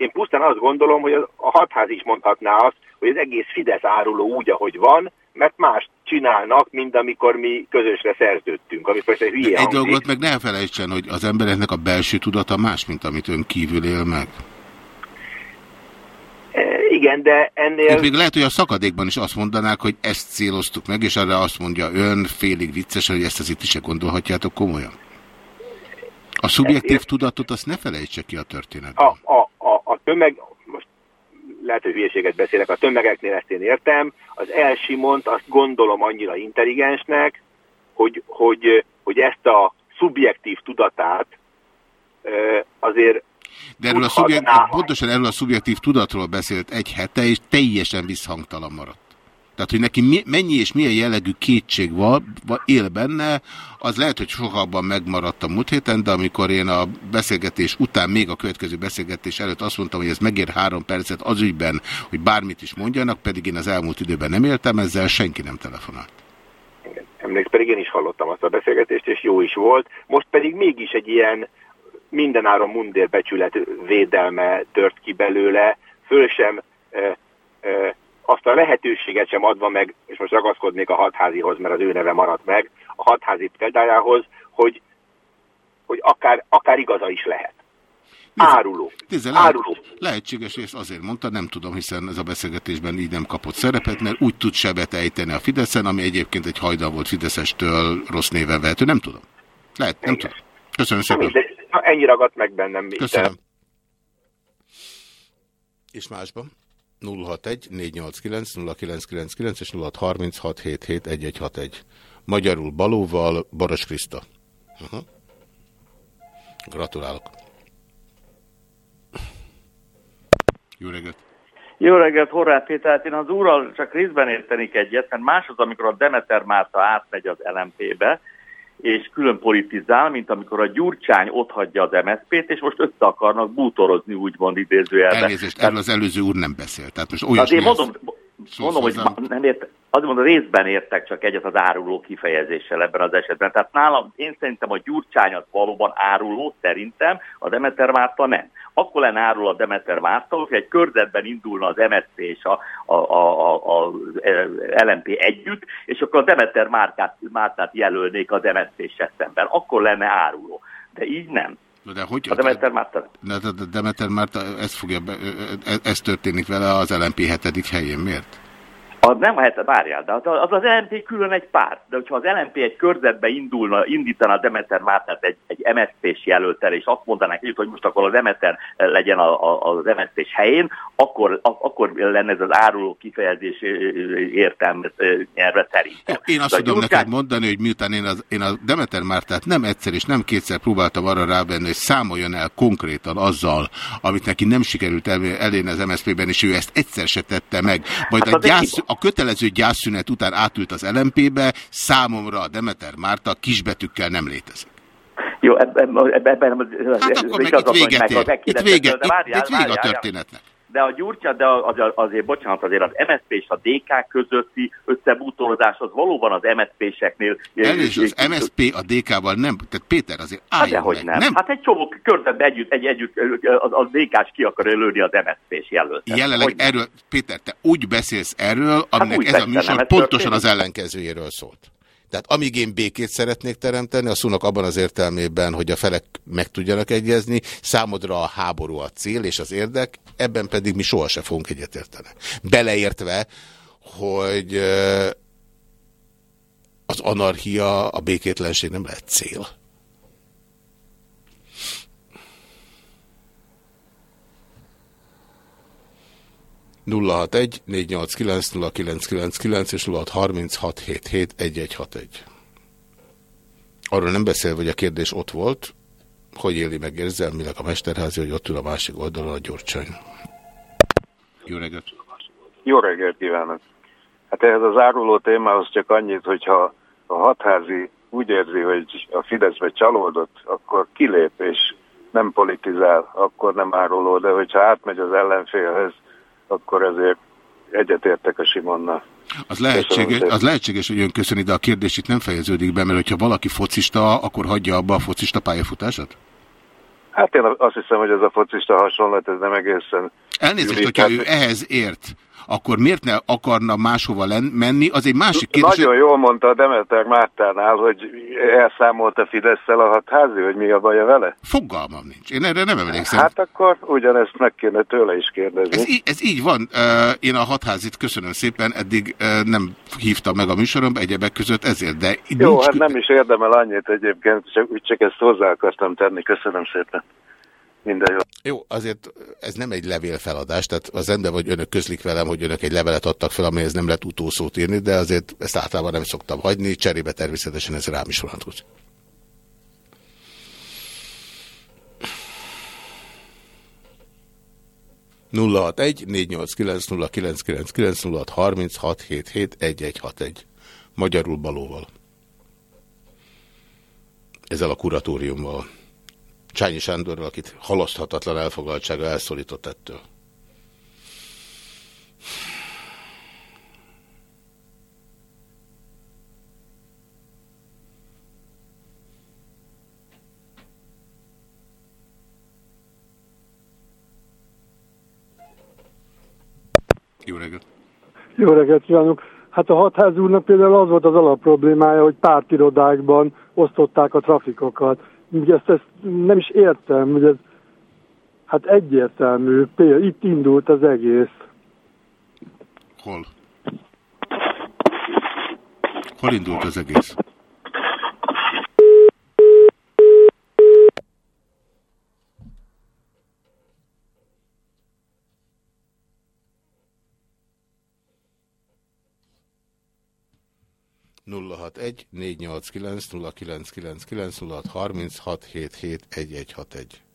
Én pusztán azt gondolom, hogy a hatház is mondhatná azt, hogy az egész Fidesz áruló úgy, ahogy van, mert más csinálnak, mint amikor mi közösre szerződtünk, ami persze hülye Egy hangzik. dolgot meg ne felejtsen, hogy az embereknek a belső tudata más, mint amit ön kívül él meg. E, Igen, de ennél... Ők még lehet, hogy a szakadékban is azt mondanák, hogy ezt céloztuk meg, és arra azt mondja ön félig vicces, hogy ezt azért is se gondolhatjátok komolyan. A szubjektív tudatot azt ne felejtse ki a történetben. a, a, a, tömeg, most lehet, hogy hülyeséget beszélek, a tömegeknél ezt én értem, az Elsimont azt gondolom annyira intelligensnek, hogy, hogy, hogy ezt a szubjektív tudatát azért De erről a szubjektív, pontosan erről a szubjektív tudatról beszélt egy hete, és teljesen visszhangtalan maradt. Tehát, hogy neki mennyi és milyen jellegű kétség van, va- él benne, az lehet, hogy sokakban megmaradt a múlt héten, de amikor én a beszélgetés után, még a következő beszélgetés előtt azt mondtam, hogy ez megér három percet az ügyben, hogy bármit is mondjanak, pedig én az elmúlt időben nem éltem ezzel, senki nem telefonált. emléksz, pedig én is hallottam azt a beszélgetést, és jó is volt. Most pedig mégis egy ilyen mindenáron mundér becsület védelme tört ki belőle, föl sem e, e, azt a lehetőséget sem adva meg, és most ragaszkodnék a hatházihoz, mert az ő neve maradt meg, a hatházi példájához, hogy, hogy akár, akár igaza is lehet. Áruló. Nézze, lehet, Áruló. lehetséges, és azért mondta, nem tudom, hiszen ez a beszélgetésben így nem kapott szerepet, mert úgy tud sebet ejteni a Fideszen, ami egyébként egy hajdan volt Fideszestől rossz néven vehető. Nem tudom. Lehet, nem tudom. Köszönöm Na, szépen. mindegy. Na, ennyi ragadt meg bennem. Köszönöm. És másban? 061 489 0999 és 0636771161. Magyarul Balóval, Baros Kriszta. Uh -huh. Gratulálok. Jó reggelt! Jó reggelt, Horváth Péter, hát én az úrral csak részben értenik egyet, mert más az, amikor a Demeter Márta átmegy az LMP-be, és külön politizál, mint amikor a Gyurcsány otthagyja az MSZP-t, és most össze akarnak bútorozni, úgymond idézőjelben. Elnézést, erről az előző úr nem beszélt. Tehát most Azért olyasmi mondom, ez- mondom hogy ma- nem ért, azért mondom, részben értek csak egyet az áruló kifejezéssel ebben az esetben. Tehát nálam én szerintem a Gyurcsány az valóban áruló, szerintem, a Demeter Márta nem. Akkor lenne árul a Demeter Márta, hogy egy körzetben indulna az MSZP és a, a, a, a, a LMP együtt, és akkor a Demeter Márkát, Mártát jelölnék az MSZP-sel szemben. Akkor lenne áruló. De így nem. De hogy, A Demeter Márta de, de, de Demeter Márta, ez, fogja be, ez, ez történik vele az LMP hetedik helyén. Miért? Az nem, hát várjál, de az az, az LMP külön egy párt. De hogyha az LMP egy körzetbe indulna, indítana a Demeter Mártát egy, egy MSZP-s jelöltel, és azt mondanák együtt, hogy most akkor az Demeter legyen a, a, az MSZP-s helyén, akkor, a, akkor lenne ez az áruló kifejezés ö, nyelve szerintem. Én azt De a tudom Gyurcsány- neked mondani, hogy miután én, az, én a Demeter Mártát nem egyszer és nem kétszer próbáltam arra rávenni, hogy számoljon el konkrétan azzal, amit neki nem sikerült el- elérni az MSZP-ben, és ő ezt egyszer se tette meg. Majd Hát a, gyász, a kötelező gyászszünet után átült az LMP-be, számomra a Demeter Márta kisbetűkkel nem létezik. Jó, ebben, ebben, Hát ez akkor meg itt véget ér. Itt vége, de várjál, itt, itt vége a történetnek. De a Gyurcsa, de az, azért, bocsánat, azért az MSZP és a DK közötti összebútorozás az valóban az MSZP-seknél... Elnézést, az MSP a DK-val nem, tehát Péter azért Hát álljon dehogy meg. nem. nem. Hát egy csomó körzetben együtt, egy, együtt az, az DK-s ki akar lőni az MSZP-s jelöltet. Jelenleg Hogy erről, Péter, te úgy beszélsz erről, aminek úgy ez a persze, műsor pontosan történik. az ellenkezőjéről szólt. Tehát amíg én békét szeretnék teremteni, a szónak abban az értelmében, hogy a felek meg tudjanak egyezni, számodra a háború a cél és az érdek, ebben pedig mi sohasem fogunk egyetérteni. Beleértve, hogy az anarchia, a békétlenség nem lehet cél. 061 489 0999 és 0636771161. Arról nem beszél, hogy a kérdés ott volt, hogy éli meg érzelmileg a Mesterházi, hogy ott ül a másik oldalon a Gyurcsány. Jó reggelt! Jó reggelt kívánok! Hát ehhez az áruló témához csak annyit, hogyha a hatházi úgy érzi, hogy a Fideszbe csalódott, akkor kilép és nem politizál, akkor nem áruló, de hogyha átmegy az ellenfélhez, akkor ezért egyetértek a Simonnal. Az lehetséges, az lehetséges, hogy ön köszöni, de a kérdés itt nem fejeződik be, mert hogyha valaki focista, akkor hagyja abba a focista pályafutását? Hát én azt hiszem, hogy ez a focista hasonlat, ez nem egészen... Elnézést, hogyha ő ehhez ért, akkor miért ne akarna máshova menni? Az egy másik kérdés. Nagyon jól mondta a Demeter Mártánál, hogy elszámolt a Fidesz-szel a hatházi, hogy mi a baja vele? Fogalmam nincs. Én erre nem emlékszem. Hát akkor ugyanezt meg kéne tőle is kérdezni. Ez, így, ez így van. Én a hatházit köszönöm szépen, eddig nem hívtam meg a műsoromba egyebek között ezért, de Jó, nincs hát nem is érdemel annyit egyébként, csak, úgy csak ezt hozzá akartam tenni. Köszönöm szépen. Minden jó. Jó, azért ez nem egy levélfeladás, tehát az ember, hogy önök közlik velem, hogy önök egy levelet adtak fel, amihez nem lehet utószót írni, de azért ezt általában nem szoktam hagyni, cserébe természetesen ez rám is vonatkozik. egy magyarul balóval. Ezzel a kuratóriummal. Csányi Sándorral, akit halaszthatatlan elfoglaltsága elszólított ettől. Jó reggelt! Jó reggelt kívánok! Hát a hatház úrnak például az volt az alapproblémája, hogy pártirodákban osztották a trafikokat. Ugye ezt, ezt nem is értem, hogy ez hát egyértelmű, például itt indult az egész. Hol? Hol indult az egész? 061 489 0999 0636 771161.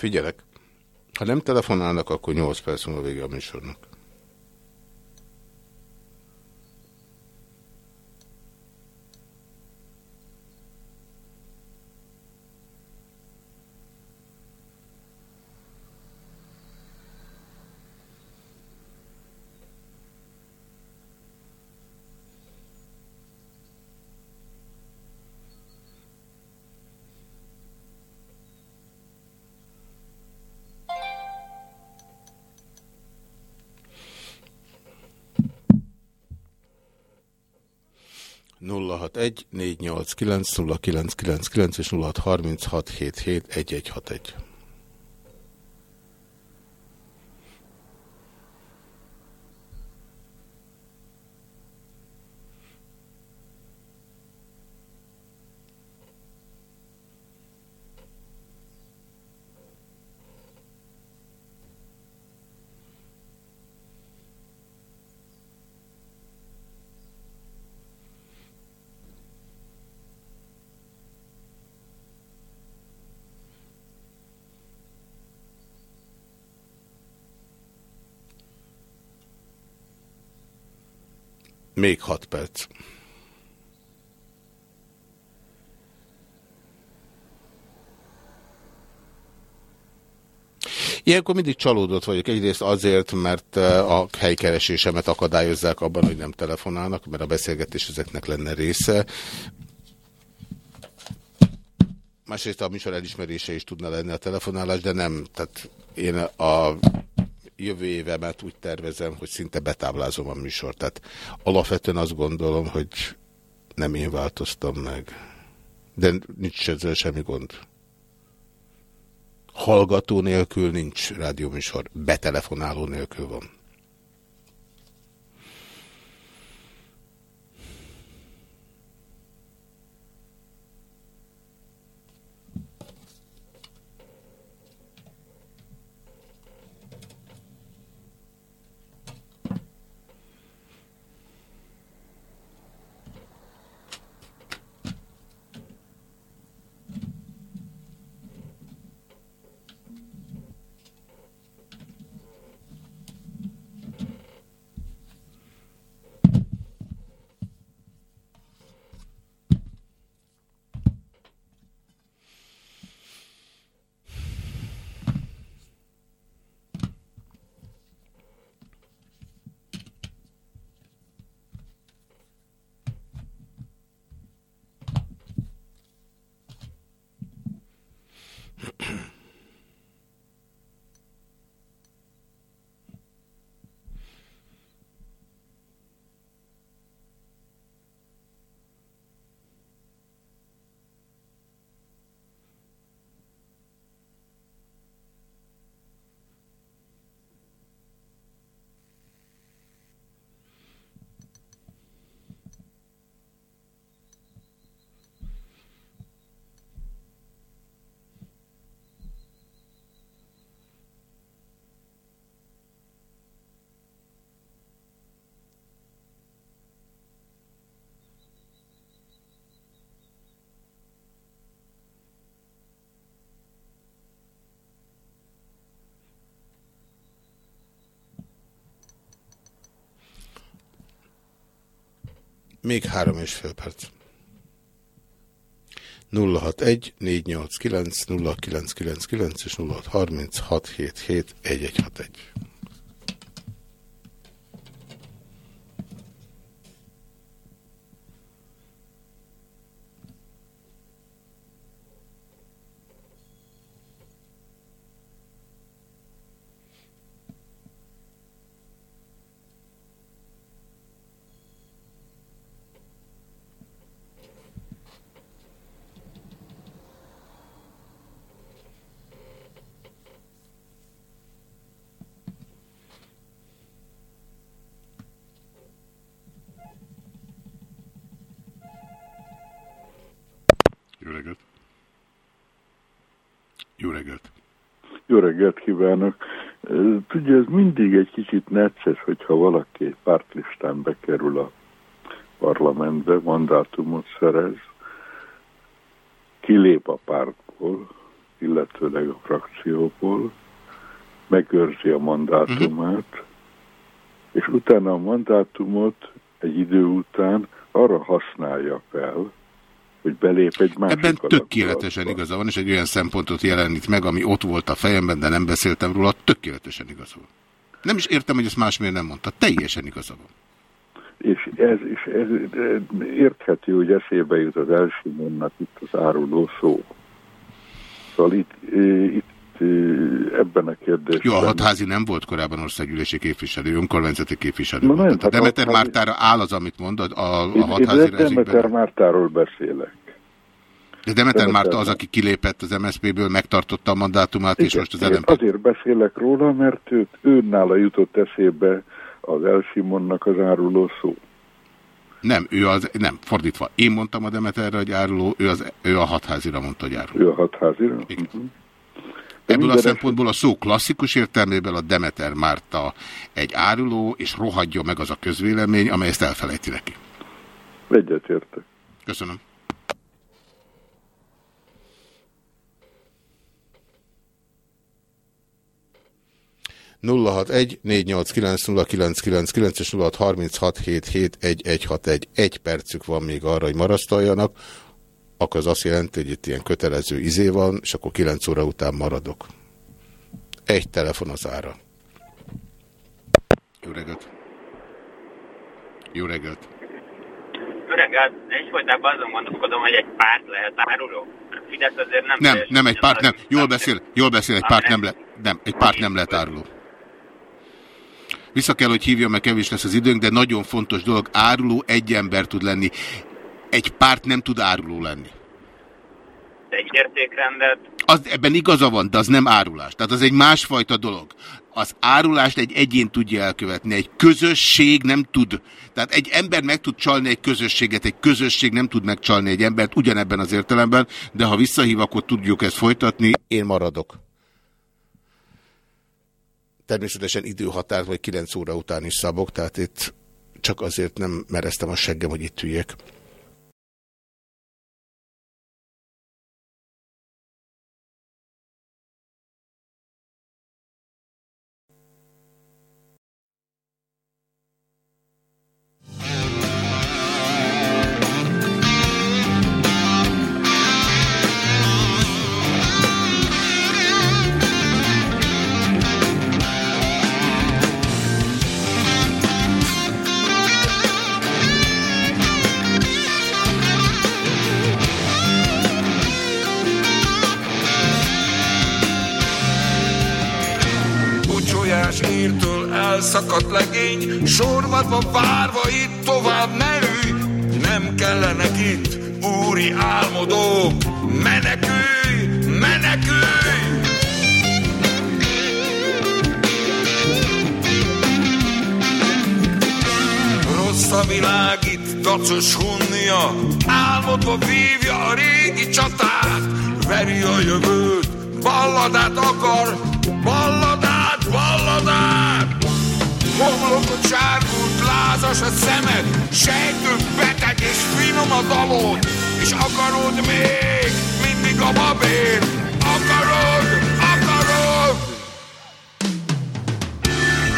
Figyelek. Ha nem telefonálnak, akkor 8 perc múlva vége a műsornak. És 0636 Még hat perc. Ilyenkor mindig csalódott vagyok. Egyrészt azért, mert eh, a helykeresésemet akadályozzák abban, hogy nem telefonálnak, mert a beszélgetés ezeknek lenne része. Másrészt a műsor elismerése is tudna lenni a telefonálás, de nem. Tehát én a jövő évemet úgy tervezem, hogy szinte betáblázom a műsort. Tehát alapvetően azt gondolom, hogy nem én változtam meg. De nincs ezzel semmi gond. Hallgató nélkül nincs rádióműsor, betelefonáló nélkül van. Még három és fél perc. 061 489 0999 és 0636 kívánok! Tudja, ez mindig egy kicsit necces, hogyha valaki egy pártlistán bekerül a parlamentbe, mandátumot szerez, kilép a pártból, illetőleg a frakcióból, megőrzi a mandátumát, és utána a mandátumot egy idő után arra használja fel, hogy belép egy másik Ebben tökéletesen igaza van, és egy olyan szempontot jelenít meg, ami ott volt a fejemben, de nem beszéltem róla, tökéletesen igaza van. Nem is értem, hogy ezt más miért nem mondta. Teljesen igaza van. És ez, és ez érthető, hogy eszébe jut az első mondat itt az áruló szó. Szóval itt, itt ebben a kérdésben. Jó, a hatházi nem volt korábban országgyűlési képviselő, önkormányzati képviselő Na volt. nem, hát Demeter hatházi- Mártára áll az, amit mondod, a, a Én, én hatházi Demeter. Mártáról beszélek. De Demeter Demeter Márta az, aki kilépett az MSZP-ből, megtartotta a mandátumát, és most az LMP. azért beszélek róla, mert őt, őnála jutott eszébe az Elsimonnak az áruló szó. Nem, ő az, nem, fordítva. Én mondtam a Demeterre, hogy áruló, ő, az, ő a hatházira mondta, hogy áruló. Ő a hatházira? Igen. Mhm. Ebből a szempontból a szó klasszikus értelmében a Demeter Márta egy áruló, és rohadjon meg az a közvélemény, amely ezt elfelejti neki. Egyetértek. Köszönöm. és nulla hat harminc hat hét hét egy egy hat egy egy percük van még arra, hogy marasztaljanak, akkor az azt jelenti, hogy itt ilyen kötelező izé van, és akkor 9 óra után maradok. Egy telefon az ára. Jó reggelt! Jó reggelt! Jó reggelt, egyfolytában azon gondolkodom, hogy egy párt lehet áruló. Fidesz azért nem... Nem, nem egy párt, nem. Jól beszél, jól beszél, egy párt nem, le, nem, egy párt nem lehet áruló. Vissza kell, hogy hívjam, mert kevés lesz az időnk, de nagyon fontos dolog, áruló egy ember tud lenni. Egy párt nem tud áruló lenni. Egy értékrendet, Az, ebben igaza van, de az nem árulás. Tehát az egy másfajta dolog. Az árulást egy egyén tudja elkövetni, egy közösség nem tud. Tehát egy ember meg tud csalni egy közösséget, egy közösség nem tud megcsalni egy embert, ugyanebben az értelemben, de ha visszahív, akkor tudjuk ezt folytatni. Én maradok. Természetesen időhatárt vagy 9 óra után is szabok, tehát itt csak azért nem mereztem a seggem, hogy itt üljek. Bucsolyás írtől elszakadt legény, sorvadva várva itt tovább ne ülj, nem kellenek itt úri álmodók, menekülj, menekülj! Rossz a világ itt, dacos hunnia, álmodva vívja a régi csatát, veri a jövőt, balladát akar, balladát! Homlokot sárgult, lázas a szemed, sejtő beteg és finom a dalod, és akarod még mindig a babét, akarod, akarod!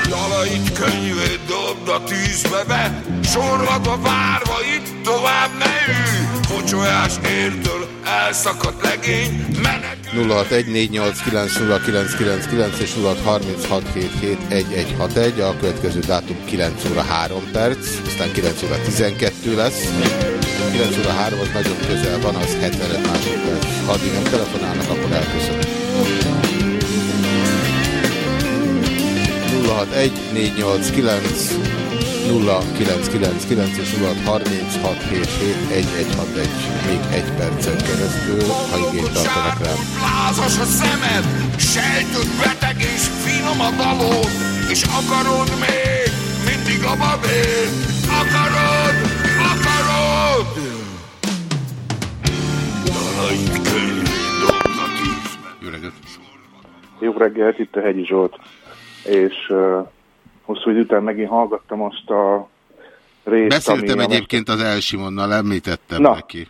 Dalait könyvét dobd a tűzbe be, sorvadva várva itt tovább ne ülj, Pocsolyás értől elszakadt legény, menek 0614890999 és 0636771161. A következő dátum 9 óra 3 perc, aztán 9 óra 12 lesz. 9 óra 3 az nagyon közel van, az 75 másodperc. Ha addig nem telefonálnak, akkor elköszönök. 061489 0999 és 0636771161 még egy percen keresztül, ha igényt tartanak rám. Lázas a szemed, sejtőd beteg és finom a dalod, és akarod még mindig a babét, akarod, akarod! Dalait könyvét dobd a tűzbe. Jó reggelt! Jó reggelt, itt a Hegyi Zsolt. És uh, hosszú idő után megint hallgattam azt a részt, Beszéltem ami egyébként az Elsimonnal, említettem Na. neki.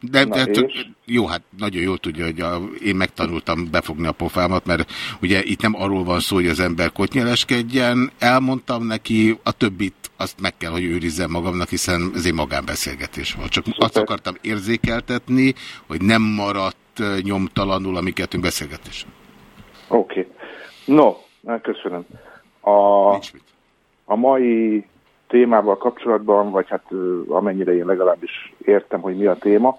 De, Na, de jó, hát nagyon jól tudja, hogy a, én megtanultam befogni a pofámat, mert ugye itt nem arról van szó, hogy az ember kotnyeleskedjen. Elmondtam neki, a többit azt meg kell, hogy őrizzem magamnak, hiszen ez egy magánbeszélgetés volt. Csak azt akartam érzékeltetni, hogy nem maradt nyomtalanul a mi kettőnk beszélgetés. Oké. No, hát köszönöm. A, a mai témával kapcsolatban, vagy hát amennyire én legalábbis értem, hogy mi a téma,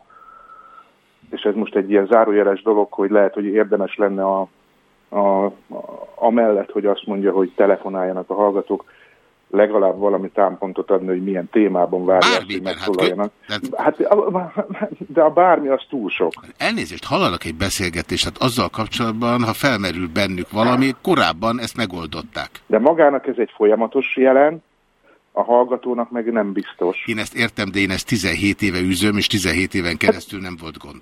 és ez most egy ilyen zárójeles dolog, hogy lehet, hogy érdemes lenne a a, a, amellett, hogy azt mondja, hogy telefonáljanak a hallgatók, legalább valami támpontot adni, hogy milyen témában várják, hogy megszólaljanak. Hát, de a bármi az túl sok. Elnézést, hallanak egy beszélgetést, hát azzal kapcsolatban, ha felmerül bennük valami, korábban ezt megoldották. De magának ez egy folyamatos jelen, a hallgatónak meg nem biztos. Én ezt értem, de én ezt 17 éve üzöm, és 17 éven keresztül nem volt gond.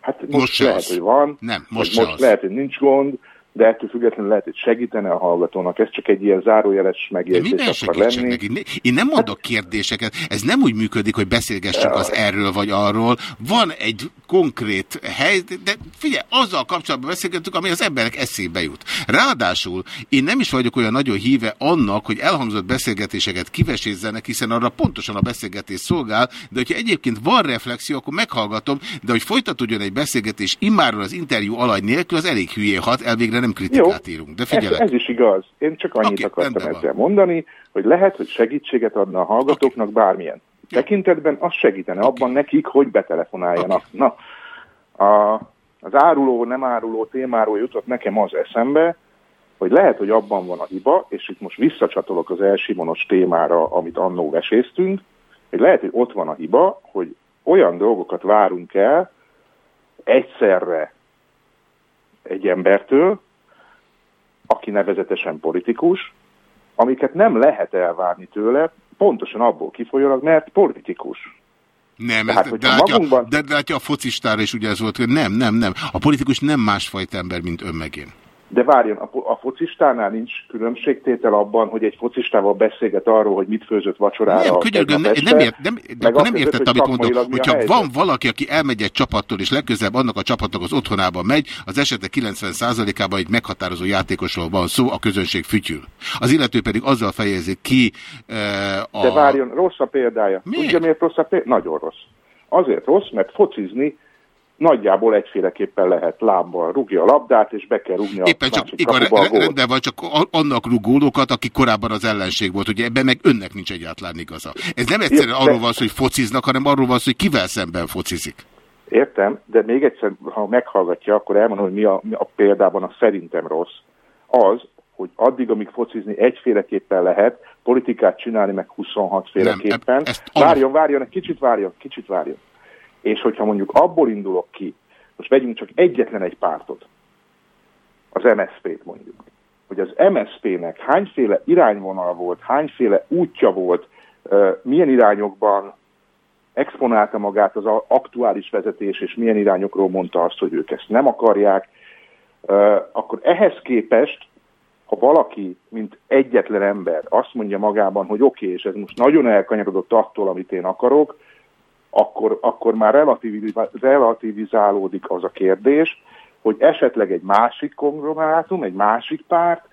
Hát most, most lehet, az. hogy van. Nem, most, most az. lehet, hogy nincs gond, de ettől függetlenül lehet, hogy segítene a hallgatónak. Ez csak egy ilyen zárójeles megjegyzés akar lenni. Neki. Én nem mondok kérdéseket. Ez nem úgy működik, hogy beszélgessünk az erről vagy arról. Van egy konkrét hely, de figyelj, azzal kapcsolatban beszélgetünk, ami az emberek eszébe jut. Ráadásul én nem is vagyok olyan nagyon híve annak, hogy elhangzott beszélgetéseket kivesézzenek, hiszen arra pontosan a beszélgetés szolgál, de hogyha egyébként van reflexió, akkor meghallgatom, de hogy folytatódjon egy beszélgetés immáról az interjú alany nélkül, az elég hülyé hat, elvégre nem kritikát Jó, írunk. De figyelek. Ez, ez is igaz. Én csak annyit okay, akartam ezzel van. mondani, hogy lehet, hogy segítséget adna a hallgatóknak okay. bármilyen tekintetben, az segítene okay. abban nekik, hogy betelefonáljanak. Okay. Na, a, az áruló, nem áruló témáról jutott nekem az eszembe, hogy lehet, hogy abban van a hiba, és itt most visszacsatolok az elsimonos témára, amit annó veséztünk, hogy lehet, hogy ott van a hiba, hogy olyan dolgokat várunk el egyszerre egy embertől, aki nevezetesen politikus, amiket nem lehet elvárni tőle, pontosan abból kifolyólag, mert politikus. Nem, Tehát, de, de, látja, magunkban... de, de látja a focistára is ugye ez volt, hogy nem, nem, nem. A politikus nem másfajta ember, mint önmegén. De várjon, a, focistánál nincs különbségtétel abban, hogy egy focistával beszélget arról, hogy mit főzött vacsorára. Nem, könyörgöm, nem, nem, ért, nem, de akkor nem értett, amit mondok. Hogyha van valaki, aki elmegy egy csapattól, és legközelebb annak a csapatnak az otthonában megy, az esetek 90%-ában egy meghatározó játékosról van szó, a közönség fütyül. Az illető pedig azzal fejezik ki uh, a... De várjon, rossz a példája. Miért? Tudja, miért rossz a példája? Nagyon rossz. Azért rossz, mert focizni nagyjából egyféleképpen lehet lábbal rúgja a labdát, és be kell rúgni a Éppen csak, igen, rendben van, csak annak rúgólokat, aki korábban az ellenség volt, ugye ebben meg önnek nincs egyáltalán igaza. Ez nem egyszerűen arról van szó, hogy fociznak, hanem arról van szó, hogy kivel szemben focizik. Értem, de még egyszer, ha meghallgatja, akkor elmondom, hogy mi a, mi a példában a szerintem rossz. Az, hogy addig, amíg focizni egyféleképpen lehet, politikát csinálni meg 26 féleképpen. Nem, várjon, várjon, egy kicsit várjon, kicsit várjon. És hogyha mondjuk abból indulok ki, most vegyünk csak egyetlen egy pártot, az MSZP-t mondjuk, hogy az MSZP-nek hányféle irányvonal volt, hányféle útja volt, milyen irányokban exponálta magát az aktuális vezetés, és milyen irányokról mondta azt, hogy ők ezt nem akarják, akkor ehhez képest, ha valaki, mint egyetlen ember azt mondja magában, hogy oké, okay, és ez most nagyon elkanyarodott attól, amit én akarok, akkor, akkor már relativizálódik az a kérdés, hogy esetleg egy másik konglomerátum, egy másik párt,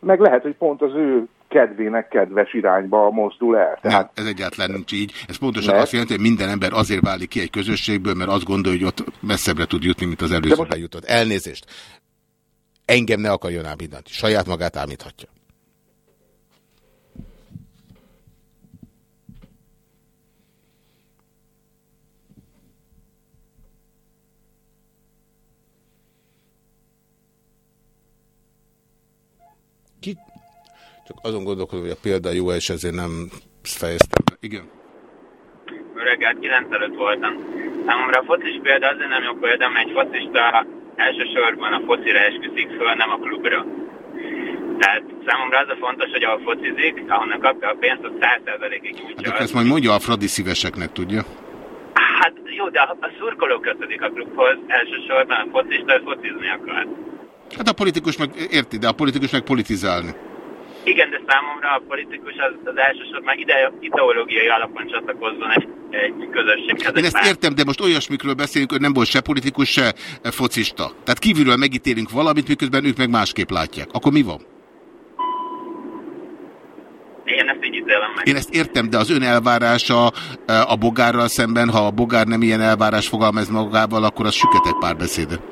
meg lehet, hogy pont az ő kedvének kedves irányba mozdul el. Tehát... Nem, ez egyáltalán nincs így. Ez pontosan mert... azt jelenti, hogy minden ember azért válik ki egy közösségből, mert azt gondolja, hogy ott messzebbre tud jutni, mint az előzőben most... jutott. Elnézést. Engem ne akarjon ámítani. Saját magát ámíthatja. Ki? Csak azon gondolkodom, hogy a példa jó, és ezért nem fejeztem. Igen. Reggelt 9 előtt voltam. Számomra a focis példa azért nem jó példa, mert egy focista elsősorban a focira esküszik föl, nem a klubra. Tehát számomra az a fontos, hogy ahol focizik, ahonnan kapja a pénzt, az 100%-ig nyújtja. Hát ezt majd mondja a Fradi szíveseknek, tudja? Hát jó, de a, a szurkoló kötődik a klubhoz, elsősorban a focista focizni akar. Hát a politikus meg, érti, de a politikus meg politizálni. Igen, de számomra a politikus az, az elsősorban ide, ideológiai alapon csatlakozzon egy, egy közösséghez. Én ezt értem, de most olyasmikről beszélünk, hogy nem volt se politikus, se focista. Tehát kívülről megítélünk valamit, miközben ők meg másképp látják. Akkor mi van? Én ezt így ítélem meg. Én ezt értem, de az ön elvárása a bogárral szemben, ha a bogár nem ilyen elvárás fogalmaz magával, akkor az süket egy párbeszédet.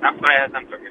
Akkor ehhez nem tudok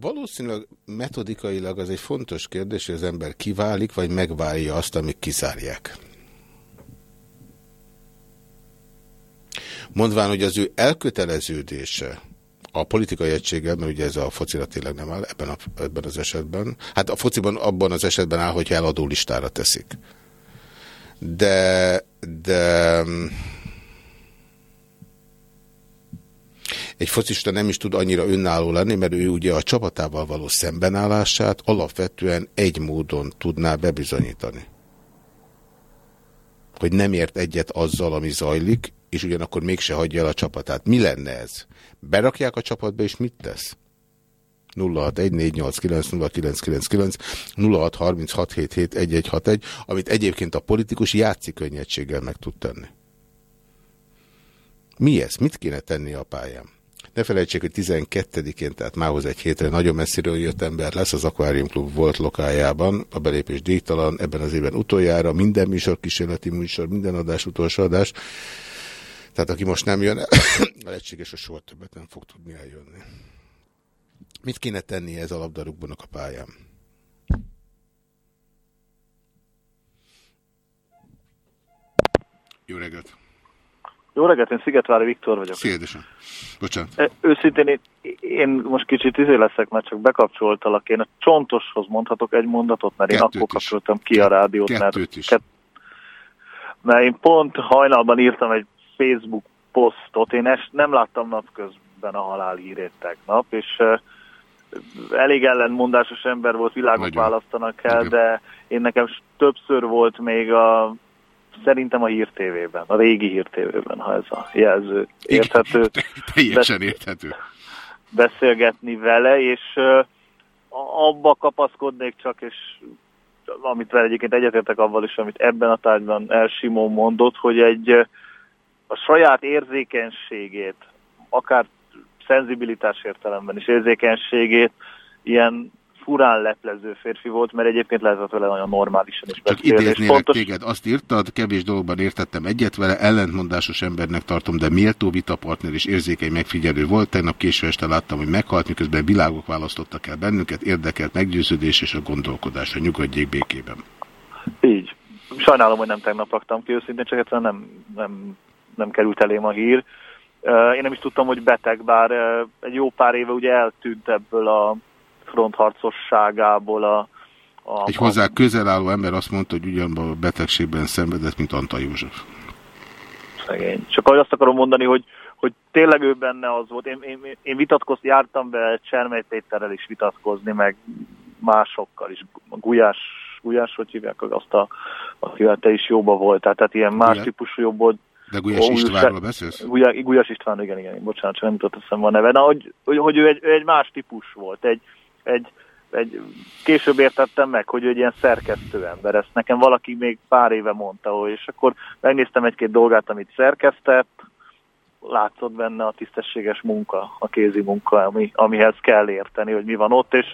Valószínűleg metodikailag az egy fontos kérdés, hogy az ember kiválik, vagy megválja azt, amik kizárják. Mondván, hogy az ő elköteleződése a politikai egységgel, mert ugye ez a focira tényleg nem áll ebben, a, ebben az esetben. Hát a fociban abban az esetben áll, hogyha eladó listára teszik. De, de egy focista nem is tud annyira önálló lenni, mert ő ugye a csapatával való szembenállását alapvetően egy módon tudná bebizonyítani. Hogy nem ért egyet azzal, ami zajlik, és ugyanakkor mégse hagyja el a csapatát. Mi lenne ez? Berakják a csapatba, és mit tesz? 0614890999 0636771161, amit egyébként a politikus játszik könnyedséggel meg tud tenni. Mi ez? Mit kéne tenni a pályán? Ne felejtsék, hogy 12-én, tehát mához egy hétre nagyon messziről jött ember lesz az Aquarium Club volt lokájában, a belépés díjtalan, ebben az évben utoljára, minden műsor, kísérleti műsor, minden adás, utolsó adás. Tehát aki most nem jön, lehetséges, hogy soha többet nem fog tudni eljönni. Mit kéne tenni ez a labdarúgónak a pályán? Jó reggelt! Jó reggelt, én Szigetvári Viktor vagyok. Szédesen. Bocsánat. E, őszintén én, én most kicsit izé leszek, mert csak bekapcsoltalak. Én a csontoshoz mondhatok egy mondatot, mert én Kettőt akkor is. kapcsoltam ki a rádiót. Kettőt mert, is. Kett, mert én pont hajnalban írtam egy Facebook posztot, én ezt nem láttam napközben a halál hírét tegnap, és uh, elég ellenmondásos ember volt, világot Nagyon. választanak el, de én nekem többször volt még a szerintem a hírtévében, a régi hírtévében, ha ez a jelző érthető. Teljesen érthető. beszélgetni vele, és abba kapaszkodnék csak, és amit vele egyébként egyetértek avval is, amit ebben a tárgyban El Simon mondott, hogy egy a saját érzékenységét, akár szenzibilitás értelemben is érzékenységét ilyen furán leplező férfi volt, mert egyébként lehetett vele nagyon normálisan is Csak idéznélek pontos, téged, azt írtad, kevés dologban értettem egyet vele, ellentmondásos embernek tartom, de méltó vitapartner és érzékeny megfigyelő volt. Tegnap késő este láttam, hogy meghalt, miközben világok választottak el bennünket, érdekelt meggyőződés és a gondolkodásra. Nyugodjék békében. Így. Sajnálom, hogy nem tegnap raktam ki őszintén, csak egyszerűen nem, nem, nem került elém a hír. Én nem is tudtam, hogy beteg, bár egy jó pár éve ugye eltűnt ebből a frontharcosságából a, a, Egy hozzá közel álló ember azt mondta, hogy ugyanabban a betegségben szenvedett, mint Antal József. szegény. Csak azt akarom mondani, hogy, hogy tényleg ő benne az volt. Én, én, én vitatkoz, jártam be Csermely Péterrel is vitatkozni, meg másokkal is. Gulyás, Gulyás, hogy hívják azt, a, akivel te is jóba voltál. Tehát ilyen más Gulyás? típusú jobb volt. De Gulyás Istvánról beszélsz? Gulyás, Gulyás István, igen, igen, bocsánat, csak nem jutott eszembe a neve. Na, hogy, hogy, hogy ő, egy, ő egy más típus volt, egy, egy, egy, később értettem meg, hogy ő egy ilyen szerkesztő ember. Ezt nekem valaki még pár éve mondta, hogy és akkor megnéztem egy-két dolgát, amit szerkesztett, látszott benne a tisztességes munka, a kézi munka, ami, amihez kell érteni, hogy mi van ott, és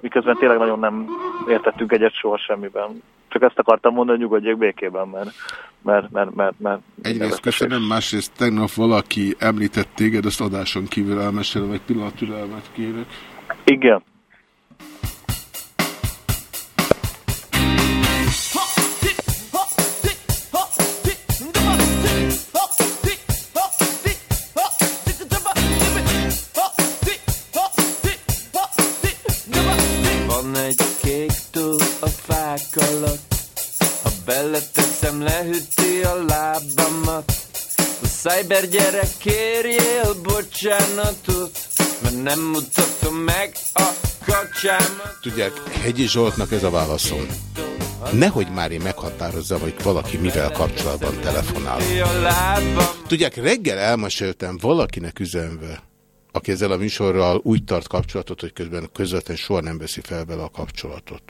miközben tényleg nagyon nem értettünk egyet soha semmiben. Csak ezt akartam mondani, hogy nyugodjék békében, mert, mert, mert, mert, mert Egyrészt köszönöm, másrészt tegnap valaki említett téged, azt adáson kívül elmesélem, egy pillanat türelmet kérek. Igen. Van egy kék túl a fák alatt. Ha beleteszem, a lábamat. A cyber gyerek kérjél bocsánatot Mert nem mutatom meg a Tudják, Hegyi Zsoltnak ez a válaszom. Nehogy már én meghatározzam, hogy valaki mivel kapcsolatban telefonál. Tudják, reggel elmeséltem valakinek üzenve, aki ezzel a műsorral úgy tart kapcsolatot, hogy közben közvetlenül soha nem veszi fel vele a kapcsolatot,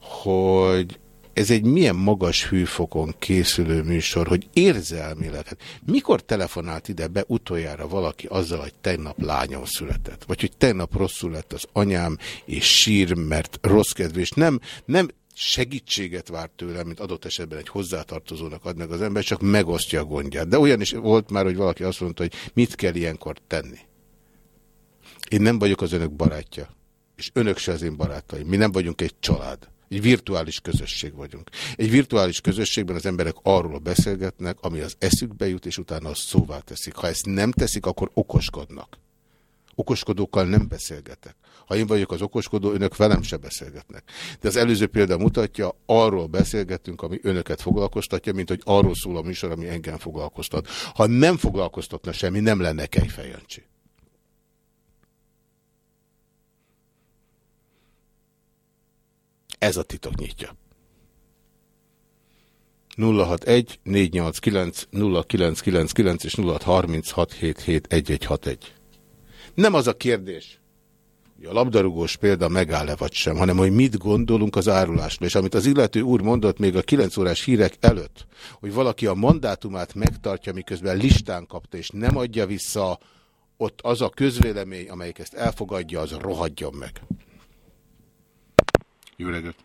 hogy ez egy milyen magas hűfokon készülő műsor, hogy érzelmileg. Hát mikor telefonált ide be utoljára valaki azzal, hogy tegnap lányom született? Vagy hogy tegnap rosszul lett az anyám, és sír, mert rossz kedvű, és nem, nem segítséget vár tőlem, mint adott esetben egy hozzátartozónak ad meg az ember, csak megosztja a gondját. De olyan is volt már, hogy valaki azt mondta, hogy mit kell ilyenkor tenni. Én nem vagyok az önök barátja. és önök se az én barátaim. Mi nem vagyunk egy család. Egy virtuális közösség vagyunk. Egy virtuális közösségben az emberek arról beszélgetnek, ami az eszükbe jut, és utána azt szóvá teszik. Ha ezt nem teszik, akkor okoskodnak. Okoskodókkal nem beszélgetek. Ha én vagyok az okoskodó, önök velem se beszélgetnek. De az előző példa mutatja, arról beszélgetünk, ami önöket foglalkoztatja, mint hogy arról szól a műsor, ami engem foglalkoztat. Ha nem foglalkoztatna semmi, nem lenne Kejfejancsi. Ez a titok nyitja. 061 489 0999 és 0636771161. Nem az a kérdés, hogy a labdarúgós példa megáll-e vagy sem, hanem hogy mit gondolunk az árulásról. És amit az illető úr mondott még a 9 órás hírek előtt, hogy valaki a mandátumát megtartja, miközben listán kapta, és nem adja vissza, ott az a közvélemény, amelyik ezt elfogadja, az rohadjon meg. Jó reggelt!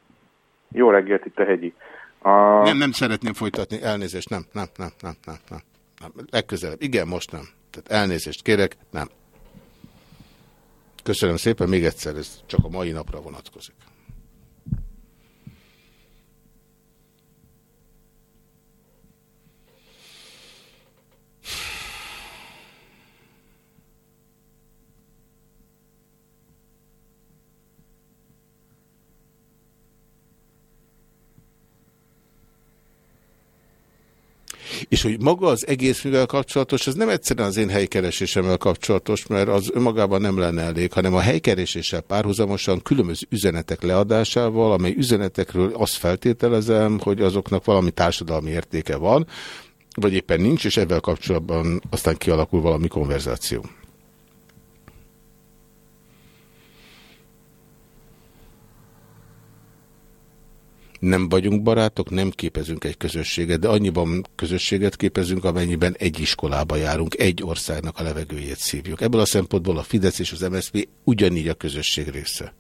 Jó reggelt, itt a hegyi. A... Nem, nem szeretném folytatni, elnézést, nem, nem, nem, nem, nem, nem. nem. Legközelebb, igen, most nem. Tehát elnézést kérek, nem. Köszönöm szépen, még egyszer, ez csak a mai napra vonatkozik. És hogy maga az egész mivel kapcsolatos, az nem egyszerűen az én helykeresésemmel kapcsolatos, mert az önmagában nem lenne elég, hanem a helykereséssel párhuzamosan különböző üzenetek leadásával, amely üzenetekről azt feltételezem, hogy azoknak valami társadalmi értéke van, vagy éppen nincs, és ebben kapcsolatban aztán kialakul valami konverzáció. Nem vagyunk barátok, nem képezünk egy közösséget, de annyiban közösséget képezünk, amennyiben egy iskolába járunk, egy országnak a levegőjét szívjuk. Ebből a szempontból a Fidesz és az MSZP ugyanígy a közösség része.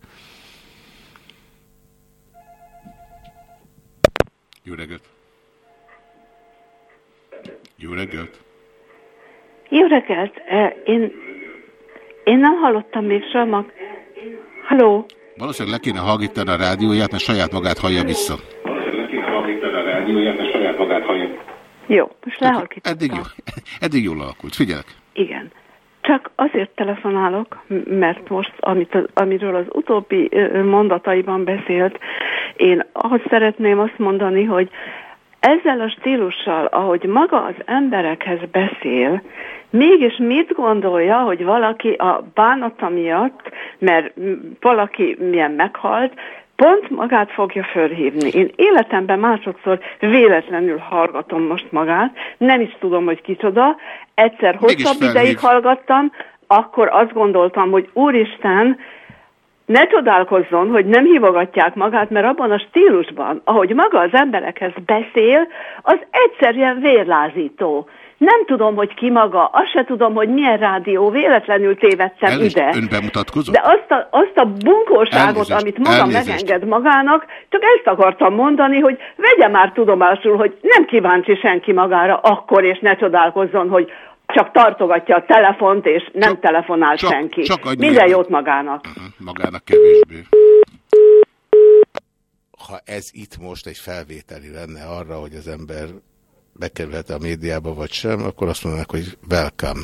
Jó reggelt! Jó reggelt! Jó reggelt! Én, én nem hallottam még soha. Halló! Valószínűleg le kéne hallgítani a rádióját, mert saját magát hallja vissza. Valószínűleg le kéne hallgítani a rádióját, mert saját magát hallja Jó, most lehallgítottam. Eddig, jó, eddig jól alakult. Figyelek. Igen. Csak azért telefonálok, mert most, amit, amiről az utóbbi mondataiban beszélt, én azt szeretném azt mondani, hogy ezzel a stílussal, ahogy maga az emberekhez beszél, mégis mit gondolja, hogy valaki a bánata miatt, mert valaki milyen meghalt, pont magát fogja fölhívni. Én életemben másodszor véletlenül hallgatom most magát, nem is tudom, hogy kicsoda. Egyszer hosszabb ideig hallgattam, akkor azt gondoltam, hogy úristen, ne csodálkozzon, hogy nem hívogatják magát, mert abban a stílusban, ahogy maga az emberekhez beszél, az egyszerűen vérlázító. Nem tudom, hogy ki maga, azt se tudom, hogy milyen rádió, véletlenül tévedtem Elnézést, ide. Ön bemutatkozott? De azt a, azt a bunkóságot, Elnézést, amit maga elnézést. megenged magának, csak ezt akartam mondani, hogy vegye már tudomásul, hogy nem kíváncsi senki magára akkor, és ne csodálkozzon, hogy csak tartogatja a telefont, és nem csak, telefonál csak- senki. csak Minden jót magának. Magának kevésbé. Ha ez itt most egy felvételi lenne arra, hogy az ember bekerülhet a médiába vagy sem, akkor azt mondanak, hogy welcome.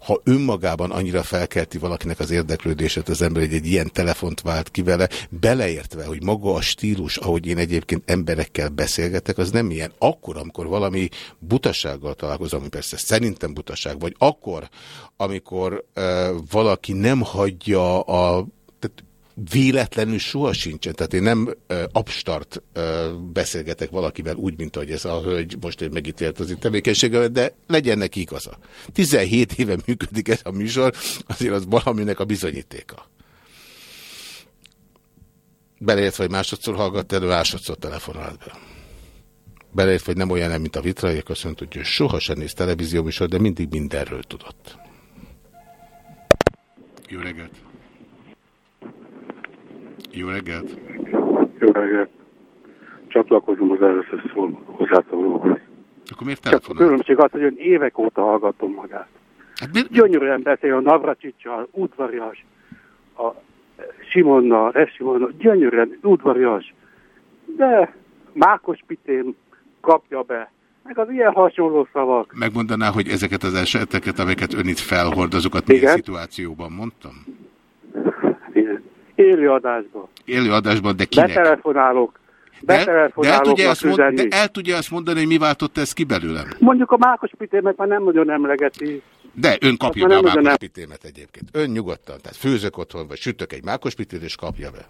Ha önmagában annyira felkelti valakinek az érdeklődését az ember, hogy egy ilyen telefont vált ki vele, beleértve, hogy maga a stílus, ahogy én egyébként emberekkel beszélgetek, az nem ilyen. Akkor, amikor valami butasággal találkozom, ami persze szerintem butaság, vagy akkor, amikor uh, valaki nem hagyja a véletlenül soha sincsen. Tehát én nem abstart beszélgetek valakivel úgy, mint ahogy ez a hölgy most egy megítélt az itt tevékenysége, de legyen neki igaza. 17 éve működik ez a műsor, azért az valaminek a bizonyítéka. Beleértve, hogy másodszor hallgatt elő, másodszor telefonált be. Beleértve, hogy nem olyan, mint a vitraiak, azt mondta, hogy ő soha sem néz televízió műsor, de mindig mindenről tudott. Jó reggelt! Jó reggelt! Jó reggelt. Csatlakozom az először szól hozzászólóhoz. Akkor miért Csak a telefonál? különbség az, hogy ön évek óta hallgatom magát. Hát mi... Gyönyörűen beszél a Navracsicsal, udvarias, a Simonnal, S. Simonnal, gyönyörűen, udvarias. De Mákos Pitén kapja be. Meg az ilyen hasonló szavak. Megmondaná, hogy ezeket az eseteket, amiket ön itt felhord, azokat milyen Igen. szituációban mondtam? Igen. Élő adásban. Élő adásban, de kinek? Betelefonálok. De, de, el tudja azt mond, üzenni. de el tudja azt mondani, hogy mi váltott ez ki belőlem? Mondjuk a Mákos Pitémet már nem nagyon emlegeti. De ön kapja be a nem mákos nagyon pitémet egyébként. Ön nyugodtan, tehát főzök otthon, vagy sütök egy mákos pitét, és kapja be.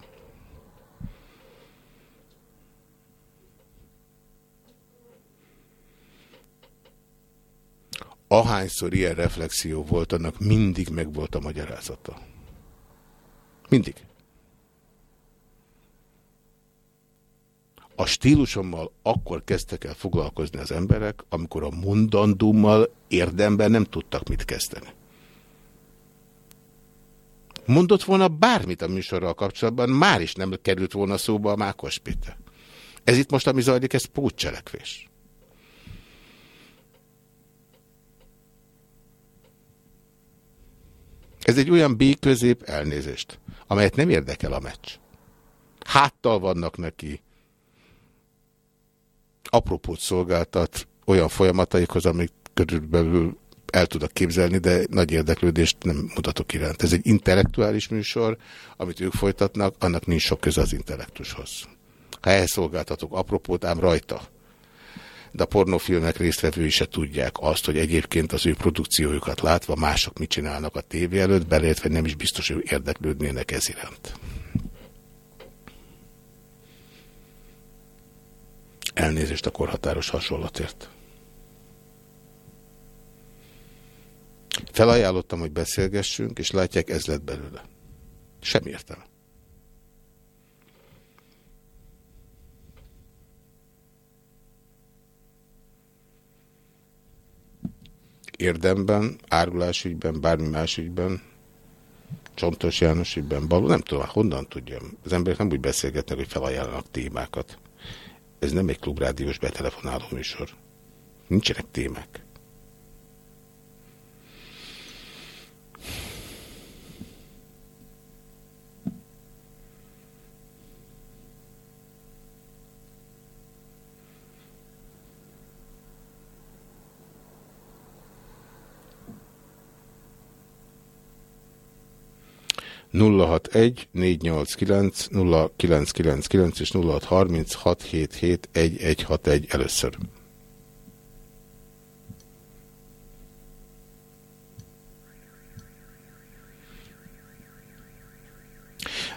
Ahányszor ilyen reflexió volt, annak mindig megvolt a magyarázata. Mindig. A stílusommal akkor kezdtek el foglalkozni az emberek, amikor a mondandómmal érdemben nem tudtak mit kezdeni. Mondott volna bármit a műsorral kapcsolatban, már is nem került volna szóba a Mákos Péter. Ez itt most, ami zajlik, ez pótcselekvés. Ez egy olyan B-közép elnézést, amelyet nem érdekel a meccs. Háttal vannak neki, apropót szolgáltat olyan folyamataikhoz, amik körülbelül el tudok képzelni, de nagy érdeklődést nem mutatok iránt. Ez egy intellektuális műsor, amit ők folytatnak, annak nincs sok köze az intellektushoz. Ha ehhez szolgáltatok apropót, ám rajta. De a pornófilmek résztvevői se tudják azt, hogy egyébként az ő produkciójukat látva mások mit csinálnak a tévé előtt, beleértve nem is biztos, hogy érdeklődnének ez iránt. Elnézést a korhatáros hasonlatért. Felajánlottam, hogy beszélgessünk, és látják, ez lett belőle. Semmi értelme. Érdemben, árulásügyben, bármi más ügyben, Csontos János ügyben, balul, nem tudom, honnan tudjam. Az emberek nem úgy beszélgetnek, hogy felajánlanak témákat. Ez nem egy klubrádiós betelefonáló műsor. Nincsenek témák. 061 489 0999 és 0636771161 először.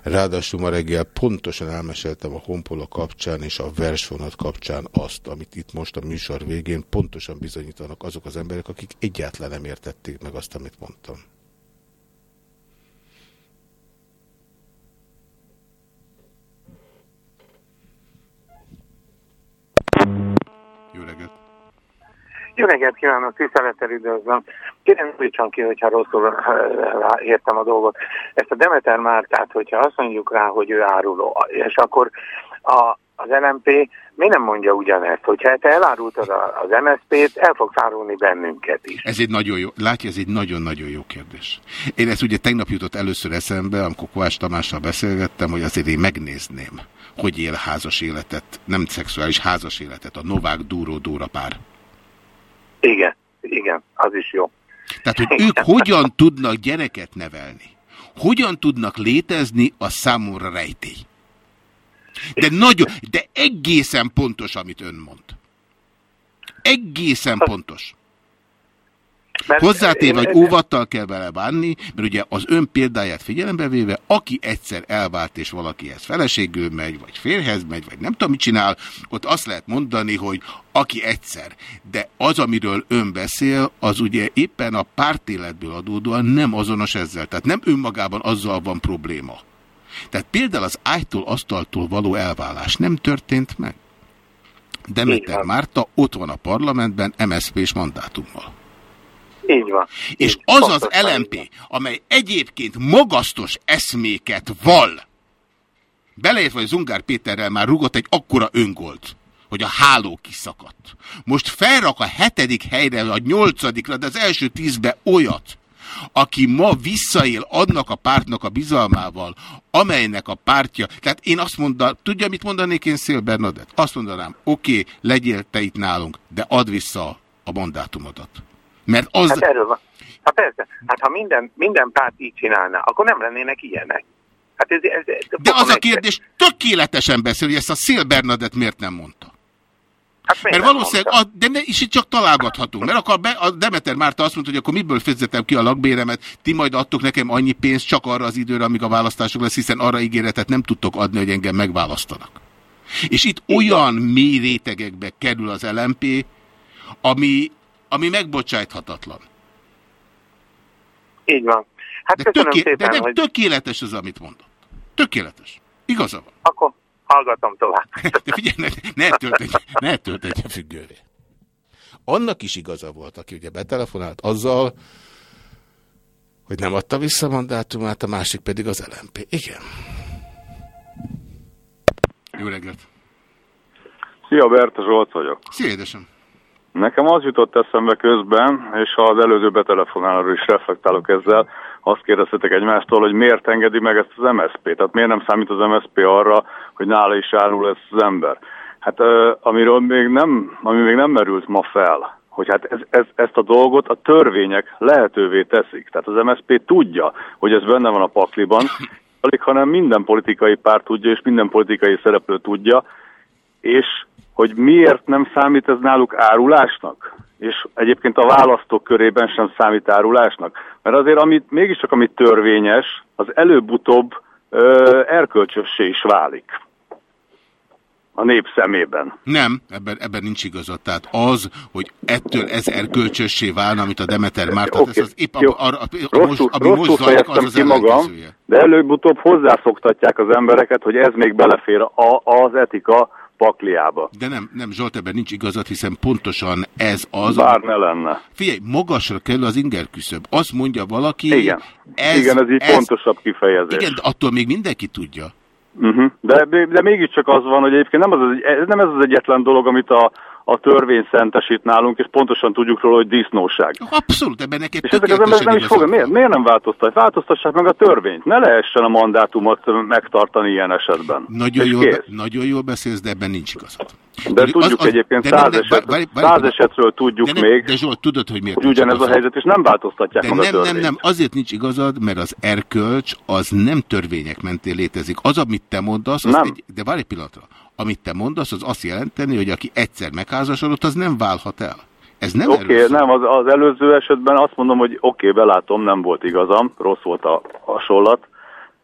Ráadásul ma reggel pontosan elmeséltem a honpola kapcsán és a versvonat kapcsán azt, amit itt most a műsor végén pontosan bizonyítanak azok az emberek, akik egyáltalán nem értették meg azt, amit mondtam. Jó reggelt kívánok, tisztelettel üdvözlöm. Kérem, újtson ki, hogyha rosszul eh, értem a dolgot. Ezt a Demeter Mártát, hogyha azt mondjuk rá, hogy ő áruló, és akkor a, az LMP miért nem mondja ugyanezt, hogyha te elárultad az MSZP-t, el fogsz árulni bennünket is. Ez egy nagyon jó, látja, ez egy nagyon-nagyon jó kérdés. Én ezt ugye tegnap jutott először eszembe, amikor Kovács Tamással beszélgettem, hogy azért én megnézném, hogy él házas életet, nem szexuális házas életet, a Novák Dúró Dóra pár. Igen, igen, az is jó. Tehát, hogy ők hogyan tudnak gyereket nevelni? Hogyan tudnak létezni, a számomra rejtély. De nagyon, de egészen pontos, amit ön mond. Egészen pontos. Hozzátéve, hogy óvattal kell vele bánni, mert ugye az ön példáját figyelembe véve, aki egyszer elvált és valakihez feleségül megy, vagy férhez megy, vagy nem tudom mit csinál, ott azt lehet mondani, hogy aki egyszer. De az, amiről ön beszél, az ugye éppen a pártéletből adódóan nem azonos ezzel. Tehát nem önmagában azzal van probléma. Tehát például az ágytól asztaltól való elvállás nem történt meg. Demeter Márta ott van a parlamentben MSZP-s mandátummal. Így van. És az az LMP, amely egyébként magasztos eszméket val, beleértve, hogy Zungár Péterrel már rugott egy akkora öngolt, hogy a háló kiszakadt. Most felrak a hetedik helyre, a nyolcadikra, de az első tízbe olyat, aki ma visszaél annak a pártnak a bizalmával, amelynek a pártja, tehát én azt mondom, tudja, mit mondanék én Szél Bernadett? Azt mondanám, oké, okay, legyél te itt nálunk, de add vissza a mandátumodat. Mert az... Hát erről van. Hát persze, hát ha minden, minden párt így csinálná, akkor nem lennének ilyenek. Hát ez, ez, ez De az a kérdés, tökéletesen beszél, hogy ezt a Szél Bernadett miért nem mondta. Hát Mert valószínűleg, a, de ne, és itt csak találgathatunk. Mert akkor be, a Demeter Márta azt mondta, hogy akkor miből fizetem ki a lakbéremet, ti majd adtok nekem annyi pénzt csak arra az időre, amíg a választások lesz, hiszen arra ígéretet nem tudtok adni, hogy engem megválasztanak. És itt olyan mély rétegekbe kerül az LMP, ami, ami megbocsájthatatlan. Így van. Hát de, köszönöm töké, szépen, de hogy... tökéletes az, amit mondott. Tökéletes. Igaza van. Akkor hallgatom tovább. De figyelj, ne, ne töltődj, ne töltődj függővé. Annak is igaza volt, aki ugye betelefonált azzal, hogy nem adta vissza a mandátumát, a másik pedig az LMP. Igen. Jó reggelt. Szia, Berta Zsolt vagyok. Szia, édesem. Nekem az jutott eszembe közben, és ha az előző betelefonálóra is reflektálok ezzel, azt kérdeztetek egymástól, hogy miért engedi meg ezt az MSZP? Tehát miért nem számít az MSZP arra, hogy nála is árul ez az ember? Hát amiről még nem, ami még nem merült ma fel, hogy hát ez, ez, ezt a dolgot a törvények lehetővé teszik. Tehát az MSZP tudja, hogy ez benne van a pakliban, alig hanem minden politikai párt tudja, és minden politikai szereplő tudja, és hogy miért nem számít ez náluk árulásnak? És egyébként a választók körében sem számít árulásnak. Mert azért, amit, mégiscsak amit törvényes, az előbb-utóbb erkölcsössé is válik. A nép szemében. Nem, ebben, ebben nincs igazad. Tehát az, hogy ettől ez erkölcsössé válna, amit a Demeter Márta okay. tesz, az épp Jó. a, a, a, rosszul, most, ami most zajlik, az az magam, de előbb-utóbb hozzászoktatják az embereket, hogy ez még belefér a, az etika pakliába. De nem, nem, Zsolt, ebben nincs igazad, hiszen pontosan ez az... Bár ne lenne. Figyelj, magasra kell az inger küszöb. Azt mondja valaki... Igen, ez, Igen ez így ez, pontosabb kifejezés. Igen, de attól még mindenki tudja. Uh-huh. De, de mégiscsak az van, hogy egyébként nem, az, ez nem ez az egyetlen dolog, amit a, a törvény szentesít nálunk, és pontosan tudjuk róla, hogy disznóság. Abszolút, ebben neked És ezek az emberek nem is fogja. Miért, miért nem változtatják? Változtassák meg a törvényt. Ne lehessen a mandátumot megtartani ilyen esetben. Nagyon, És jól, kész. nagyon jól beszélsz, de ebben nincs igazad. De tudjuk egyébként, de nem, száz, de- eset, várj, várj, száz várj, esetről tudjuk de nem, még, De Zsolt, tudod, hogy miért hogy ugyanez a igazad? helyzet, és nem változtatják De meg a nem, nem, nem, azért nincs igazad, mert az erkölcs az nem törvények mentén létezik. Az, amit te mondasz, az Nem. Egy, de várj egy pillanatra. Amit te mondasz, az azt jelenteni, hogy aki egyszer megházasodott, az nem válhat el. Ez nem Oké, szól. nem, az, az előző esetben azt mondom, hogy oké, belátom, nem volt igazam, rossz volt a hasonlat,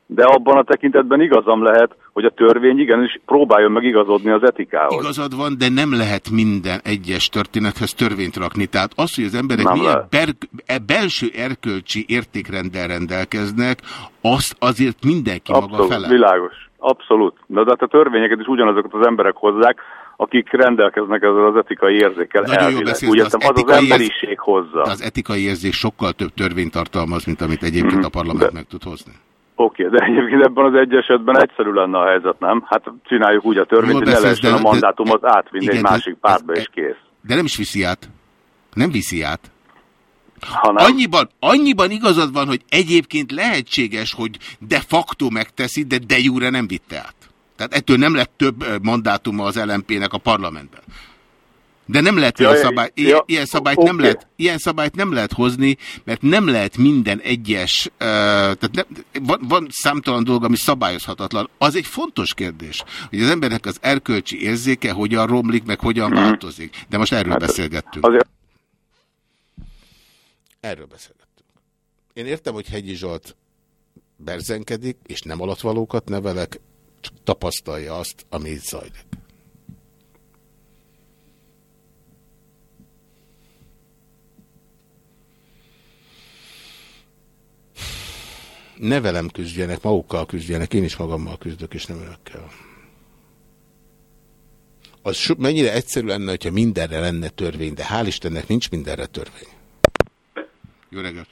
de abban a tekintetben igazam lehet, hogy a törvény igenis próbáljon meg igazodni az etikához. Igazad van, de nem lehet minden egyes történethez törvényt rakni. Tehát az, hogy az emberek Nem milyen ber, e, belső erkölcsi értékrenddel rendelkeznek, azt azért mindenki maga Abszolút, fele. világos. Abszolút. De, de hát a törvényeket is ugyanazokat az emberek hozzák, akik rendelkeznek ezzel az etikai érzékkel Nagyon elvileg. beszélsz, Úgy de az értem, az az emberiség hozza. De az etikai érzés sokkal több törvényt tartalmaz, mint amit egyébként a parlament meg tud hozni. Oké, de egyébként ebben az egy esetben egyszerű lenne a helyzet, nem? Hát csináljuk úgy a törvényt, Jól hogy ne lehessen de- a mandátumot átvinni igen, egy de- másik pártba, és kész. De nem is viszi át. Nem viszi át. Hanem... Annyiban, annyiban igazad van, hogy egyébként lehetséges, hogy de facto megteszi, de de jure nem vitte át. Tehát ettől nem lett több mandátuma az LMP-nek a parlamentben. De nem lehet ilyen, Ja, szabály, ja, ilyen, ilyen, szabályt oké. nem lehet, ilyen szabályt nem lehet hozni, mert nem lehet minden egyes, uh, tehát nem, van, van számtalan dolog, ami szabályozhatatlan. Az egy fontos kérdés, hogy az embernek az erkölcsi érzéke hogyan romlik, meg hogyan változik. De most erről beszélgettünk. Mhm. Hát Azért Erről beszélgettünk. Én értem, hogy Hegyi Zsolt berzenkedik, és nem alatvalókat nevelek, csak tapasztalja azt, ami itt zajlik. Ne velem küzdjenek, magukkal küzdjenek, én is magammal küzdök, és nem önökkel. Az mennyire egyszerű lenne, hogyha mindenre lenne törvény, de hál' Istennek nincs mindenre törvény. Jó reggelt!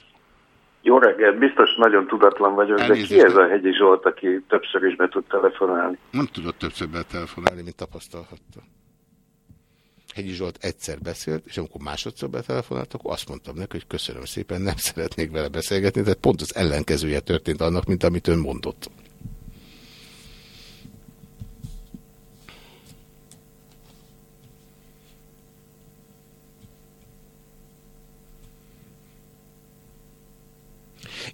Jó reggelt, biztos nagyon tudatlan vagyok, Elnézést. de ki ez a Hegyi Zsolt, aki többször is be tud telefonálni? Nem tudott többször betelefonálni, mint tapasztalhatta. Hegyi Zsolt egyszer beszélt, és amikor másodszor betelefonált, akkor azt mondtam neki, hogy köszönöm szépen, nem szeretnék vele beszélgetni, tehát pont az ellenkezője történt annak, mint amit ön mondott.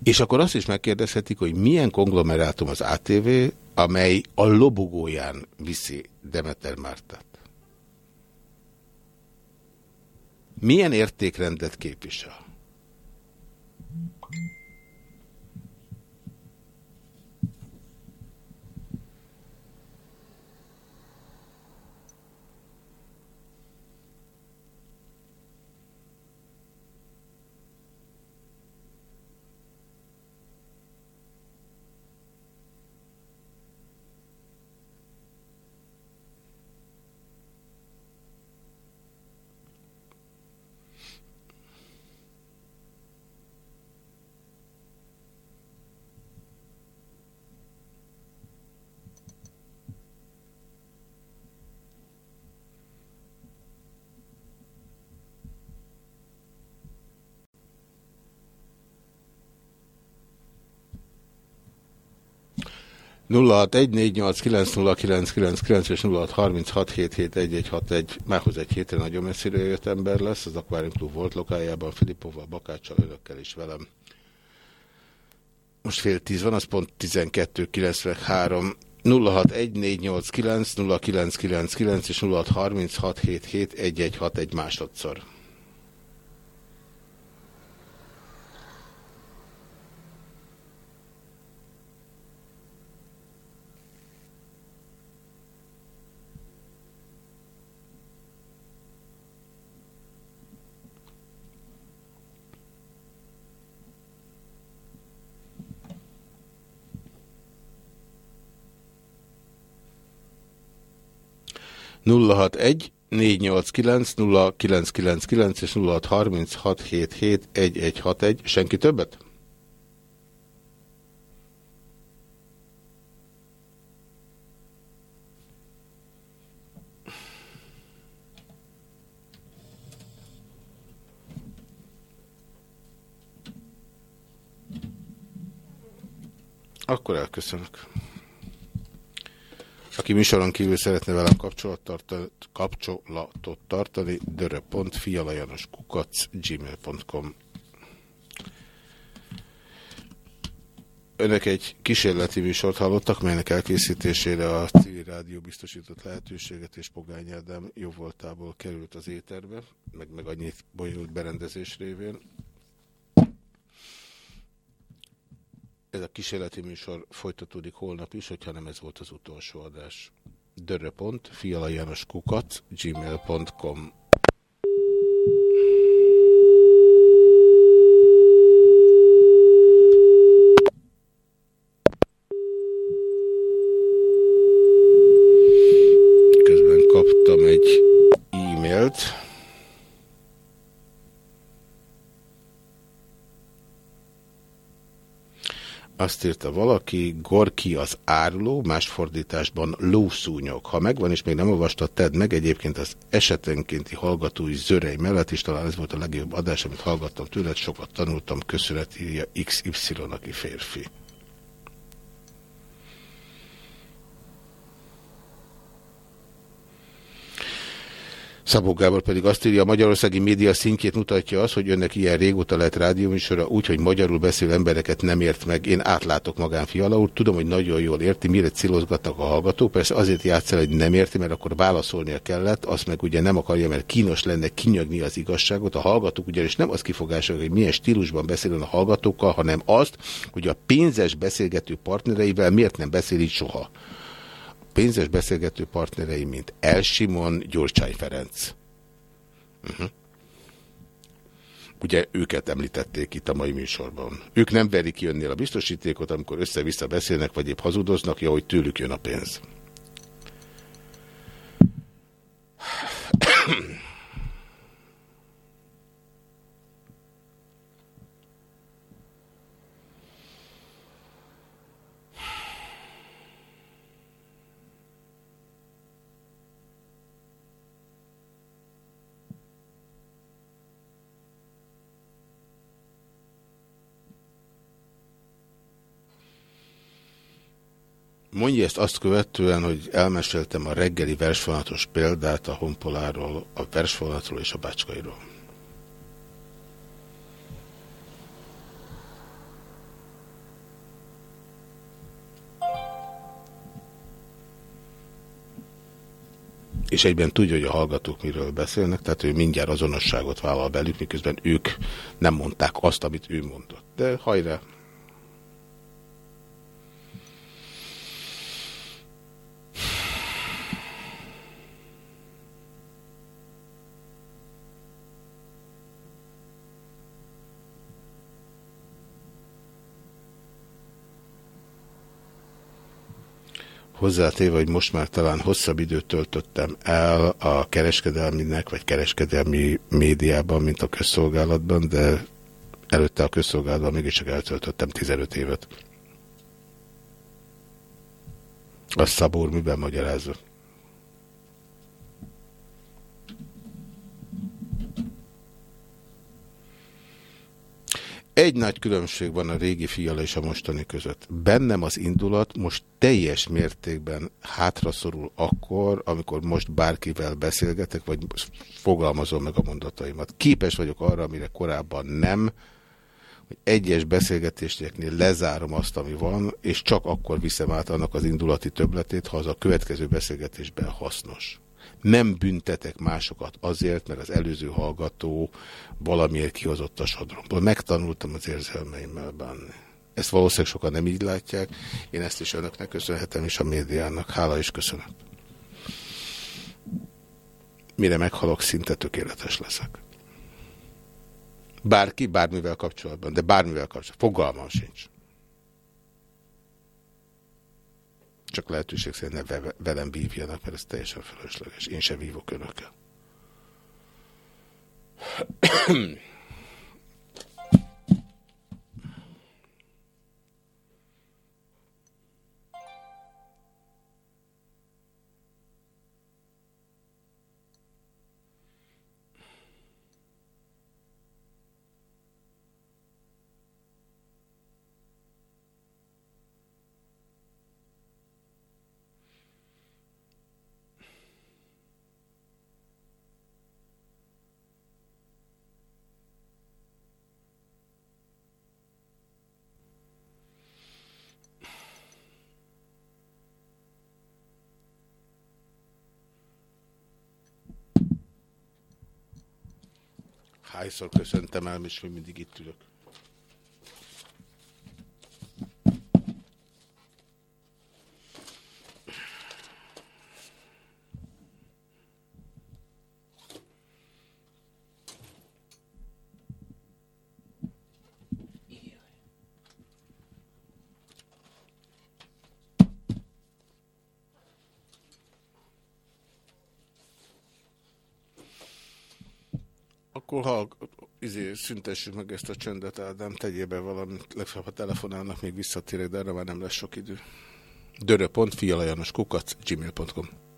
És akkor azt is megkérdezhetik, hogy milyen konglomerátum az ATV, amely a lobogóján viszi Demeter Mártát. Milyen értékrendet képvisel? És 0636771161, mához egy hétre nagyon messzire jött ember lesz, az Aquarium Club volt lokájában, Filippovval, Bakáccsal, önökkel is velem. Most fél tíz van, az pont 12.93. 061489 0999 és 0636771161 másodszor. Nulla hat egy 489 0999 és 0636771161. Senki többet? Akkor elköszönök. Aki műsoron kívül szeretne velem kapcsolatot tartani, dörö.fialajanoskukac gmail.com Önök egy kísérleti műsort hallottak, melynek elkészítésére a civil rádió biztosított lehetőséget, és Pogány Ádám jó voltából került az éterbe, meg, meg annyit bonyolult berendezés révén. Ez a kísérleti műsor folytatódik holnap is, hogyha nem ez volt az utolsó adás. Dörre.pont, fialajanoskukat, gmail.com Azt írta valaki, Gorki az áruló, más fordításban lószúnyog. Ha megvan és még nem olvastad, tedd meg. Egyébként az esetenkénti hallgatói zörei mellett is talán ez volt a legjobb adás, amit hallgattam tőled, sokat tanultam, köszönet írja XY, aki férfi. Szabó Gábor pedig azt írja, a magyarországi média szintjét mutatja az, hogy önnek ilyen régóta lett rádióműsora, úgy, hogy magyarul beszél embereket nem ért meg. Én átlátok magán Fiala úr, tudom, hogy nagyon jól érti, mire cilozgatnak a hallgatók. Persze azért játszel, hogy nem érti, mert akkor válaszolnia kellett, azt meg ugye nem akarja, mert kínos lenne kinyagni az igazságot. A hallgatók ugyanis nem az kifogása, hogy milyen stílusban beszél a hallgatókkal, hanem azt, hogy a pénzes beszélgető partnereivel miért nem beszél így soha pénzes beszélgető partnerei, mint Elsimon, Gyurcsány Ferenc. Uh mhm. -huh. Ugye őket említették itt a mai műsorban. Ők nem verik ki önnél a biztosítékot, amikor össze-vissza beszélnek, vagy épp hazudoznak, ja, hogy tőlük jön a pénz. Mondja ezt azt követően, hogy elmeséltem a reggeli versfonatos példát a honpoláról, a versfonatról és a bácskairól. és egyben tudja, hogy a hallgatók miről beszélnek, tehát ő mindjárt azonosságot vállal belük, miközben ők nem mondták azt, amit ő mondott. De hajrá! Hozzátéve, hogy most már talán hosszabb időt töltöttem el a kereskedelminek, vagy kereskedelmi médiában, mint a közszolgálatban, de előtte a közszolgálatban mégiscsak eltöltöttem 15 évet. A Szabór miben magyarázza? Egy nagy különbség van a régi fiala és a mostani között. Bennem az indulat most teljes mértékben hátraszorul akkor, amikor most bárkivel beszélgetek, vagy fogalmazom meg a mondataimat. Képes vagyok arra, amire korábban nem, hogy egyes beszélgetéseknél lezárom azt, ami van, és csak akkor viszem át annak az indulati töbletét, ha az a következő beszélgetésben hasznos nem büntetek másokat azért, mert az előző hallgató valamiért kihozott a sodromból. Megtanultam az érzelmeimmel bánni. Ezt valószínűleg sokan nem így látják. Én ezt is önöknek köszönhetem, és a médiának. Hála és köszönet. Mire meghalok, szinte tökéletes leszek. Bárki, bármivel kapcsolatban, de bármivel kapcsolatban. Fogalmam sincs. Csak lehetőség szerint ne velem vívjanak, mert ez teljesen felesleges. Én sem vívok önökkel. Hányszor köszöntem el, és még mindig itt ülök. Akkor ha izé, szüntessük meg ezt a csöndet, Ádám, tegyél be valamit, legfeljebb a telefonálnak, még visszatérek, de erre már nem lesz sok idő. Dörö.fialajanoskukac, gmail.com